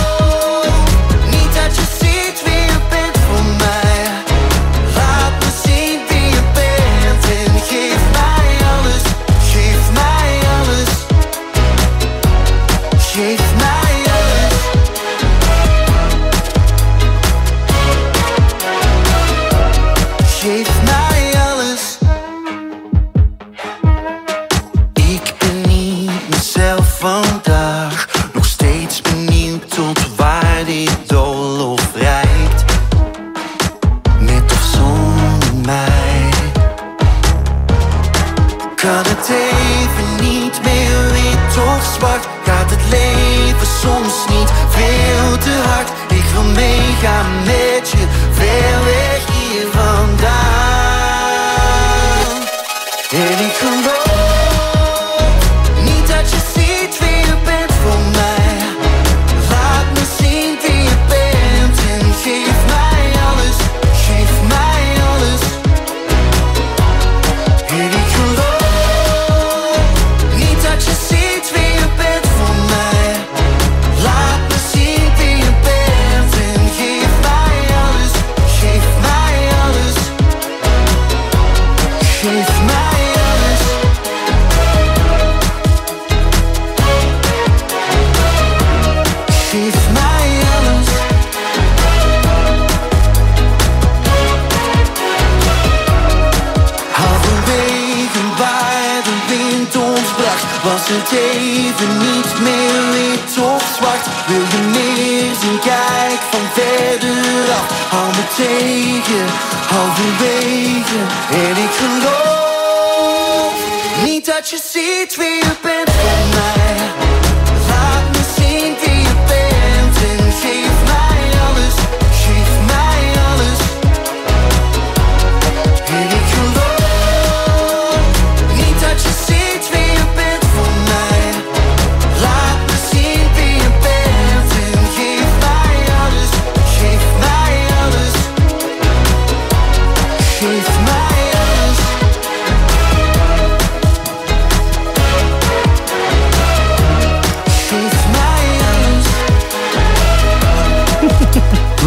Tegen, halverwege. En ik geloof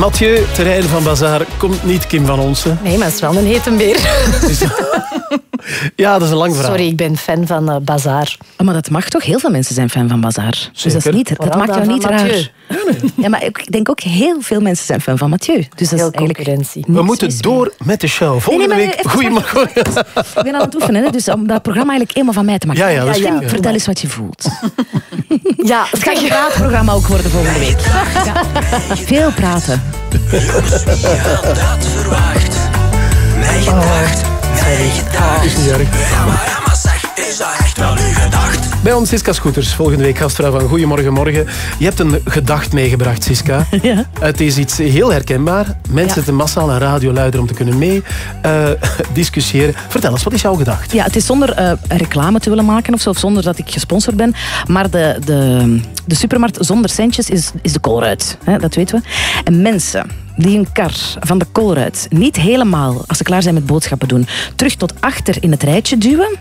Mathieu, terrein van Bazaar, komt niet Kim van Onsen. Nee, maar het is wel een hete beer. (laughs) Ja, dat is een lang verhaal. Sorry, ik ben fan van eh, Bazaar. Oh, maar dat mag toch? Heel veel mensen zijn fan van Bazaar. Dus dat, is niet, dat maakt jou niet raar. Ja, maar ik denk ook heel veel mensen zijn fan van Mathieu. Dus dat is eigenlijk concurrentie. We moeten door met de show. Volgende nee, nee, week, even goedemorgen. Ik ben aan het oefenen, hè, dus om dat programma eigenlijk helemaal van mij te maken. Ja, ja, dat is goed, ja. Vertel eens wat je voelt. Ja, (laughs) Het gaat een praatprogramma ook worden volgende week. Ja. Veel praten. dat verwacht. Mijn gedacht, mijn gedacht. Is niet erg. Ja, maar, ja, maar zeg, is dat echt wel uw gedacht? Bij ons Siska Scooters, volgende week gastvrouw van Goedemorgen Morgen. Je hebt een gedacht meegebracht, Siska. (laughs) Ja. Het is iets heel herkenbaar. Mensen Ja. zetten massaal een radio luider om te kunnen mee eh, (laughs) discussiëren. Vertel eens, wat is jouw gedacht? Ja, het is zonder eh, reclame te willen maken of zo, of zonder dat ik gesponsord ben. Maar de, de, de supermarkt zonder centjes is, is de koolruit. Hè, dat weten we. En mensen die een kar van de koolruit niet helemaal, als ze klaar zijn met boodschappen doen, terug tot achter in het rijtje duwen,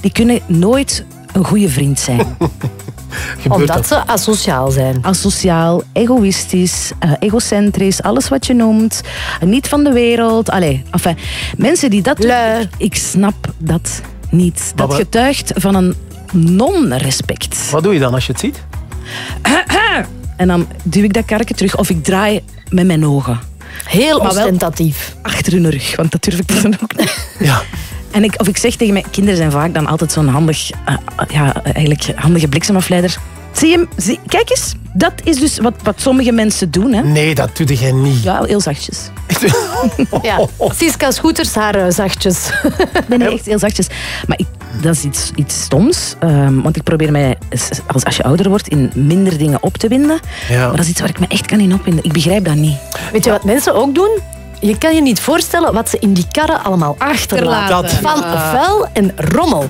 die kunnen nooit een goede vriend zijn. (laughs) Omdat ze asociaal zijn. Asociaal, egoïstisch, eh, egocentrisch, alles wat je noemt. Niet van de wereld. Allee, enfin, mensen die dat doen, ik, snap dat niet. Dat getuigt van een non-respect. Wat doe je dan als je het ziet? (clears throat) En dan duw ik dat karretje terug of ik draai met mijn ogen. Heel Maar wel ostentatief. Achter hun rug, want dat durf ik dan ook niet. Ja. En ik, of ik zeg tegen mijn kinderen zijn vaak dan altijd zo'n handig, eh, ja, eigenlijk handige bliksemafleider. Zie je, hem? zie, kijk eens, dat is dus wat, wat sommige mensen doen. Hè? Nee, dat doe jij niet. Ja, heel zachtjes. Ja. Siska Scooters, haar eh, zachtjes. Nee, nee, echt heel zachtjes. Maar ik, dat is iets, iets stoms. ehm, want ik probeer mij, als, als je ouder wordt, in minder dingen op te winden. Ja. Maar dat is iets waar ik me echt kan in opwinden. Ik begrijp dat niet. Weet je wat mensen ook doen? Je kan je niet voorstellen wat ze in die karren allemaal achterlaten. Dat- Van vuil en rommel.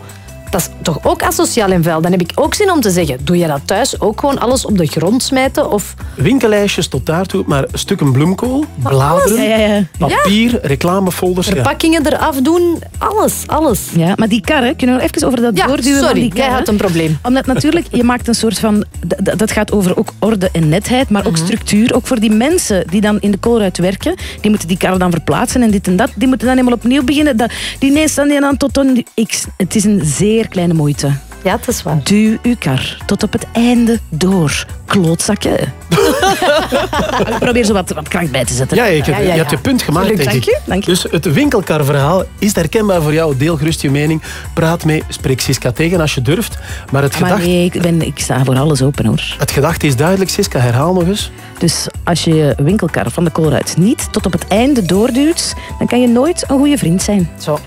Dat is toch ook asociaal en vuil? Dan heb ik ook zin om te zeggen, doe je dat thuis ook gewoon alles op de grond smijten? Of... Winkellijstjes tot daartoe, maar stukken bloemkool, bladeren, Ja, ja, ja. papier, reclamefolders. ja. Verpakkingen eraf doen, alles, alles. Ja, maar die karren, kunnen we nog even over dat Ja, doorduwen van sorry, die jij karren? had een probleem. Omdat natuurlijk, je maakt een soort van... Dat gaat over ook orde en netheid, maar Mhm. ook structuur. Ook voor die mensen die dan in de koolruit werken. Die moeten die karren dan verplaatsen en dit en dat. Die moeten dan helemaal opnieuw beginnen. Dat, die ineens dan die aan tot een x. Het is een zeer kleine moeite. Ja, dat is waar. Duw uw kar tot op het einde door. Klootzakken. (laughs) Ik probeer zo wat, wat krank bij te zetten. Ja, je, hebt- je hebt je punt gemaakt, denk dank ik. je. Dank je. Dus het winkelkarverhaal is herkenbaar voor jou. Deel gerust je mening. Praat mee. Spreek Siska tegen als je durft. Maar het Ah, Maar gedacht, nee, ik, ben, ik sta voor alles open hoor. het gedachte is duidelijk, Siska. Herhaal nog eens. Dus als je je winkelkar van de koolruit niet tot op het einde doorduwt, dan kan je nooit een goede vriend zijn. Zo.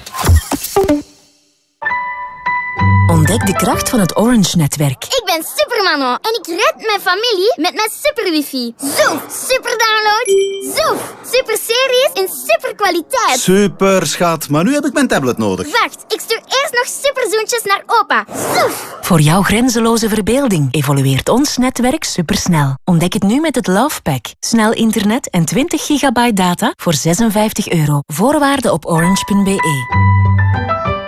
Ontdek de kracht van het Orange-netwerk. Ik ben Supermano en ik red mijn familie met mijn super wifi. Zoef, super download. Zoef, super series in super kwaliteit. Super, schat. Maar nu heb ik mijn tablet nodig. Wacht, ik stuur eerst nog super zoentjes naar opa. Zoef. Voor jouw grenzeloze verbeelding evolueert ons netwerk supersnel. Ontdek het nu met het Love Pack. Snel internet en 20 gigabyte data voor 56 euro. Voorwaarden op orange.be.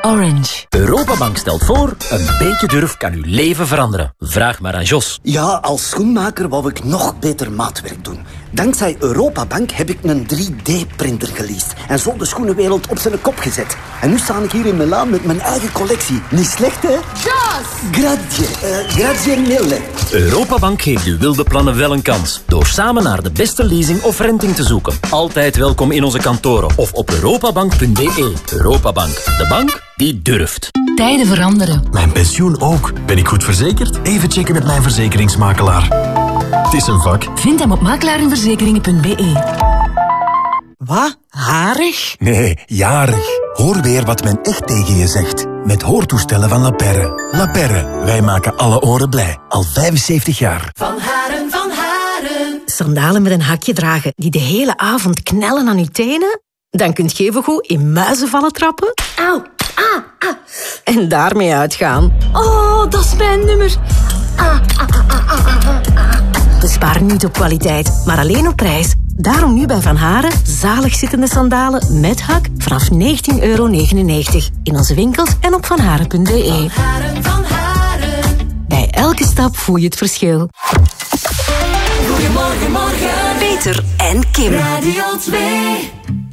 Orange. Europabank stelt voor, een beetje durf kan uw leven veranderen. Vraag maar aan Jos. Ja, als schoenmaker wou ik nog beter maatwerk doen. Dankzij Europabank heb ik een 3D-printer geleased en zo de schoenenwereld op zijn kop gezet. En nu sta ik hier in Milaan met mijn eigen collectie. Niet slecht, hè? Jos! Grazie, eh, grazie mille. Europabank geeft uw wilde plannen wel een kans. Door samen naar de beste leasing of renting te zoeken. Altijd welkom in onze kantoren of op europabank.be. Europabank, de bank die durft. Tijden veranderen. Mijn pensioen ook. Ben ik goed verzekerd? Even checken met mijn verzekeringsmakelaar. Het is een vak. Vind hem op makelarenverzekeringen.be. Wat? Harig? Nee, jarig. Hoor weer wat men echt tegen je zegt. Met hoortoestellen van La Perre. La Perre, wij maken alle oren blij. Al 75 jaar. Van Haren, van Haren. Sandalen met een hakje dragen die de hele avond knellen aan uw tenen? Dan kunt je even goed in muizenvallen trappen. Auw, ah, ah. En daarmee uitgaan. Oh, dat is mijn nummer. Ah, ah. We sparen niet op kwaliteit, maar alleen op prijs. Daarom nu bij Van Haren zalig zittende sandalen met hak vanaf 19,99 euro. In onze winkels en op vanharen.be. Haren, van Haren. Bij elke stap voel je het verschil. Goedemorgen, morgen. Peter en Kim. Radio 2.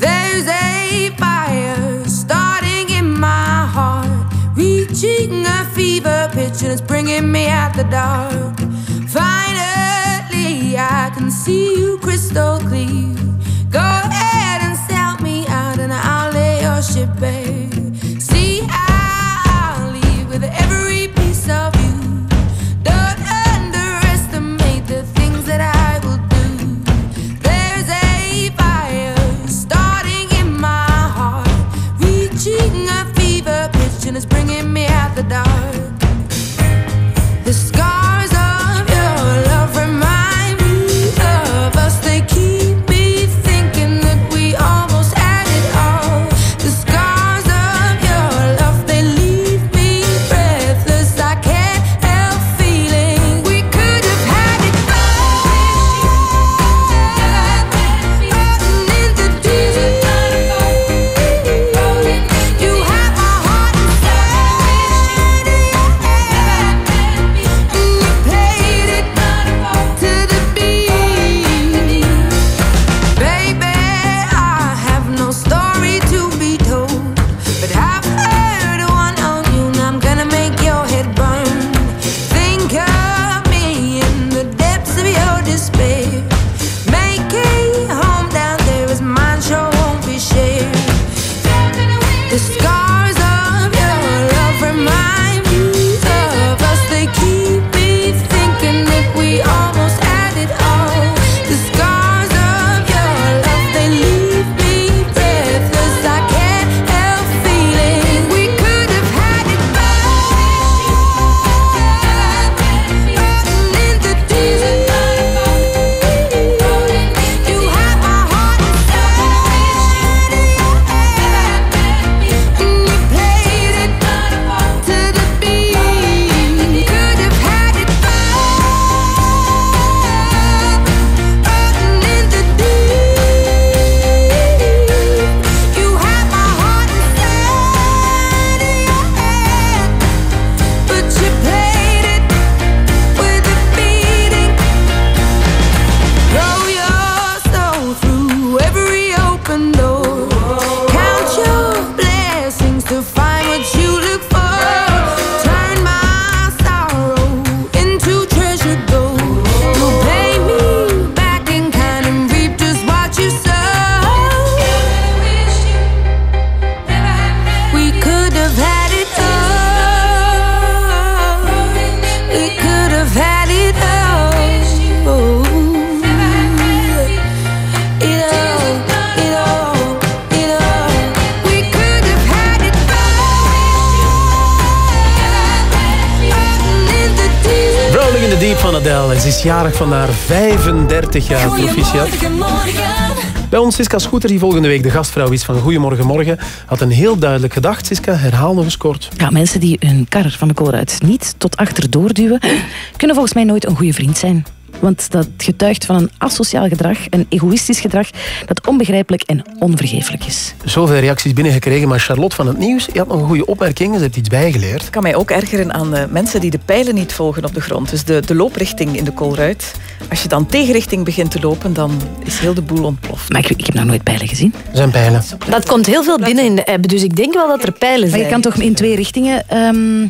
There's a fire starting in my heart, reaching a fever pitch, and it's bringing me out the dark. Finally, I can see you crystal clear. Go ahead and sell me out, and I'll lay your ship bare. Dark. Van haar 35 jaar. Proficiat. Goedemorgen, morgen. Bij ons Siska Scooter, die volgende week de gastvrouw is van Goedemorgen Morgen, had een heel duidelijk gedacht. Siska, herhaal nog eens kort. Ja, mensen die hun kar van de koolruit niet tot achter doorduwen, kunnen volgens mij nooit een goede vriend zijn. Want dat getuigt van een asociaal gedrag, een egoïstisch gedrag dat onbegrijpelijk en onvergeeflijk is. Zoveel reacties binnengekregen, maar Charlotte van het Nieuws, je had nog een goede opmerking, ze heeft iets bijgeleerd. Ik kan mij ook ergeren aan de mensen die de pijlen niet volgen op de grond. Dus de, de looprichting in de koolruit. Als je dan tegenrichting begint te lopen, dan is heel de boel ontploft. Maar ik, ik heb nog nooit pijlen gezien. Er zijn pijlen. Dat komt heel veel binnen in de app, dus ik denk wel dat er pijlen Maar zijn. je kan toch in twee richtingen... ehm,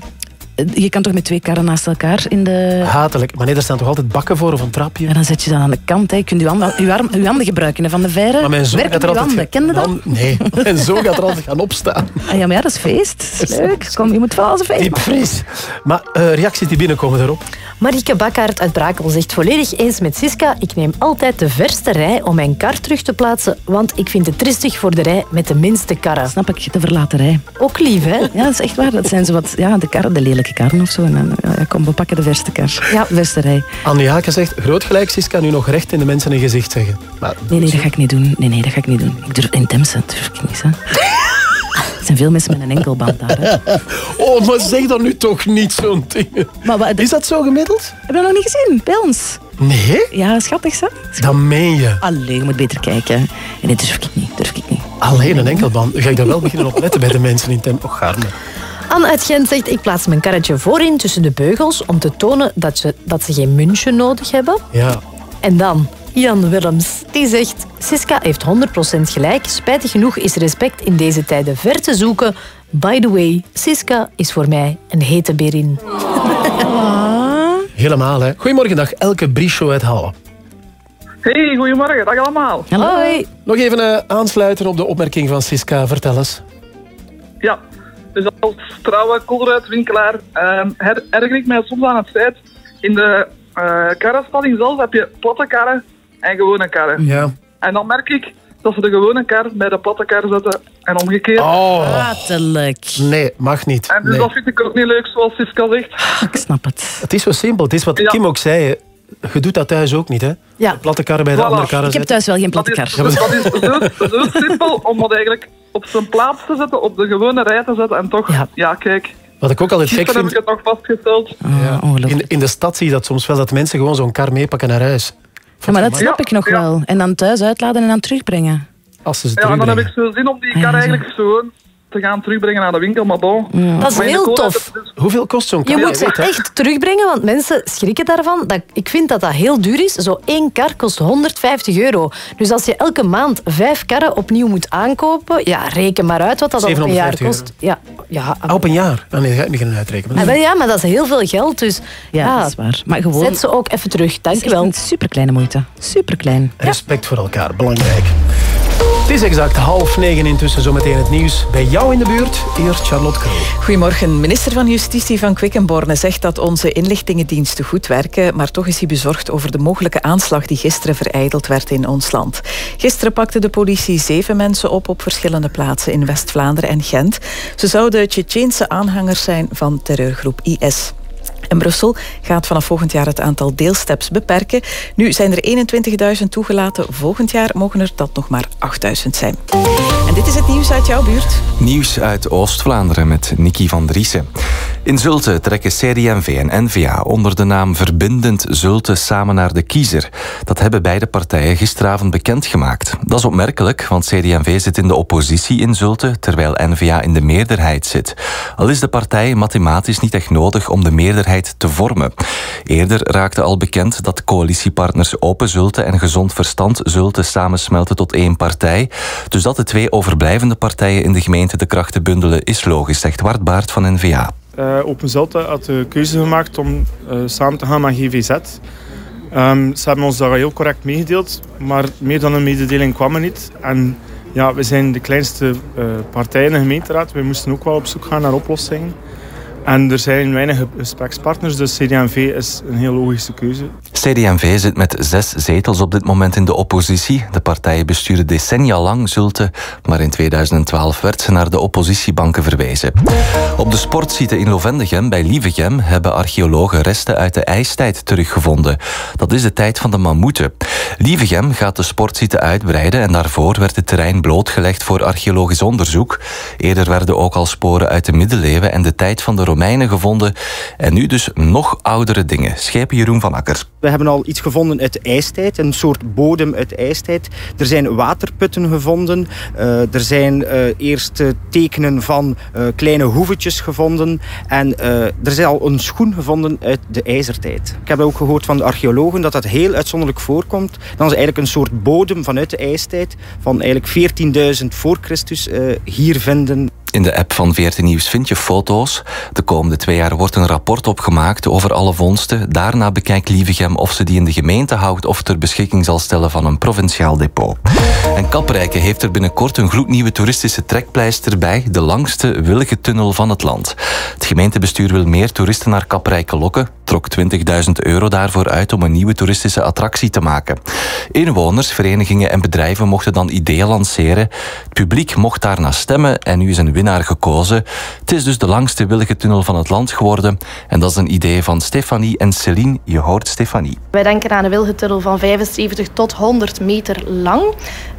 je kan toch met twee karren naast elkaar in de... Hatelijk. Maar nee, daar staan toch altijd bakken voor of een trapje? En dan zet je dat aan de kant. Hè. Je kunt je handen, uw, arm, uw handen gebruiken hè, van de vijren. Maar mijn zoon gaat er uw altijd... handen. Ken je dat? Dan- Nee, (laughs) mijn zoon gaat er altijd gaan opstaan. Ah, ja, maar ja, dat is feest. Dat is leuk. Kom, je moet wel als een feest fris. Maar eh, reacties die binnenkomen daarop. Marieke Bakkaert uit Brakel zegt volledig eens met Siska. Ik neem altijd de verste rij om mijn kar terug te plaatsen, want ik vind het tristig voor de rij met de minste karren. Snap ik, de verlaten rij. Ook lief, hè? Ja, dat is echt waar. Dat zijn zo wat, ja, de karren, de lelijke karren of zo. En dan, ja, kom, we pakken de verste kar. Ja, de verste rij. Anne zegt, groot gelijk, Siska, nu nog recht in de mensen een gezicht zeggen. Maar Nee, nee, dat ga ik niet doen. Nee, nee, dat ga ik niet doen. Ik durf in Temse, dat durf ik niet. Hè. (laughs) Er zijn veel mensen met een enkelband daar. Hè. Oh, maar zeg dan nu toch niet zo'n ding. Maar Is dat zo gemiddeld? Heb je dat nog niet gezien? Bij ons? Nee? Ja, schattig, hè? Dat meen je. Allee, je moet beter kijken. En nee, durf ik niet. Durf ik niet. Alleen een enkelband. Ga ik daar wel beginnen op letten bij de mensen in Tempo? Och, Garme. Anne uit Gent zegt, ik plaats mijn karretje voorin tussen de beugels om te tonen dat ze, dat ze geen muntje nodig hebben. Ja. En dan Jan Willems, die zegt... Siska heeft 100% gelijk. Spijtig genoeg is respect in deze tijden ver te zoeken. By the way, Siska is voor mij een hete berin. Helemaal, hè. Goedemorgen, dag. Elke Bricho uit Halle. Hey, goedemorgen. Dag allemaal. Hoi. Nog even eh, aansluiten op de opmerking van Siska. Vertel eens. Ja, dus als trouwe koolruitwinkelaar ehm her- erger ik mij soms aan het feit... In de eh karrenstalling zelf heb je platte karren en gewone karren. Ja. En dan merk ik dat ze de gewone kar bij de platte kar zetten en omgekeerd. Oh. Hatelijk. Nee, mag niet. En dus Nee. dat vind ik ook niet leuk, zoals Siska zegt. Ik snap het. Het is zo simpel. Het is wat Kim ook zei. Je doet dat thuis ook niet, hè? Ja. De platte karren bij de Voilà. andere karren Ik heb thuis wel geen platte kar. Dat is zo, (laughs) zo simpel om dat eigenlijk op zijn plaats te zetten, op de gewone rij te zetten. En toch, ja, kijk, Wat ik ook altijd gek gisteren heb vind... ik het nog vastgesteld. Ja. In, in de stad zie je dat soms wel, dat mensen gewoon zo'n kar meepakken naar huis. Ja, maar dat snap ik nog wel. En dan thuis uitladen en dan terugbrengen. Als ze ze Ja, en dan heb ik zo zin om die Ah, kar eigenlijk zo te gaan terugbrengen naar de winkel, maar bon. Dat is Maar heel tof. dus- Hoeveel kost zo'n kar? Je moet ze echt terugbrengen, want mensen schrikken daarvan. Dat, ik vind dat dat heel duur is. Zo één kar kost 150 euro. Dus als je elke maand vijf karren opnieuw moet aankopen, ja, reken maar uit wat dat op een jaar 750 kost. Ja, ja, Ah, op een jaar? Ah, nee, dat ga ik niet gaan uitrekenen. Ah, wel ja, maar dat is heel veel geld. Dus Ja, dat is waar. Maar gewoon... zet ze ook even terug. Dank je wel. Superkleine moeite. Superklein. Respect voor elkaar, belangrijk. Het is exact half negen intussen, zometeen het nieuws. Bij jou in de buurt, eerst Charlotte Krul. Goedemorgen. Minister van Justitie van Quickenborne zegt dat onze inlichtingendiensten goed werken, maar toch is hij bezorgd over de mogelijke aanslag die gisteren vereideld werd in ons land. Gisteren pakte de politie zeven mensen op op verschillende plaatsen in West-Vlaanderen en Gent. Ze zouden Tsjetsjeense aanhangers zijn van terreurgroep IS. En Brussel gaat vanaf volgend jaar het aantal deelsteps beperken. Nu zijn er 21.000 toegelaten. Volgend jaar mogen er dat nog maar 8.000 zijn. En dit is het nieuws uit jouw buurt. Nieuws uit Oost-Vlaanderen met Nicky van Driessen. In Zulte trekken CD&V en N-VA onder de naam Verbindend Zulte samen naar de kiezer. Dat hebben beide partijen gisteravond bekendgemaakt. Dat is opmerkelijk, want CD&V zit in de oppositie in Zulte, terwijl N-VA in de meerderheid zit. Al is de partij mathematisch niet echt nodig om de meerderheid te vormen. Eerder raakte al bekend dat coalitiepartners Open Zulte en Gezond Verstand Zulte samensmelten tot één partij. Dus dat de twee overblijvende partijen in de gemeente de krachten bundelen is logisch, zegt Wart Baart van N-VA. Eh, Open Zulte had de keuze gemaakt om eh, samen te gaan met GVZ. Ehm, ze hebben ons daar heel correct meegedeeld, maar meer dan een mededeling kwam er niet. En ja, we zijn de kleinste eh, partij in de gemeenteraad. We moesten ook wel op zoek gaan naar oplossingen. En er zijn weinig gesprekspartners, dus CD&V is een heel logische keuze. CD&V zit met zes zetels op dit moment in de oppositie. De partijen besturen decennia lang Zulte, maar in 2012 werd ze naar de oppositiebanken verwezen. Op de sportsite in Lovendegem bij Lievegem hebben archeologen resten uit de ijstijd teruggevonden. Dat is de tijd van de mammoeten. Lievegem gaat de sportsite uitbreiden en daarvoor werd het terrein blootgelegd voor archeologisch onderzoek. Eerder werden ook al sporen uit de middeleeuwen en de tijd van de Romeinen gevonden. En nu dus nog oudere dingen. Schepen Jeroen van Akker. We hebben al iets gevonden uit de ijstijd, een soort bodem uit de ijstijd. Er zijn waterputten gevonden. Uh, er zijn uh, eerste tekenen van kleine hoevetjes gevonden. En er is al een schoen gevonden uit de ijzertijd. Ik heb ook gehoord van de archeologen dat dat heel uitzonderlijk voorkomt. Dan is eigenlijk een soort bodem vanuit de ijstijd van eigenlijk 14.000 voor Christus hier vinden. In de app van 14 Nieuws vind je foto's. De komende twee jaar wordt een rapport opgemaakt over alle vondsten. Daarna bekijkt Lievegem of ze die in de gemeente houdt of ter beschikking zal stellen van een provinciaal depot. En Kaprijke heeft er binnenkort een gloednieuwe toeristische trekpleister bij, de langste willige tunnel van het land. Het gemeentebestuur wil meer toeristen naar Kaprijke lokken, trok 20.000 euro daarvoor uit om een nieuwe toeristische attractie te maken. Inwoners, verenigingen en bedrijven mochten dan ideeën lanceren. Het publiek mocht daarna stemmen en nu is een gekozen. Het is dus de langste willige tunnel van het land geworden. En dat is een idee van Stefanie en Celine. Je hoort Stefanie. Wij denken aan een wilgetunnel van 75 tot 100 meter lang.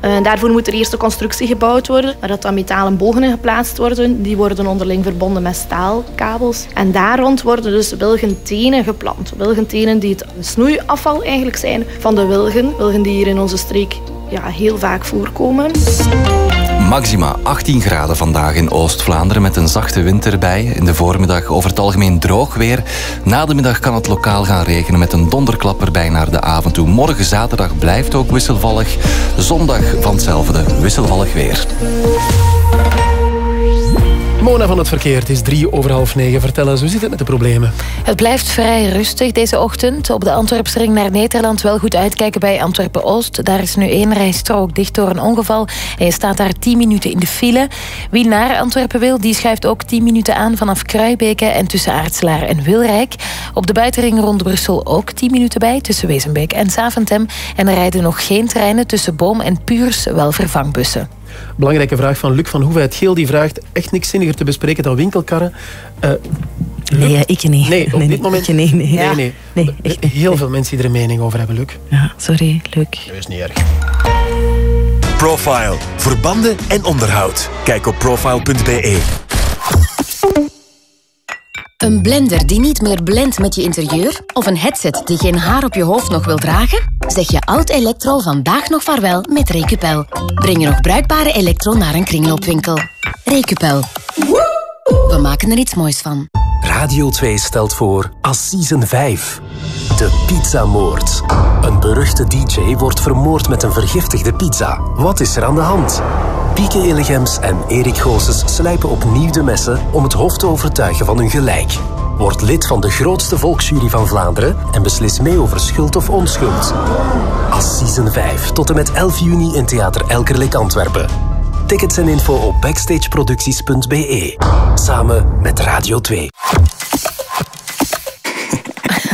Uh, daarvoor moet er eerst een constructie gebouwd worden, waar dan metalen bogen in geplaatst worden. Die worden onderling verbonden met staalkabels. En daar rond worden dus wilgentenen geplant. Wilgentenen die het snoeiafval eigenlijk zijn van de wilgen. Wilgen die hier in onze streek ja, heel vaak voorkomen. Maxima 18 graden vandaag in Oost-Vlaanderen met een zachte wind erbij. In de voormiddag over het algemeen droog weer. Na de middag kan het lokaal gaan regenen met een donderklap erbij naar de avond toe. Morgen zaterdag blijft ook wisselvallig. Zondag van hetzelfde, wisselvallig weer. Mona van het verkeer, het is drie over half negen. Vertel eens, hoe zit het met de problemen? Het blijft vrij rustig deze ochtend. Op de Antwerpsring naar Nederland wel goed uitkijken bij Antwerpen-Oost. Daar is nu één rijstrook dicht door een ongeval. En je staat daar tien minuten in de file. Wie naar Antwerpen wil, die schuift ook tien minuten aan vanaf Kruibeke en tussen Aartslaar en Wilrijk. Op de buitenring rond Brussel ook tien minuten bij tussen Wezenbeek en Zaventem. En er rijden nog geen treinen tussen Boom en Puurs, wel vervangbussen. Belangrijke vraag van Luc van Hoeve uit Geel. Die vraagt echt niks zinniger te bespreken dan winkelkarren. Uh, nee, ik niet. Nee, op nee, dit moment... Ik niet, nee. Nee, nee. nee echt niet. Heel veel mensen die er een mening over hebben, Luc. Ja, sorry, Luc. Dat is niet erg. Profile. Verbanden en onderhoud. Kijk op profile.be. Een blender die niet meer blendt met je interieur? Of een headset die geen haar op je hoofd nog wil dragen? Zeg je oud elektro vandaag nog vaarwel met Recupel. Breng je nog bruikbare elektro naar een kringloopwinkel. Recupel. We maken er iets moois van. Radio 2 stelt voor Assisen 5. De pizzamoord. Een beruchte DJ wordt vermoord met een vergiftigde pizza. Wat is er aan de hand? Pieke Illegems en Erik Goossens slijpen opnieuw de messen om het hof te overtuigen van hun gelijk. Word lid van de grootste volksjury van Vlaanderen en beslis mee over schuld of onschuld. Assisen 5 tot en met 11 juni in Theater Elkerlijk Antwerpen. Tickets en info op backstageproducties.be. Samen met Radio 2.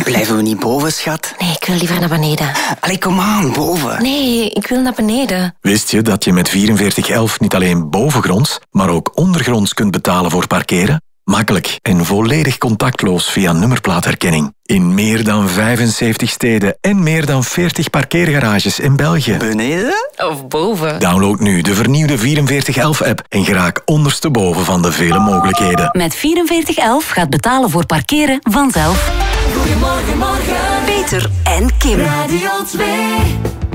Blijven we niet boven, schat? Nee, ik wil liever naar beneden. Allee, kom aan, boven. Nee, ik wil naar beneden. Wist je dat je met 4411 niet alleen bovengronds, maar ook ondergronds kunt betalen voor parkeren? Makkelijk en volledig contactloos via nummerplaatherkenning. In meer dan 75 steden en meer dan 40 parkeergarages in België. Beneden? Of boven? Download nu de vernieuwde 4411-app en geraak ondersteboven van de vele mogelijkheden. Met 4411 gaat betalen voor parkeren vanzelf. Goedemorgen, morgen. Peter en Kim. Radio 2.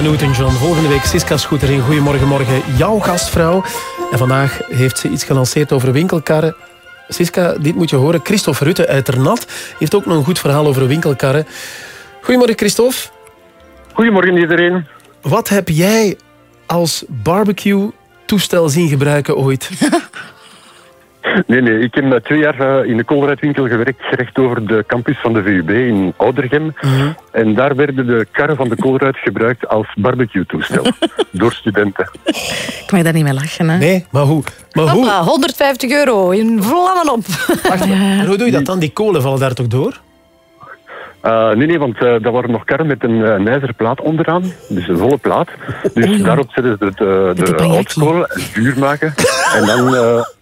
Olivia Newton-John. Volgende week Siska Schoeter in Goedemorgen Morgen, jouw gastvrouw. En vandaag heeft ze iets gelanceerd over winkelkarren. Siska, dit moet je horen. Christophe Rutte uit Ternat heeft ook nog een goed verhaal over winkelkarren. Goedemorgen, Christophe. Goedemorgen iedereen. Wat heb jij als barbecue-toestel zien gebruiken ooit? (laughs) Nee, nee, ik heb eh, twee jaar eh, in de koolruitwinkel gewerkt, recht over de campus van de VUB in Oudergem. En daar werden de karren van de koolruit gebruikt als barbecue-toestel (laughs) door studenten. Ik mag daar niet mee lachen, hè? Nee, maar hoe? Maar hoe? Hoppa, 150 euro in vlammen op. Wacht, (laughs) en hoe doe je dat dan? Die kolen vallen daar toch door? Eh, nee, nee, want uh, dat waren nog karren met een, uh, een ijzeren plaat onderaan. Dus een volle plaat. Dus daarop zetten ze de, de, de houtskolen en vuur maken. en dan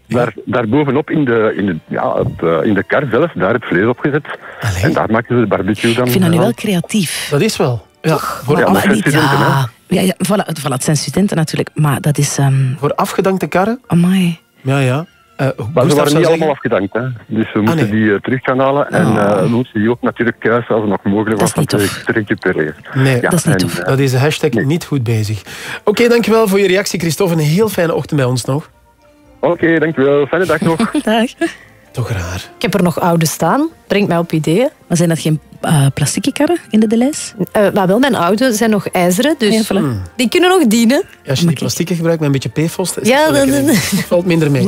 daar, daarbovenop in de, in, de, ja, op, in de kar zelf, daar het vlees opgezet. En daar maken ze de barbecue dan. Ik vind dat nu wel creatief. Dat is wel. Ja, voor ja, maar zijn studenten, hè. Ja, ja voilà, voilà, het zijn studenten natuurlijk, maar dat is... Um... Voor afgedankte karren? Amai. Ja, ja. Uh, maar ze waren niet allemaal afgedankt. Hè. Dus we moeten die uh, terug gaan halen. En uh, we moeten die ook natuurlijk kruisen als het nog mogelijk was om te recupereren. Nee, ja, dat is niet en, tof. Dat is de hashtag niet goed bezig. Oké, okay, dankjewel voor je reactie, Christophe. Een heel fijne ochtend bij ons nog. Oké, okay, dankjewel. Fijne dag nog. (laughs) dag. Toch raar. Ik heb er nog oude staan. Brengt mij op ideeën. Maar zijn dat geen uh, plastieke karren in de Deleuze? Uh, maar wel, mijn oude zijn nog ijzeren, dus Ja, voilà. Hmm. die kunnen nog dienen. Als je die plastieke gebruikt met een beetje PFOS, is Ja, dat valt minder mee.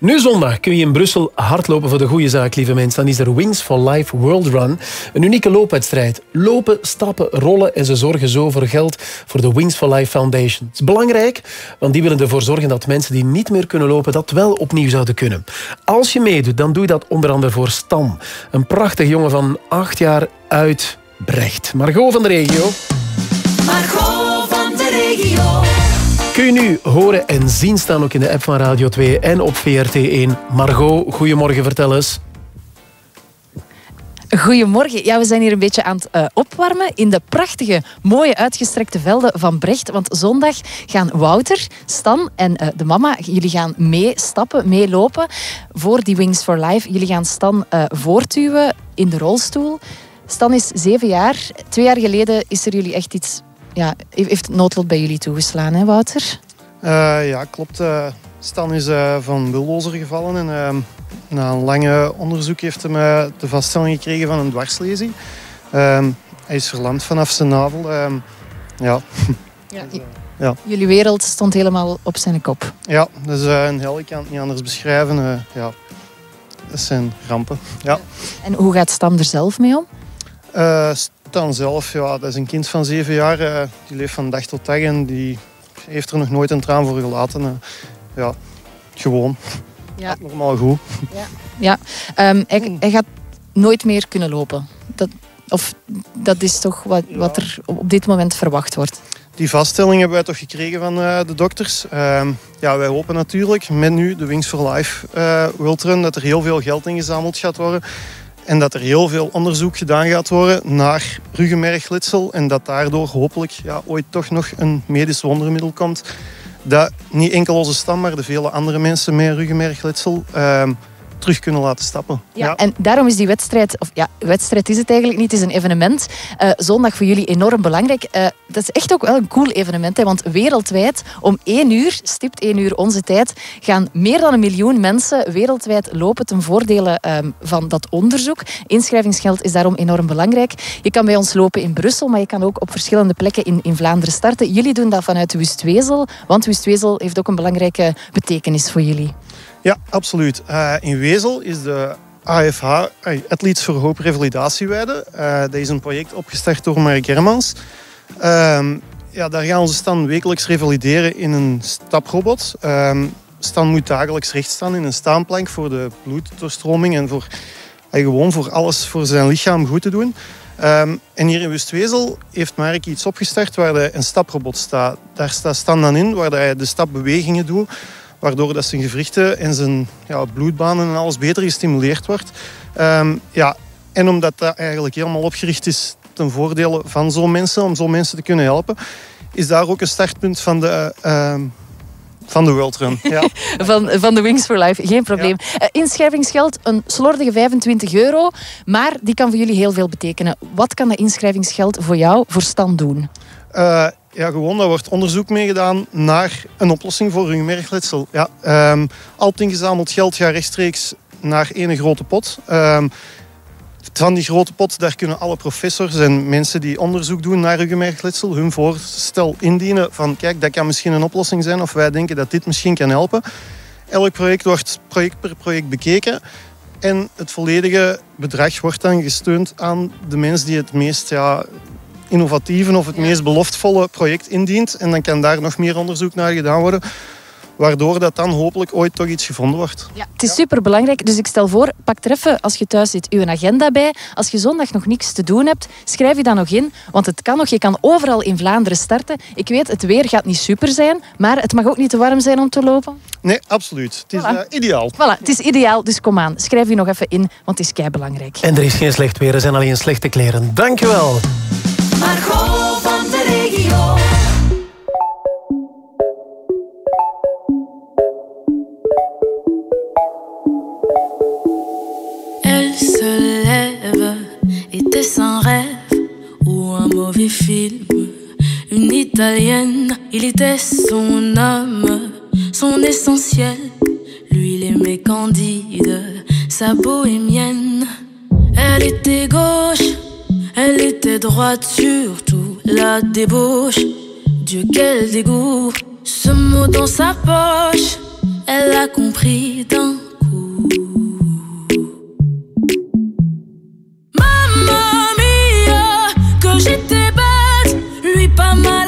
Nu zondag kun je in Brussel hardlopen voor de goede zaak, lieve mensen. Dan is er Wings for Life World Run. Een unieke loopwedstrijd. Lopen, stappen, rollen en ze zorgen zo voor geld voor de Wings for Life Foundation. Het is belangrijk, want die willen ervoor zorgen dat mensen die niet meer kunnen lopen, dat wel opnieuw zouden kunnen. Als je meedoet, dan doe je dat onder andere voor Stan. Een prachtig jongen van acht jaar uit Brecht. Margot van de regio. Margot van de regio. Kun je nu horen en zien staan ook in de app van Radio 2 en op VRT1. Margot, goedemorgen, vertel eens. Goedemorgen. Ja, we zijn hier een beetje aan het eh, opwarmen in de prachtige, mooie, uitgestrekte velden van Brecht. Want zondag gaan Wouter, Stan en eh, de mama, jullie gaan meestappen, meelopen voor die Wings for Life. Jullie gaan Stan voortduwen in de rolstoel. Stan is zeven jaar. Twee jaar geleden is er jullie echt iets... Ja, heeft het noodlot bij jullie toegeslaan, hè Wouter? Eh, ja, klopt. Eh, Stan is eh, van bulldozer gevallen en eh, na een lange onderzoek heeft hij de vaststelling gekregen van een dwarslesie. Ehm, hij is verlamd vanaf zijn navel. Ehm, ja. (laughs) Ja, Ja. Jullie wereld stond helemaal op zijn kop. ja, dat is eh, een hel. Ik kan het niet anders beschrijven. Eh, ja. Dat zijn rampen. Ja. En hoe gaat Stan er zelf mee om? Eh, Stan zelf, ja, dat is een kind van zeven jaar. eh, die leeft van dag tot dag en die heeft er nog nooit een traan voor gelaten. eh. ja, gewoon. Ja. Normaal goed. Ja, ehm, hij, hij gaat nooit meer kunnen lopen. Dat, of dat is toch wat, wat er op dit moment verwacht wordt. Die vaststelling hebben wij toch gekregen van eh, de dokters. Ehm, ja, wij hopen natuurlijk met nu de Wings for Life World Run dat er heel veel geld ingezameld gaat worden. En dat er heel veel onderzoek gedaan gaat worden naar ruggenmergletsel. En dat daardoor hopelijk ja, ooit toch nog een medisch wondermiddel komt. Dat niet enkel onze stam, maar de vele andere mensen met ruggenmergletsel ehm, terug kunnen laten stappen. Ja, En daarom is die wedstrijd, of ja, wedstrijd is het eigenlijk niet, het is een evenement. eh, zondag voor jullie enorm belangrijk. Eh, dat is echt ook wel een cool evenement, hè, want wereldwijd om één uur, stipt één uur onze tijd, gaan meer dan een miljoen mensen wereldwijd lopen ten voordele ehm, van dat onderzoek. Inschrijvingsgeld is daarom enorm belangrijk. Je kan bij ons lopen in Brussel, maar je kan ook op verschillende plekken in, in Vlaanderen starten. Jullie doen dat vanuit Wustwezel, want Wustwezel heeft ook een belangrijke betekenis voor jullie. Ja, absoluut. Eh, in Wezel is de AFH, eh, Athletes voor Hoop Revalidatieweide. Eh, dat is een project opgestart door Mark Hermans. Ehm, ja, daar gaan onze Stan wekelijks revalideren in een staprobot. Ehm, Stan moet dagelijks recht staan in een staanplank voor de bloeddoorstroming en voor, eh, gewoon voor alles voor zijn lichaam goed te doen. Ehm, en hier in Wustwezel heeft Mark iets opgestart waar een staprobot staat. Daar staat Stan dan in, waar hij de stapbewegingen doet waardoor dat zijn gewrichten en zijn ja, bloedbanen en alles beter gestimuleerd wordt. Ehm, ja, en omdat dat eigenlijk helemaal opgericht is ten voordele van zo'n mensen, om zo'n mensen te kunnen helpen, is daar ook een startpunt van de, ehm, Van de World Run, ja. (laughs) van, van de Wings for Life, geen probleem. Eh, inschrijvingsgeld, een slordige 25 euro. Maar die kan voor jullie heel veel betekenen. Wat kan dat inschrijvingsgeld voor jou, voor Stan, doen? Eh, ja, gewoon, daar wordt onderzoek mee gedaan naar een oplossing voor merkletsel. Ja, ehm, al het ingezameld geld gaat rechtstreeks naar één grote pot. Ehm, van die grote pot, daar kunnen alle professors en mensen die onderzoek doen naar ruggenmergletsel hun voorstel indienen van kijk, dat kan misschien een oplossing zijn of wij denken dat dit misschien kan helpen. Elk project wordt project per project bekeken en het volledige bedrag wordt dan gesteund aan de mens die het meest ja, innovatieve of het meest beloftvolle project indient. En dan kan daar nog meer onderzoek naar gedaan worden waardoor dat dan hopelijk ooit toch iets gevonden wordt. Ja, het is superbelangrijk, dus ik stel voor, pak er even, als je thuis zit, uw agenda bij. Als je zondag nog niks te doen hebt, schrijf je dat nog in, want het kan nog. Je kan overal in Vlaanderen starten. Ik weet, het weer gaat niet super zijn, maar het mag ook niet te warm zijn om te lopen. Nee, absoluut. Het is uh, ideaal. Voilà, het is ideaal, dus kom aan. Schrijf je nog even in, want het is kei belangrijk. En er is geen slecht weer, er zijn alleen slechte kleren. Dankjewel. Elle se lève, était un rêve ou un mauvais film. Une italienne, il était son âme, son essentiel. Lui, il aimait Candide, sa bohémienne. Elle était gauche, elle était droite, surtout la débauche. Dieu, quel dégoût, ce mot dans sa poche, elle a compris d'un coup. Mamma mia, que j'étais bête, lui pas mal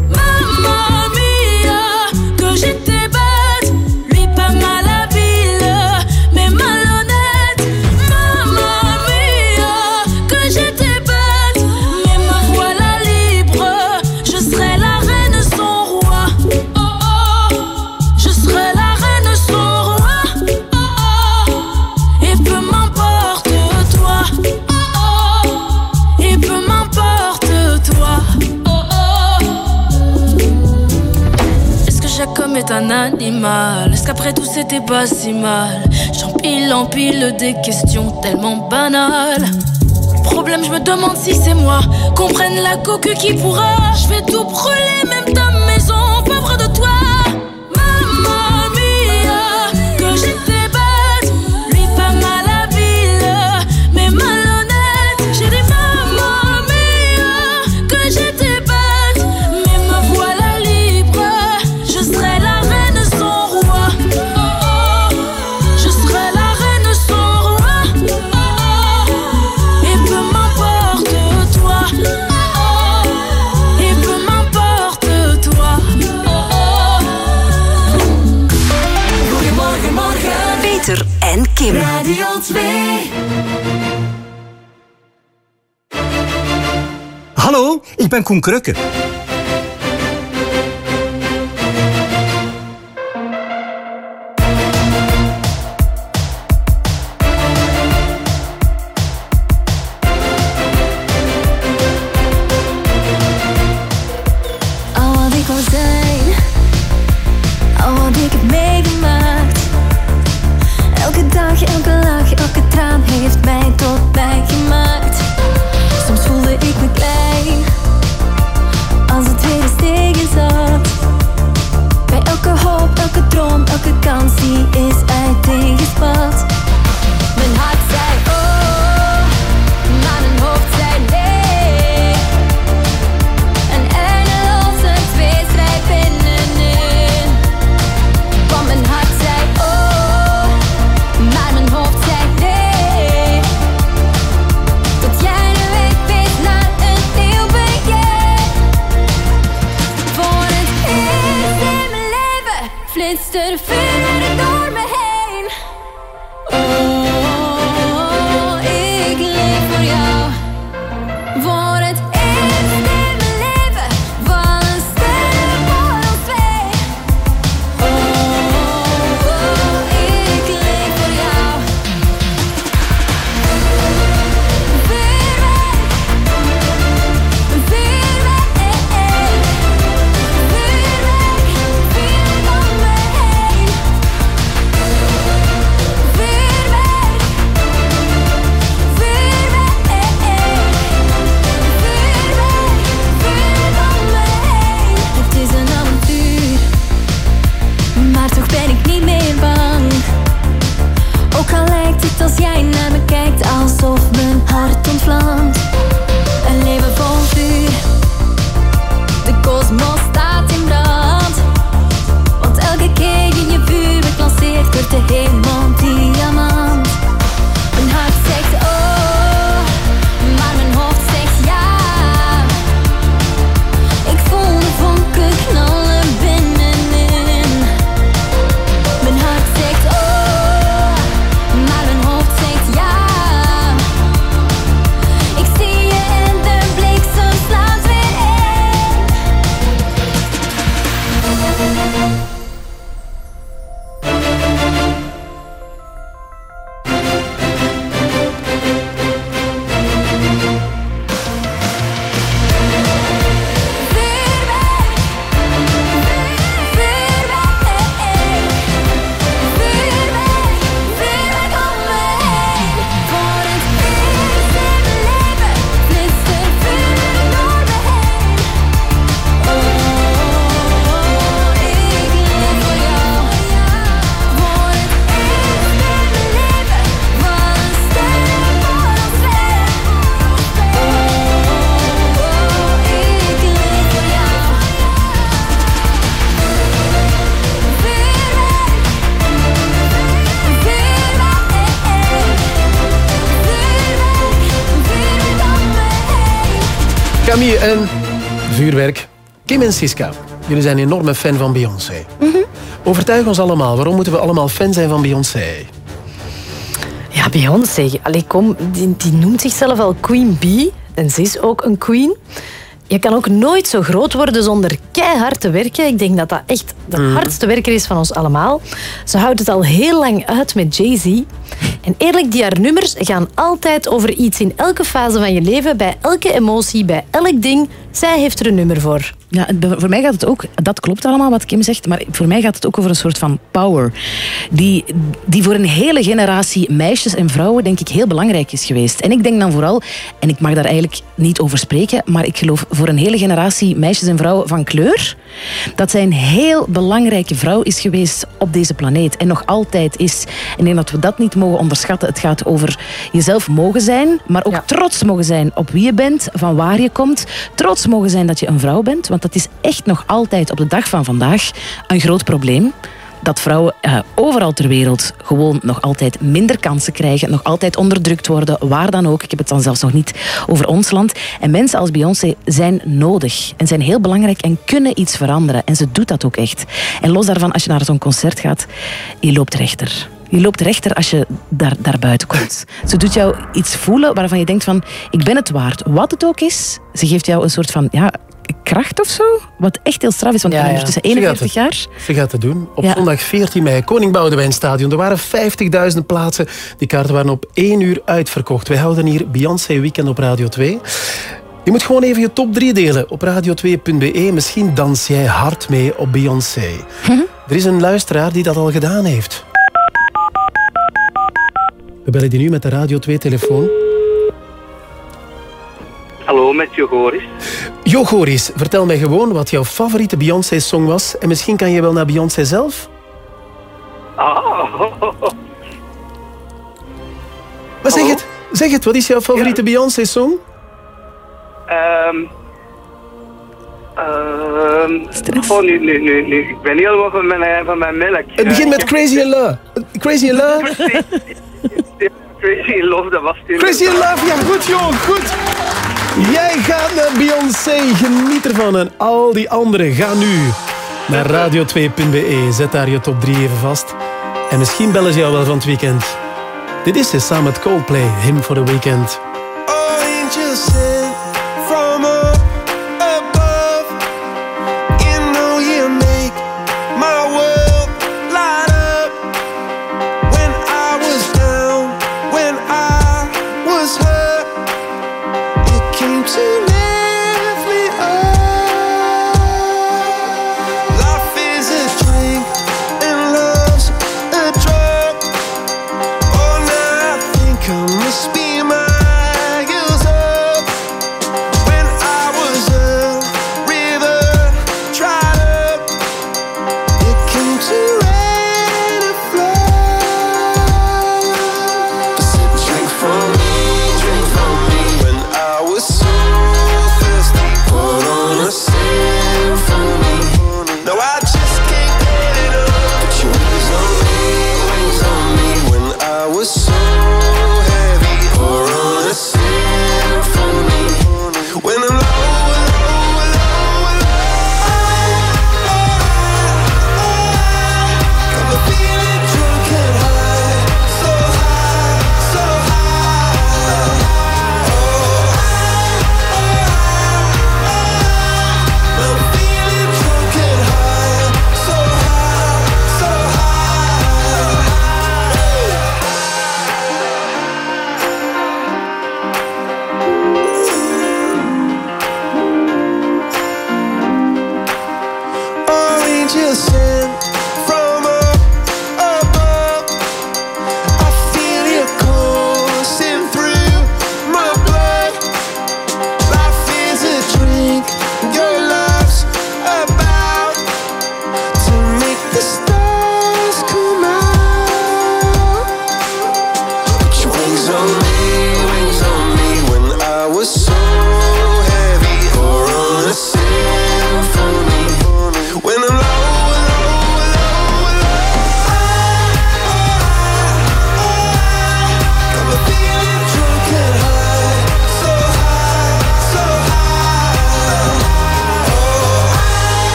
Est un animal Est-ce qu'après tout c'était pas si mal? J'empile, empile des questions tellement banales. Problème, je me demande si c'est moi. Comprenne la coque qui pourra. Je vais tout brûler, même ik ben Koen Krukke. Vuurwerk. Kim en Siska, jullie zijn een enorme fan van Beyoncé. Overtuig ons allemaal, waarom moeten we allemaal fan zijn van Beyoncé? Ja, Beyoncé. Allee, kom, die, die noemt zichzelf al Queen Bee. En ze is ook een queen. Je kan ook nooit zo groot worden zonder keihard te werken. Ik denk dat dat echt de Mhm. hardste werker is van ons allemaal. Ze houdt het al heel lang uit met Jay-Z. En eerlijk, die haar nummers gaan altijd over iets in elke fase van je leven, bij elke emotie, bij elk ding. Zij heeft er een nummer voor. Ja, voor mij gaat het ook, dat klopt allemaal wat Kim zegt, maar voor mij gaat het ook over een soort van power. Die, die voor een hele generatie meisjes en vrouwen, denk ik, heel belangrijk is geweest. En ik denk dan vooral, en ik mag daar eigenlijk niet over spreken, maar ik geloof voor een hele generatie meisjes en vrouwen van kleur, dat zij een heel belangrijke vrouw is geweest op deze planeet. En nog altijd is. En ik denk dat we dat niet mogen onderschatten. Het gaat over jezelf mogen zijn, maar ook trots mogen zijn op wie je bent, van waar je komt. Trots mogen zijn dat je een vrouw bent, want dat is echt nog altijd op de dag van vandaag een groot probleem. Dat vrouwen eh, overal ter wereld gewoon nog altijd minder kansen krijgen, nog altijd onderdrukt worden, waar dan ook. Ik heb het dan zelfs nog niet over ons land. En mensen als Beyoncé zijn nodig en zijn heel belangrijk en kunnen iets veranderen. En ze doet dat ook echt. En los daarvan, als je naar zo'n concert gaat, je loopt rechter. Je loopt rechter als je daar, daar buiten komt. Ze doet jou iets voelen waarvan je denkt van, ik ben het waard. Wat het ook is, ze geeft jou een soort van ja, kracht of zo. Wat echt heel straf is, want ondertussen Ze gaat 41 het- jaar. Ze gaat het doen. Op Ja. zondag 14 mei, Koning Boudewijn Stadion. Er waren 50.000 plaatsen. Die kaarten waren op één uur uitverkocht. Wij houden hier Beyoncé Weekend op Radio 2. Je moet gewoon even je top 3 delen op radio2.be. Misschien dans jij hard mee op Beyoncé. Er is een luisteraar die dat al gedaan heeft. We bellen die nu met de Radio 2-telefoon. Hallo, met Jogoris. Jo Goris, vertel mij gewoon wat jouw favoriete Beyoncé-song was. En misschien kan je wel naar Beyoncé zelf? Ah, Maar zeg het, zeg het, wat is jouw favoriete Beyoncé-song? ehm ehm oh, nu, nu, nu, nu. Ik ben helemaal van mijn, van mijn melk. Het begint met Crazy in Love. Crazy in Love? (laughs) Crazy in Love, dat was het. Crazy in Love, ja goed joh, goed. Jij gaat naar Beyoncé, geniet ervan. En al die anderen gaan nu naar radio2.be. Zet daar je top 3 even vast. En misschien bellen ze jou wel van het weekend. Dit is ze samen met Coldplay, Him for the Weekend. Angels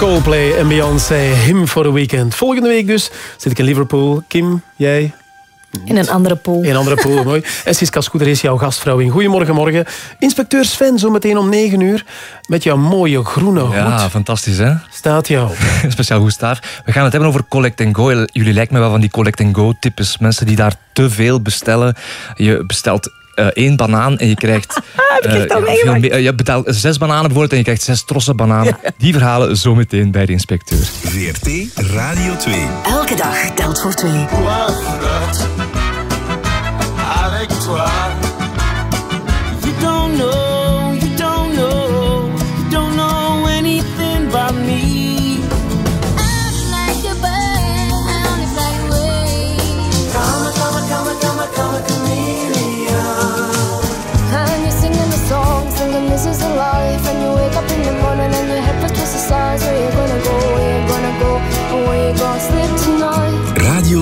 Coldplay en Beyoncé, Him for the Weekend. Volgende week dus zit ik in Liverpool. Kim, jij? In een andere pool. In een andere pool, (laughs) mooi. En Siska Scooter is jouw gastvrouw in Goedemorgen, morgen. Inspecteur Sven, zo meteen om 9 uur. Met jouw mooie groene hoed. Ja, fantastisch hè? Staat jou. (laughs) Speciaal goed daar. We gaan het hebben over collect and go. Jullie lijken me wel van die collect and go types. Mensen die daar te veel bestellen. Je bestelt eh, één banaan en je krijgt... (laughs) Heb ik echt al eh, meegemaakt? eh, je betaalt zes bananen bijvoorbeeld en je krijgt zes trossen bananen. Die verhalen zometeen bij de inspecteur. VRT Radio 2. Elke dag telt voor twee. avec toi. You don't know,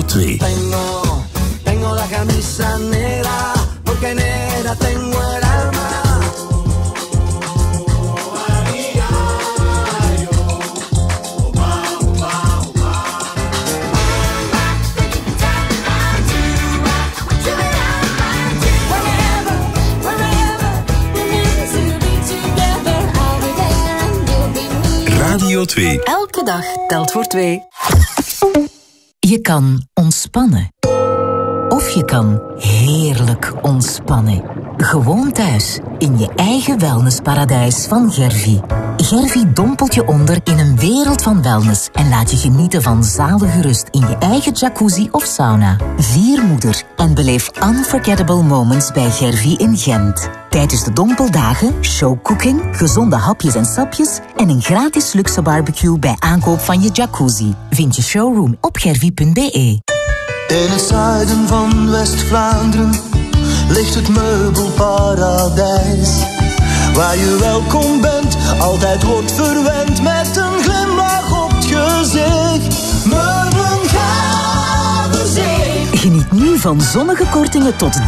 Radio 2. Tengo, tengo la camisa negra, porque negra tengo el alma. Radio 2. Elke dag telt voor twee. Je kan ontspannen. Of je kan heerlijk ontspannen. Gewoon thuis, in je eigen wellnessparadijs van Gervi. Gervi dompelt je onder in een wereld van wellness en laat je genieten van zalige rust in je eigen jacuzzi of sauna. Vier moeder en beleef unforgettable moments bij Gervi in Gent. Tijdens de dompeldagen, showcooking, gezonde hapjes en sapjes en een gratis luxe barbecue bij aankoop van je jacuzzi. Vind je showroom op gervi.be. In het zuiden van West-Vlaanderen ligt het meubelparadijs. Waar je welkom bent, altijd wordt verwend met een glimlach op het gezicht. Geniet nu van zonnige kortingen tot 30%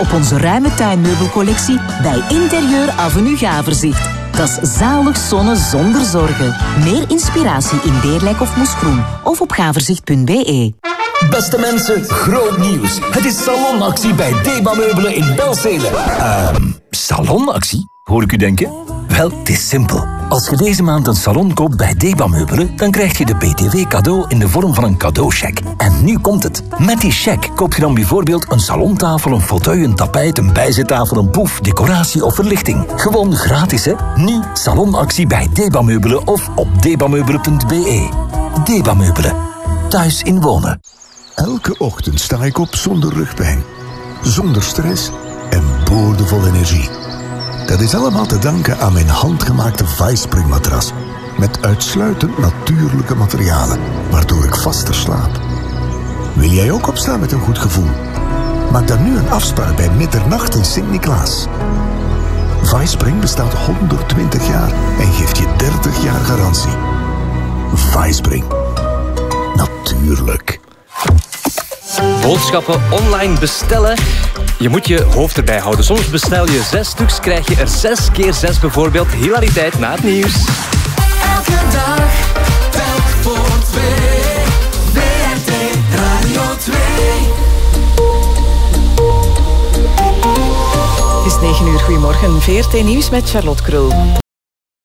op onze ruime tuinmeubelcollectie bij Interieur Avenue Gaverzicht. Dat is zalig zonnen zonder zorgen. Meer inspiratie in Deerlijk of Moesgroen of op gaverzicht.be. Beste mensen, groot nieuws. Het is salonactie bij Deba Meubelen in Belzele. Ehm, salonactie? Hoor ik u denken? Wel, het is simpel. Als je deze maand een salon koopt bij Deba Meubelen, dan krijg je de BTW cadeau in de vorm van een cadeaucheque. En nu komt het. Met die cheque koop je dan bijvoorbeeld een salontafel, een fauteuil, een tapijt, een bijzettafel, een poef, decoratie of verlichting. Gewoon gratis, hè? Nu salonactie bij Deba Meubelen of op debameubelen.be. Deba Meubelen. Thuis in wonen. Elke ochtend sta ik op zonder rugpijn, zonder stress en boordevol energie. Dat is allemaal te danken aan mijn handgemaakte Vicepring matras. Met uitsluitend natuurlijke materialen, waardoor ik vaster slaap. Wil jij ook opstaan met een goed gevoel? Maak dan nu een afspraak bij middernacht in Sint-Niklaas. Vicepring bestaat 120 jaar en geeft je 30 jaar garantie. Vicepring. Natuurlijk. Boodschappen online bestellen. Je moet je hoofd erbij houden. Soms bestel je zes stuks, krijg je er zes keer zes bijvoorbeeld. Hilariteit na het nieuws. Elke dag, telk voor twee. WRT Radio 2. Het is 9 uur, goedemorgen. VRT Nieuws met Charlotte Krul.